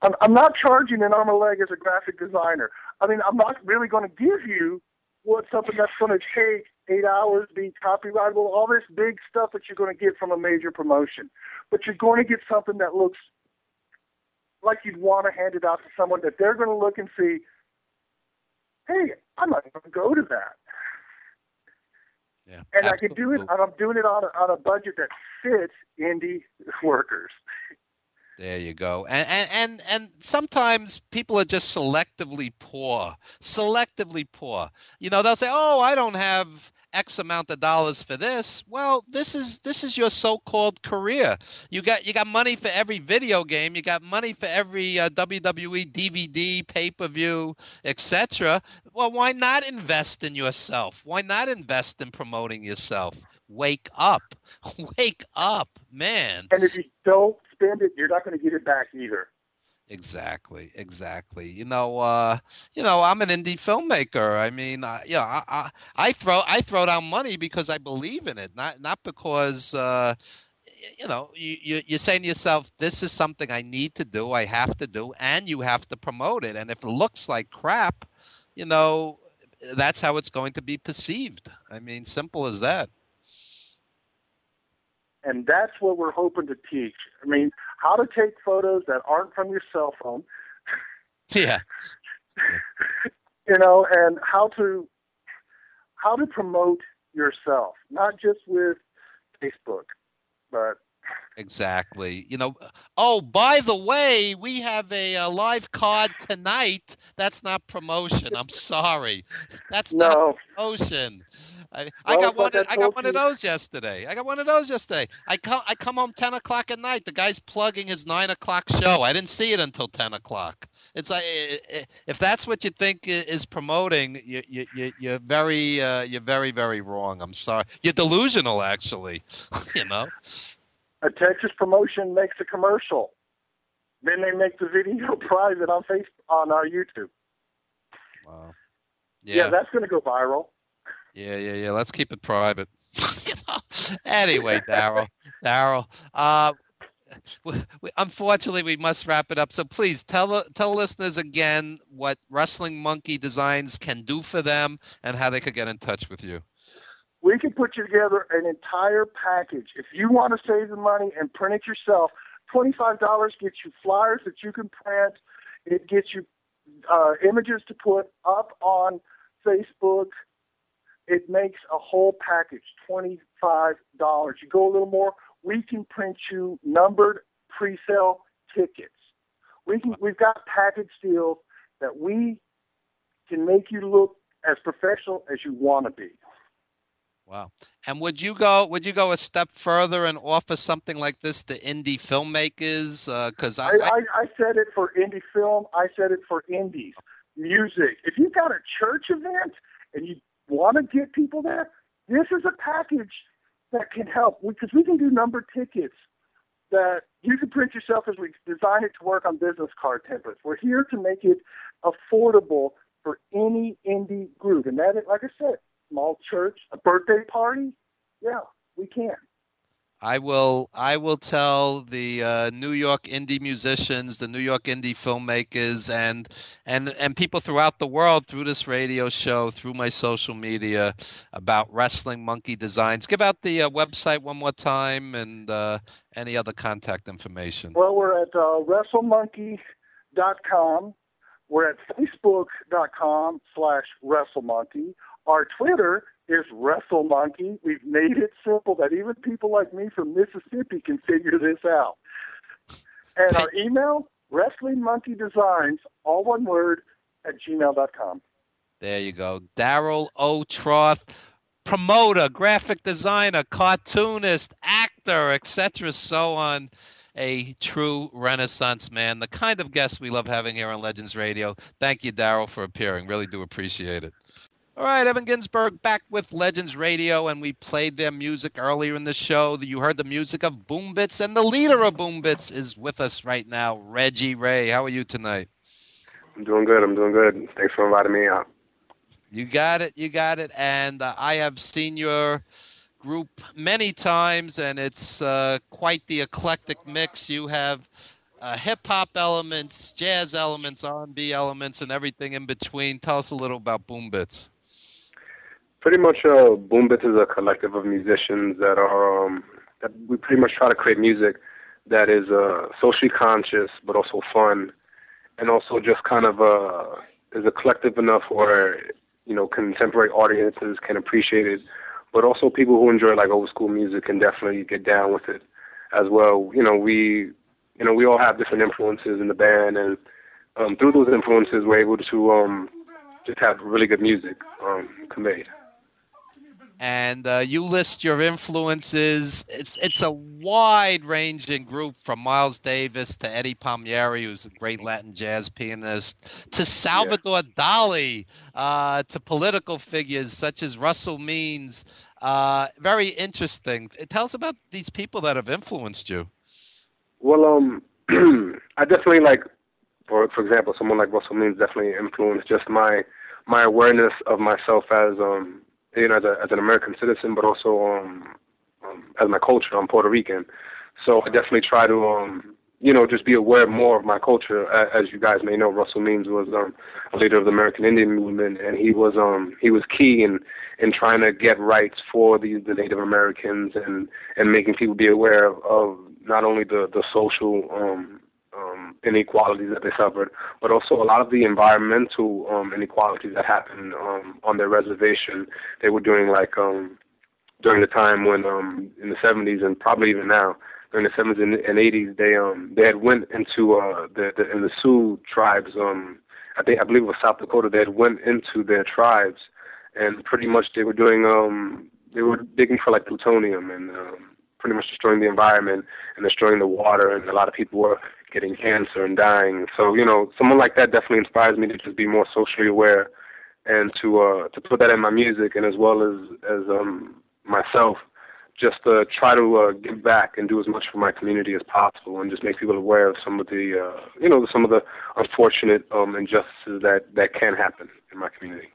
I'm, I'm not charging an arm and leg as a graphic designer. I mean, I'm not really going to give you what something that's going to take eight hours, be copyrightable, all this big stuff that you're going to get from a major promotion. But you're going to get something that looks like you'd want to hand it out to someone that they're going to look and see, hey, I'm might going to go to that. Yeah, And I can do it, and I'm doing it on a, on a budget that fits indie workers. There you go. And, and and and sometimes people are just selectively poor. Selectively poor. You know, they'll say, "Oh, I don't have X amount of dollars for this." Well, this is this is your so-called career. You got you got money for every video game. You got money for every uh, WWE DVD, pay-per-view, etc. Well, why not invest in yourself? Why not invest in promoting yourself? Wake up. Wake up, man. And if you don't spend it, you're not going to get it back either. Exactly, exactly. You know, uh, you know, I'm an indie filmmaker. I mean, uh, yeah, I, I, I throw I throw down money because I believe in it, not not because uh, you know you, you you're saying to yourself, this is something I need to do, I have to do, and you have to promote it. And if it looks like crap, you know, that's how it's going to be perceived. I mean, simple as that. And that's what we're hoping to teach. I mean, how to take photos that aren't from your cell phone, Yeah. you know, and how to how to promote yourself, not just with Facebook, but Exactly. You know, oh, by the way, we have a, uh live card tonight. That's not promotion. I'm sorry. That's No. not promotion. I, I Well, got one. I I got one of those yesterday. I got one of those yesterday. I come. I come home ten o'clock at night. The guy's plugging his nine o'clock show. I didn't see it until ten o'clock. It's like i- i- if that's what you think is promoting, you, you, you, you're very, uh, you're very, very wrong. I'm sorry. You're delusional, actually. you know. a Texas promotion makes a commercial. then they make the video private on Facebook on our YouTube. Wow. Yeah, that's going to go viral. Yeah, yeah, yeah. Let's keep it private. Anyway, Daryl, Daryl. Uh, unfortunately, we must wrap it up. So please tell tell listeners again what Wrestling Monkey Designs can do for them and how they could get in touch with you. we can put you together an entire package. If you want to save the money and print it yourself, twenty-five dollars gets you flyers that you can print. It gets you uh, images to put up on Facebook. It makes a whole package, twenty-five dollars. You go a little more, we can print you numbered pre-sale tickets. We can. We've got package deals that we can make you look as professional as you want to be. Wow. And would you go would you go a step further and offer something like this to indie filmmakers? Uh, because I, I, I, I said it for indie film. I said it for indies. Music. If you've got a church event and you want to get people there, this is a package that can help because we can do numbered tickets that you can print yourself as we design it to work on business card templates. We're here to make it affordable for any indie group. And that, like I said, small church, a birthday party, yeah, we can. I will I will tell the uh, New York indie musicians, the New York indie filmmakers, and and and people throughout the world through this radio show, through my social media, about Wrestling Monkey Designs. Give out the uh, website one more time and uh, any other contact information. Well, we're at uh, WrestleMonkey.com. We're at Facebook.com slash WrestleMonkey. Our Twitter is Wrestle Monkey. We've made it simple that even people like me from Mississippi can figure this out. And our email, WrestlingMonkeyDesigns, all one word, at gmail.com. There you go. Daryl O. Troth, promoter, graphic designer, cartoonist, actor, etc., so on. A true Renaissance man, the kind of guest we love having here on Legends Radio. Thank you, Daryl, for appearing. Really do appreciate it. All right, Evan Ginsberg back with Legends Radio, and we played their music earlier in the show. You heard the music of Boom Bits, and the leader of Boom Bits is with us right now, Reggie Ray. How are you tonight? I'm doing good. I'm doing good. Thanks for inviting me out. You got it. You got it. And uh, I have seen your group many times, and it's uh, quite the eclectic mix. You have uh, hip hop elements, jazz elements, R&B elements, and everything in between. Tell us a little about Boom Bits. Pretty much, uh, Boom Bits is a collective of musicians that are um, that we pretty much try to create music that is uh, socially conscious but also fun, and also just kind of uh, is a collective enough where you know contemporary audiences can appreciate it, but also people who enjoy like old school music can definitely get down with it as well. You know, we you know we all have different influences in the band, and um, through those influences, we're able to um, just have really good music um, conveyed. And uh, you list your influences. It's it's a wide ranging group from Miles Davis to Eddie Palmieri, who's a great Latin jazz pianist, to Salvador Dali, uh, to political figures such as Russell Means. Uh, very interesting. Tell us about these people that have influenced you. Well, um, I definitely like, for for example, someone like Russell Means definitely influenced just my my awareness of myself as um you know as, a, as an American citizen, but also um, um as my culture. I'm Puerto Rican, so I definitely try to um you know just be aware more of my culture. As you guys may know, Russell Means was um a leader of the American Indian movement, and he was um he was key in in trying to get rights for the the Native Americans and and making people be aware of, of not only the the social um, inequalities that they suffered, but also a lot of the environmental um, inequalities that happened um, on their reservation. They were doing like um, during the time when um, in the 70s and probably even now during the 70s and, and 80s they um, they had went into uh, the, the in the Sioux tribes. Um, I think I believe it was South Dakota. They had went into their tribes and pretty much they were doing um, they were digging for like plutonium and um, pretty much destroying the environment and destroying the water and a lot of people were getting cancer and dying. So, you know, someone like that definitely inspires me to just be more socially aware and to uh to put that in my music and as well as as um myself just uh, try to uh, give back and do as much for my community as possible, and just make people aware of some of the uh, you know some of the unfortunate um, injustices that that can happen in my community.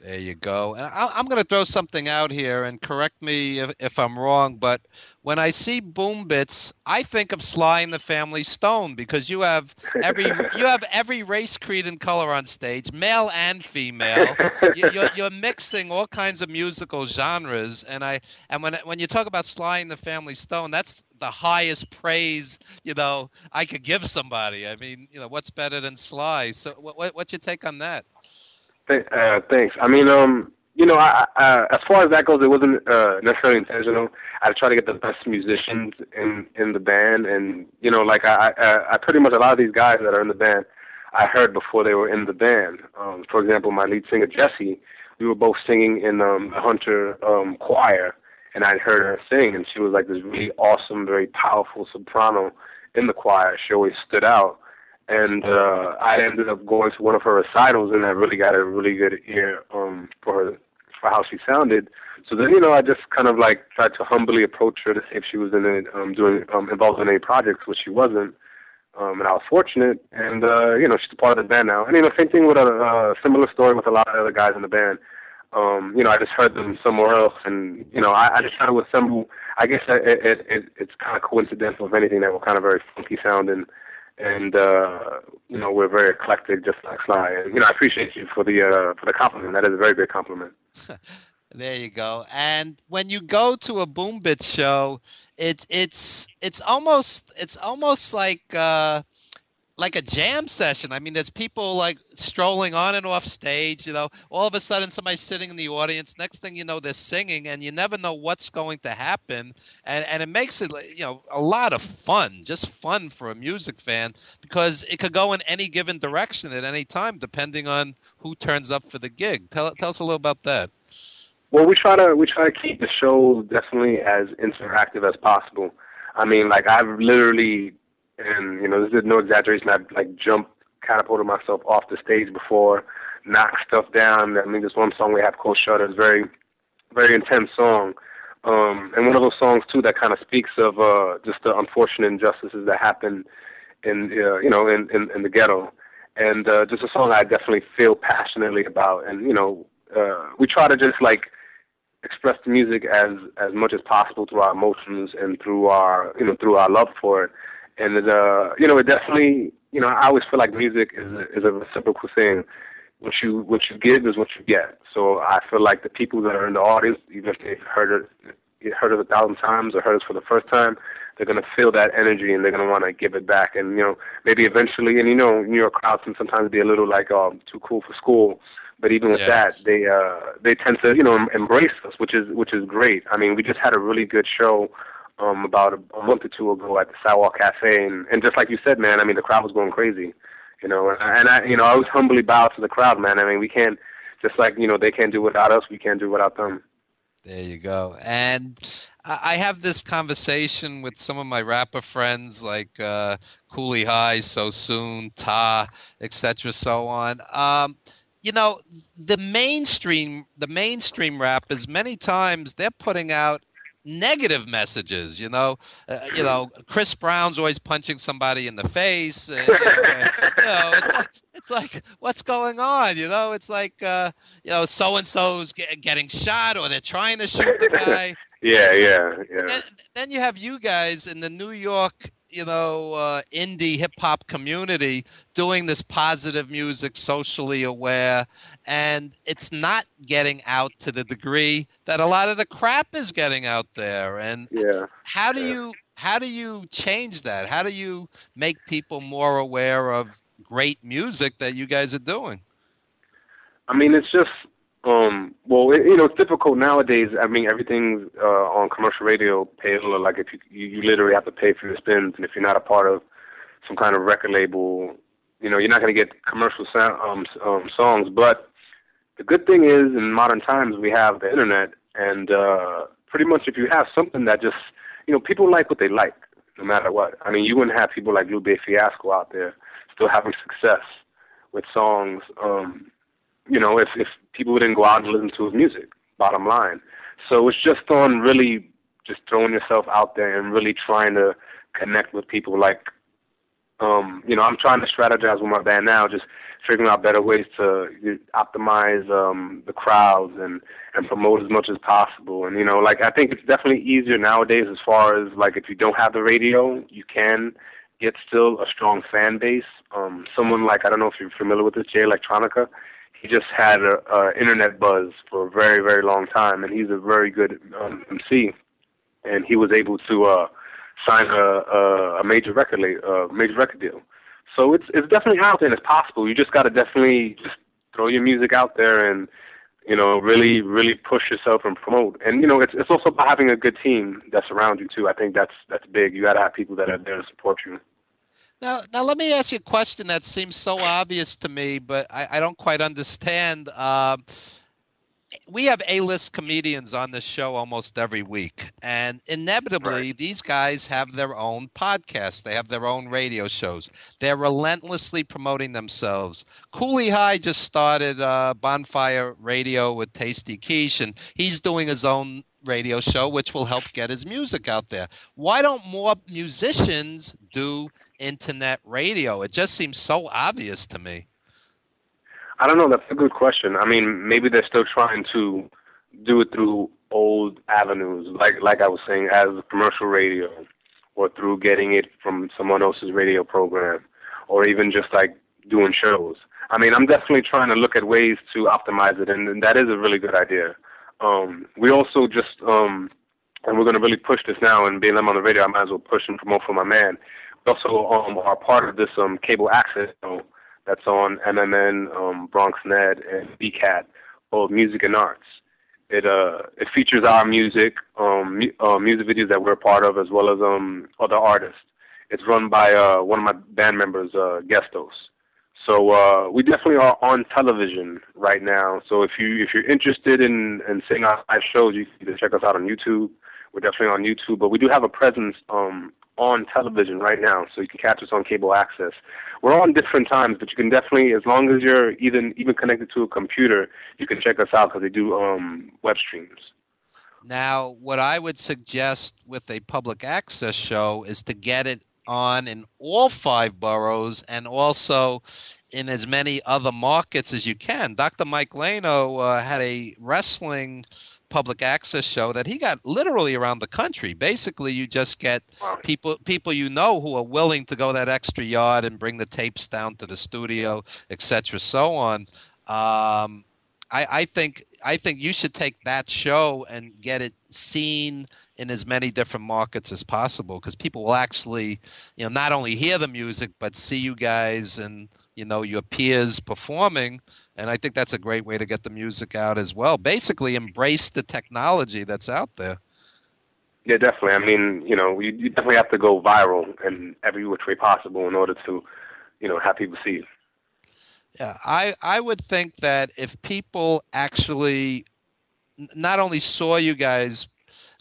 There you go. And I, I'm going to throw something out here and correct me if, if I'm wrong, but when I see Boom Bits, I think of Sly and the Family Stone because you have every you have every race, creed, and color on stage, male and female. you, you're, you're mixing all kinds of musical genres, and I and when when you talk about Sly and the Family Stone, that's the highest praise you know I could give somebody. I mean, you know, what's better than Sly? So, what what's your take on that? Uh, thanks. I mean, um, you know, I, I, as far as that goes, it wasn't uh, necessarily intentional. I try to get the best musicians in in the band, and you know, like I, I, I pretty much a lot of these guys that are in the band, I heard before they were in the band. Um, for example, my lead singer Jesse, we were both singing in um, the Hunter um, choir, and I'd heard her sing, and she was like this really awesome, very powerful soprano in the choir. She always stood out and uh, I ended up going to one of her recitals, and I really got a really good ear um, for her for how she sounded. So then, you know, I just kind of like tried to humbly approach her to see if she was in it, um, doing um, involved in any projects, which she wasn't. Um, and I was fortunate, and uh, you know, she's part of the band now. And you know, same thing with a uh, similar story with a lot of other guys in the band. Um, you know, I just heard them somewhere else, and you know, I, I just tried to assemble. I guess it, it, it, it's kind of coincidental, if anything, that we're kind of very funky sounding and uh, you know we're very eclectic, just like Sly. And you know I appreciate you for the uh, for the compliment. That is a very good compliment. There you go. And when you go to a Boom Bit show, it it's it's almost it's almost like uh, like a jam session. I mean, there's people like strolling on and off stage. You know, all of a sudden somebody's sitting in the audience. Next thing you know, they're singing, and you never know what's going to happen. And and it makes it you know a lot of fun, just fun for a music fan because it could go in any given direction at any time, depending on who turns up for the gig. Tell tell us a little about that. Well, we try to we try to keep the show definitely as interactive as possible. I mean, like I've literally, and you know, this is no exaggeration. I've like jumped, catapulted myself off the stage before, knocked stuff down. I mean, this one song we have called "Shutter" is very, very intense song, um, and one of those songs too that kind of speaks of uh, just the unfortunate injustices that happen in uh, you know in, in in the ghetto, and uh, just a song I definitely feel passionately about, and you know, uh, we try to just like express the music as as much as possible through our emotions and through our you know through our love for it and uh you know it definitely you know I always feel like music is a, is a reciprocal thing what you what you give is what you get so I feel like the people that are in the audience even if they've heard it heard it a thousand times or heard it for the first time they're going to feel that energy and they're going to want to give it back and you know maybe eventually and you know New York crowds can sometimes be a little like um too cool for school but even with Yeah. that, they uh, they tend to you know embrace us, which is which is great. I mean, we just had a really good show um, about a, a month or two ago at the Sidewalk Cafe, and, and just like you said, man, I mean, the crowd was going crazy, you know. And, I- and I, you know, I was humbly bowed to the crowd, man. I mean, we can't just like you know they can't do without us, we can't do without them. There you go. And I I have this conversation with some of my rapper friends like uh, Cooley High, So Soon, Ta, etc., so on. Um, you know, the mainstream, the mainstream rappers, many times they're putting out negative messages. You know, uh, you know, Chris Brown's always punching somebody in the face. And, uh, you know, it's like, it's like what's going on? You know, it's like uh, you know, so and so's getting shot, or they're trying to shoot the guy. Yeah, yeah, yeah. Then, then you have you guys in the New York, you know, uh, indie hip hop community doing this positive music, socially aware, and it's not getting out to the degree that a lot of the crap is getting out there. And Yeah. how do you how do you change that? How do you make people more aware of great music that you guys are doing? I mean, it's just um well, it, you know, it's difficult nowadays. I mean, everything's uh, on commercial radio paid like if you, you you literally have to pay for your spins, and if you're not a part of some kind of record label, you know, you're not going to get commercial sound, um, um songs. But the good thing is, in modern times, we have the internet, and uh pretty much if you have something that just you know people like what they like, no matter what. I mean, you wouldn't have people like Lupe Fiasco out there still having success with songs. um you know, if if people didn't go out and listen to his music, bottom line. So it's just on really just throwing yourself out there and really trying to connect with people. Like, um, you know, I'm trying to strategize with my band now, just figuring out better ways to optimize um, the crowds and and promote as much as possible. And you know, like I think it's definitely easier nowadays as far as like if you don't have the radio, you can get still a strong fan base. Um, someone like I don't know if you're familiar with this, Jay Electronica. He just had a, a internet buzz for a very very long time, and he's a very good um, MC. And he was able to uh, sign a, a, a major record uh, major record deal. So it's it's definitely out there and it's possible. You just got to definitely just throw your music out there and you know really really push yourself and promote. And you know it's it's also about having a good team that's around you too. I think that's that's big. You got to have people that are there to support you. Now, now let me ask you a question that seems so obvious to me, but I, I don't quite understand. Um, we have A-list comedians on this show almost every week, and inevitably, these guys have their own podcasts. They have their own radio shows. They're relentlessly promoting themselves. Cooley High just started uh, Bonfire Radio with Tasty Quiche, and he's doing his own radio show, which will help get his music out there. Why don't more musicians do internet radio? It just seems so obvious to me. I don't know. That's a good question. I mean, maybe they're still trying to do it through old avenues, like like I was saying, as commercial radio, or through getting it from someone else's radio program, or even just like doing shows. I mean, I'm definitely trying to look at ways to optimize it, and, and that is a really good idea. Um, we also just, um, and we're going to really push this now, and being them on the radio, I might as well push and promote for my man. We also um, are part of this um, cable access show that's on MNN, um, BronxNet, and BCAT called Music and Arts. It uh it features our music, um, mu- uh, music videos that we're a part of, as well as um other artists. It's run by uh one of my band members, uh, Gestos. So uh, we definitely are on television right now. So if you if you're interested in in seeing our live shows, you can check us out on YouTube. We're definitely on YouTube, but we do have a presence um, on television right now, so you can catch us on cable access. We're on different times, but you can definitely, as long as you're even even connected to a computer, you can check us out because they do um, web streams. Now, what I would suggest with a public access show is to get it on in all five boroughs and also in as many other markets as you can. Dr. Mike Lano uh, had a wrestling public access show that he got literally around the country. Basically, you just get people people you know who are willing to go that extra yard and bring the tapes down to the studio, etc. So on. Um, I, I think I think you should take that show and get it seen in as many different markets as possible because people will actually, you know, not only hear the music but see you guys and you know your peers performing, and I think that's a great way to get the music out as well. Basically, embrace the technology that's out there. Yeah, definitely. I mean, you know, you, you definitely have to go viral in every which way possible in order to, you know, have people see you. Yeah, I I would think that if people actually not only saw you guys,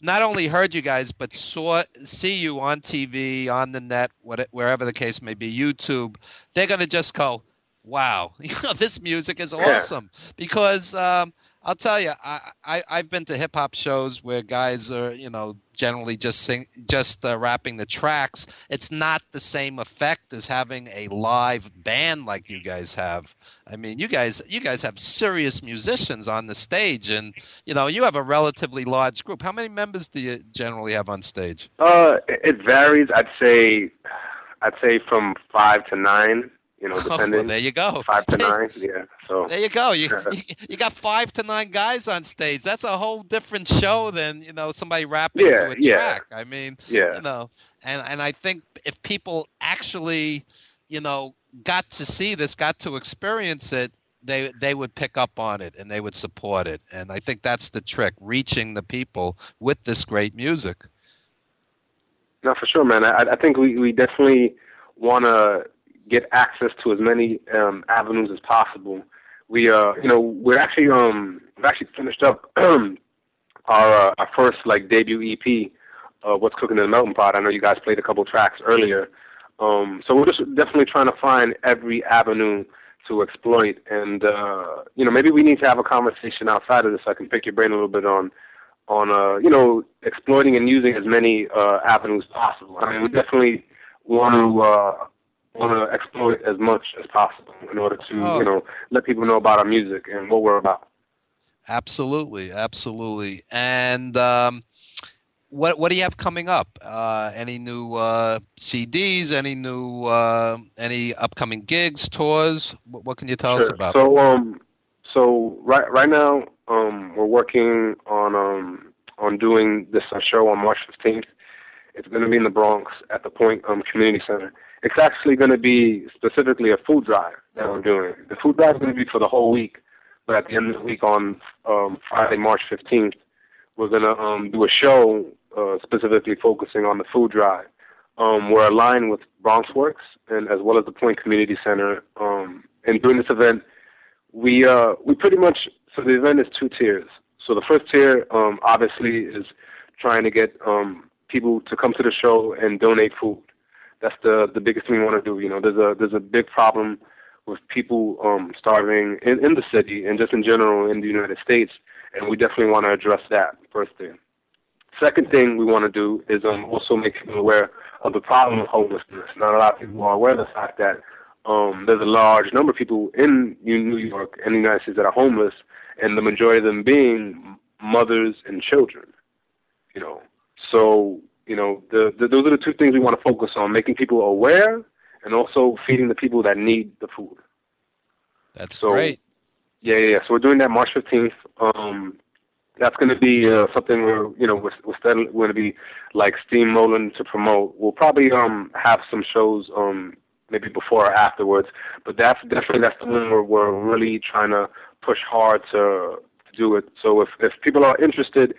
not only heard you guys, but saw see you on TV, on the net, what, wherever the case may be, YouTube, they're gonna just go, "Wow, you know, this music is Yeah. awesome." Because um, I'll tell you, I, I I've been to hip hop shows where guys are, you know, generally just sing, just uh, rapping the tracks. It's not the same effect as having a live band like you guys have. I mean, you guys, you guys have serious musicians on the stage, and you know, you have a relatively large group. How many members do you generally have on stage? Uh, it it varies. I'd say, I'd say from five to nine. You know, Oh, well, there you go. Five to nine. Yeah. So. There you go. You, you you got five to nine guys on stage. That's a whole different show than you know somebody rapping Yeah, to a yeah. track. I mean, Yeah. you know, and and I think if people actually, you know, got to see this, got to experience it, they they would pick up on it and they would support it. And I think that's the trick: reaching the people with this great music. No, for sure, man. I, I think we, we definitely want to get access to as many um, avenues as possible. We, uh, you know, we're actually um, we've actually finished up our uh, our first like debut EP, uh, "What's Cooking in the Melting Pot." I know you guys played a couple tracks earlier, um, so we're just definitely trying to find every avenue to exploit. And uh, you know, maybe we need to have a conversation outside of this. So I can pick your brain a little bit on on uh, you know exploiting and using as many uh, avenues possible. I mean, we definitely want to uh, want to exploit as much as possible in order to Oh. you know let people know about our music and what we're about. Absolutely, absolutely. And um, what what do you have coming up? Uh, any new uh, CDs? Any new uh, any upcoming gigs, tours? What, what can you tell us about? So um, so right right now um, we're working on um on doing this uh, show on March fifteenth. It's going to be in the Bronx at the Point um, Community Center. It's actually going to be specifically a food drive that we're doing. The food drive is going to be for the whole week, but at the end of the week on um, Friday, March fifteenth, we're going to um, do a show uh, specifically focusing on the food drive. Um, we're aligned with Bronx Works and as well as the Point Community Center. Um, and during this event, we uh, we pretty much so the event is two tiers. So the first tier, um, obviously, is trying to get um, people to come to the show and donate food. That's the the biggest thing we want to do. You know, there's a there's a big problem with people um, starving in, in the city and just in general in the United States, and we definitely want to address that first thing. Second thing we want to do is um, also make people aware of the problem of homelessness. Not a lot of people are aware of the fact that um, there's a large number of people in New York and the United States that are homeless, and the majority of them being mothers and children. You know, so you know, the, the those are the two things we want to focus on: making people aware and also feeding the people that need the food. That's so, great. Yeah, yeah, yeah. So we're doing that March fifteenth. Um, that's going to be uh, something we're, you know, we're, we're, steadily, we're going to be like steamrolling to promote. We'll probably um have some shows um maybe before or afterwards, but that's definitely that's the one where we're really trying to push hard to, to do it. So if if people are interested,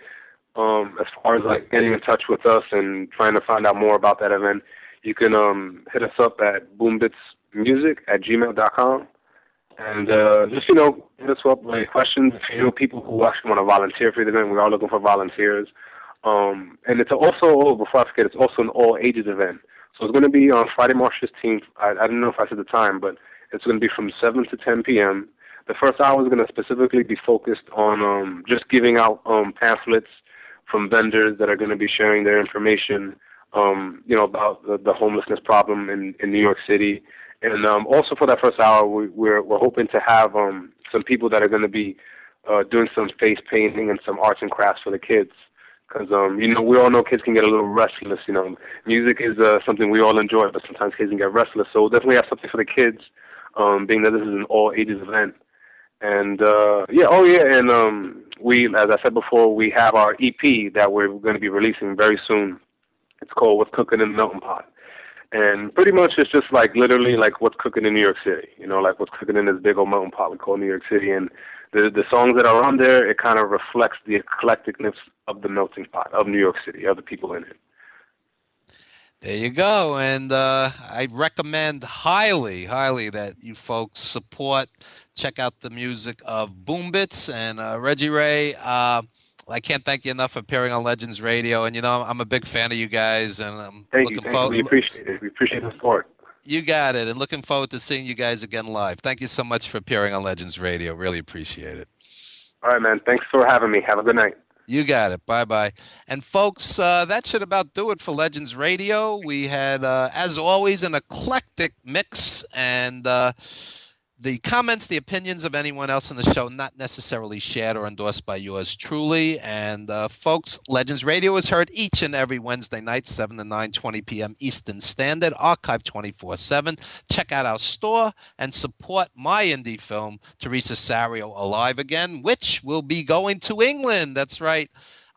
um, as far as like getting in touch with us and trying to find out more about that event, you can um hit us up at boombitsmusic at gmail.com. And uh, just you know, hit us up with questions. If you know people who actually want to volunteer for the event, we are looking for volunteers. Um, and it's also oh, before I forget, it's also an all ages event. So it's going to be on Friday, March 15th. I, I don't know if I said the time, but it's going to be from 7 to 10 p.m. The first hour is going to specifically be focused on um, just giving out um, pamphlets from vendors that are going to be sharing their information, um, you know, about the, the homelessness problem in, in New York City. And um, also for that first hour, we, we're we're hoping to have um, some people that are going to be uh, doing some face painting and some arts and crafts for the kids. Because um, you know, we all know kids can get a little restless. You know, music is uh, something we all enjoy, but sometimes kids can get restless. So we'll definitely have something for the kids, um, being that this is an all ages event. And uh, yeah, oh yeah, and um, we, as I said before, we have our EP that we're going to be releasing very soon. It's called "What's Cooking in the Melting Pot." And pretty much it's just like literally like what's cooking in New York City. You know, like what's cooking in this big old melting pot we call New York City. And the the songs that are on there, it kind of reflects the eclecticness of the melting pot of New York City, of the people in it. There you go. And uh, I recommend highly, highly that you folks support, check out the music of Boombits and uh, Reggie Ray. Uh, I can't thank you enough for appearing on Legends Radio. And, you know, I'm a big fan of you guys. And I'm Thank you. looking you. forward. We appreciate it. We appreciate the support. You got it. And looking forward to seeing you guys again live. Thank you so much for appearing on Legends Radio. Really appreciate it. All right, man. Thanks for having me. Have a good night. You got it. Bye bye. And folks, uh, that should about do it for Legends Radio. We had, uh, as always, an eclectic mix, and uh, the comments, the opinions of anyone else in the show not necessarily shared or endorsed by yours truly. And uh, folks, Legends Radio is heard each and every Wednesday night, 7 to 9, 20 p.m. Eastern Standard, archive 24 7. Check out our store and support my indie film, Theresa Sareo Alive Again, which will be going to England. That's right.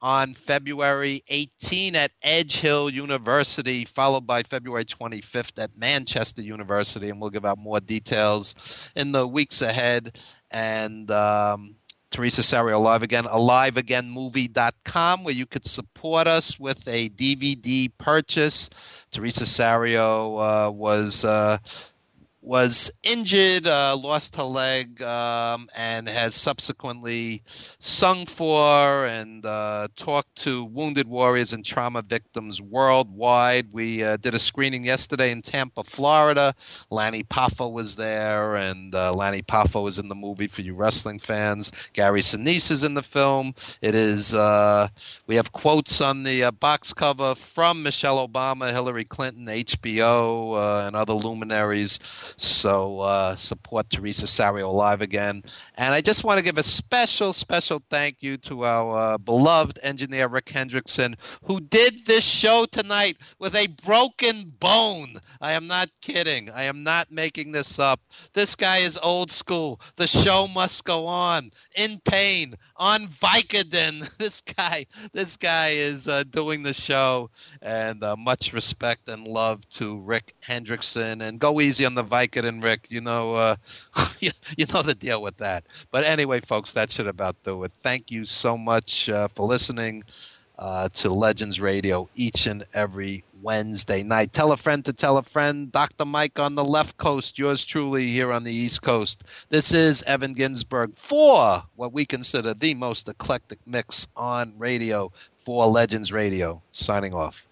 On February 18 at Edge Hill University, followed by February 25th at Manchester University, and we'll give out more details in the weeks ahead. And um, Theresa Sareo Alive Again, aliveagainmovie.com, where you could support us with a DVD purchase. Theresa Sareo uh, was uh, was injured, uh, lost her leg, um, and has subsequently sung for and uh, talked to wounded warriors and trauma victims worldwide. We uh, did a screening yesterday in Tampa, Florida. Lanny Poffo was there, and uh, Lanny Poffo is in the movie for you wrestling fans. Gary Sinise is in the film. It is. Uh, we have quotes on the uh, box cover from Michelle Obama, Hillary Clinton, HBO, and other luminaries. So uh, support Theresa Sareo live again. And I just want to give a special, special thank you to our uh, beloved engineer Rick Hendrickson, who did this show tonight with a broken bone. I am not kidding. I am not making this up. This guy is old school. The show must go on. In pain, on Vicodin. This guy, this guy is uh, doing the show, and uh, much respect and love to Rick Hendrickson. And go easy on the Vicodin, Rick. You know, uh, you, you know the deal with that. But anyway, folks, that should about do it. Thank you so much uh, for listening uh, to Legends Radio each and every Wednesday night. Tell a friend to tell a friend. Dr. Mike on the left coast, yours truly here on the East Coast. This is Evan Ginsberg for what we consider the most eclectic mix on radio for Legends Radio. Signing off.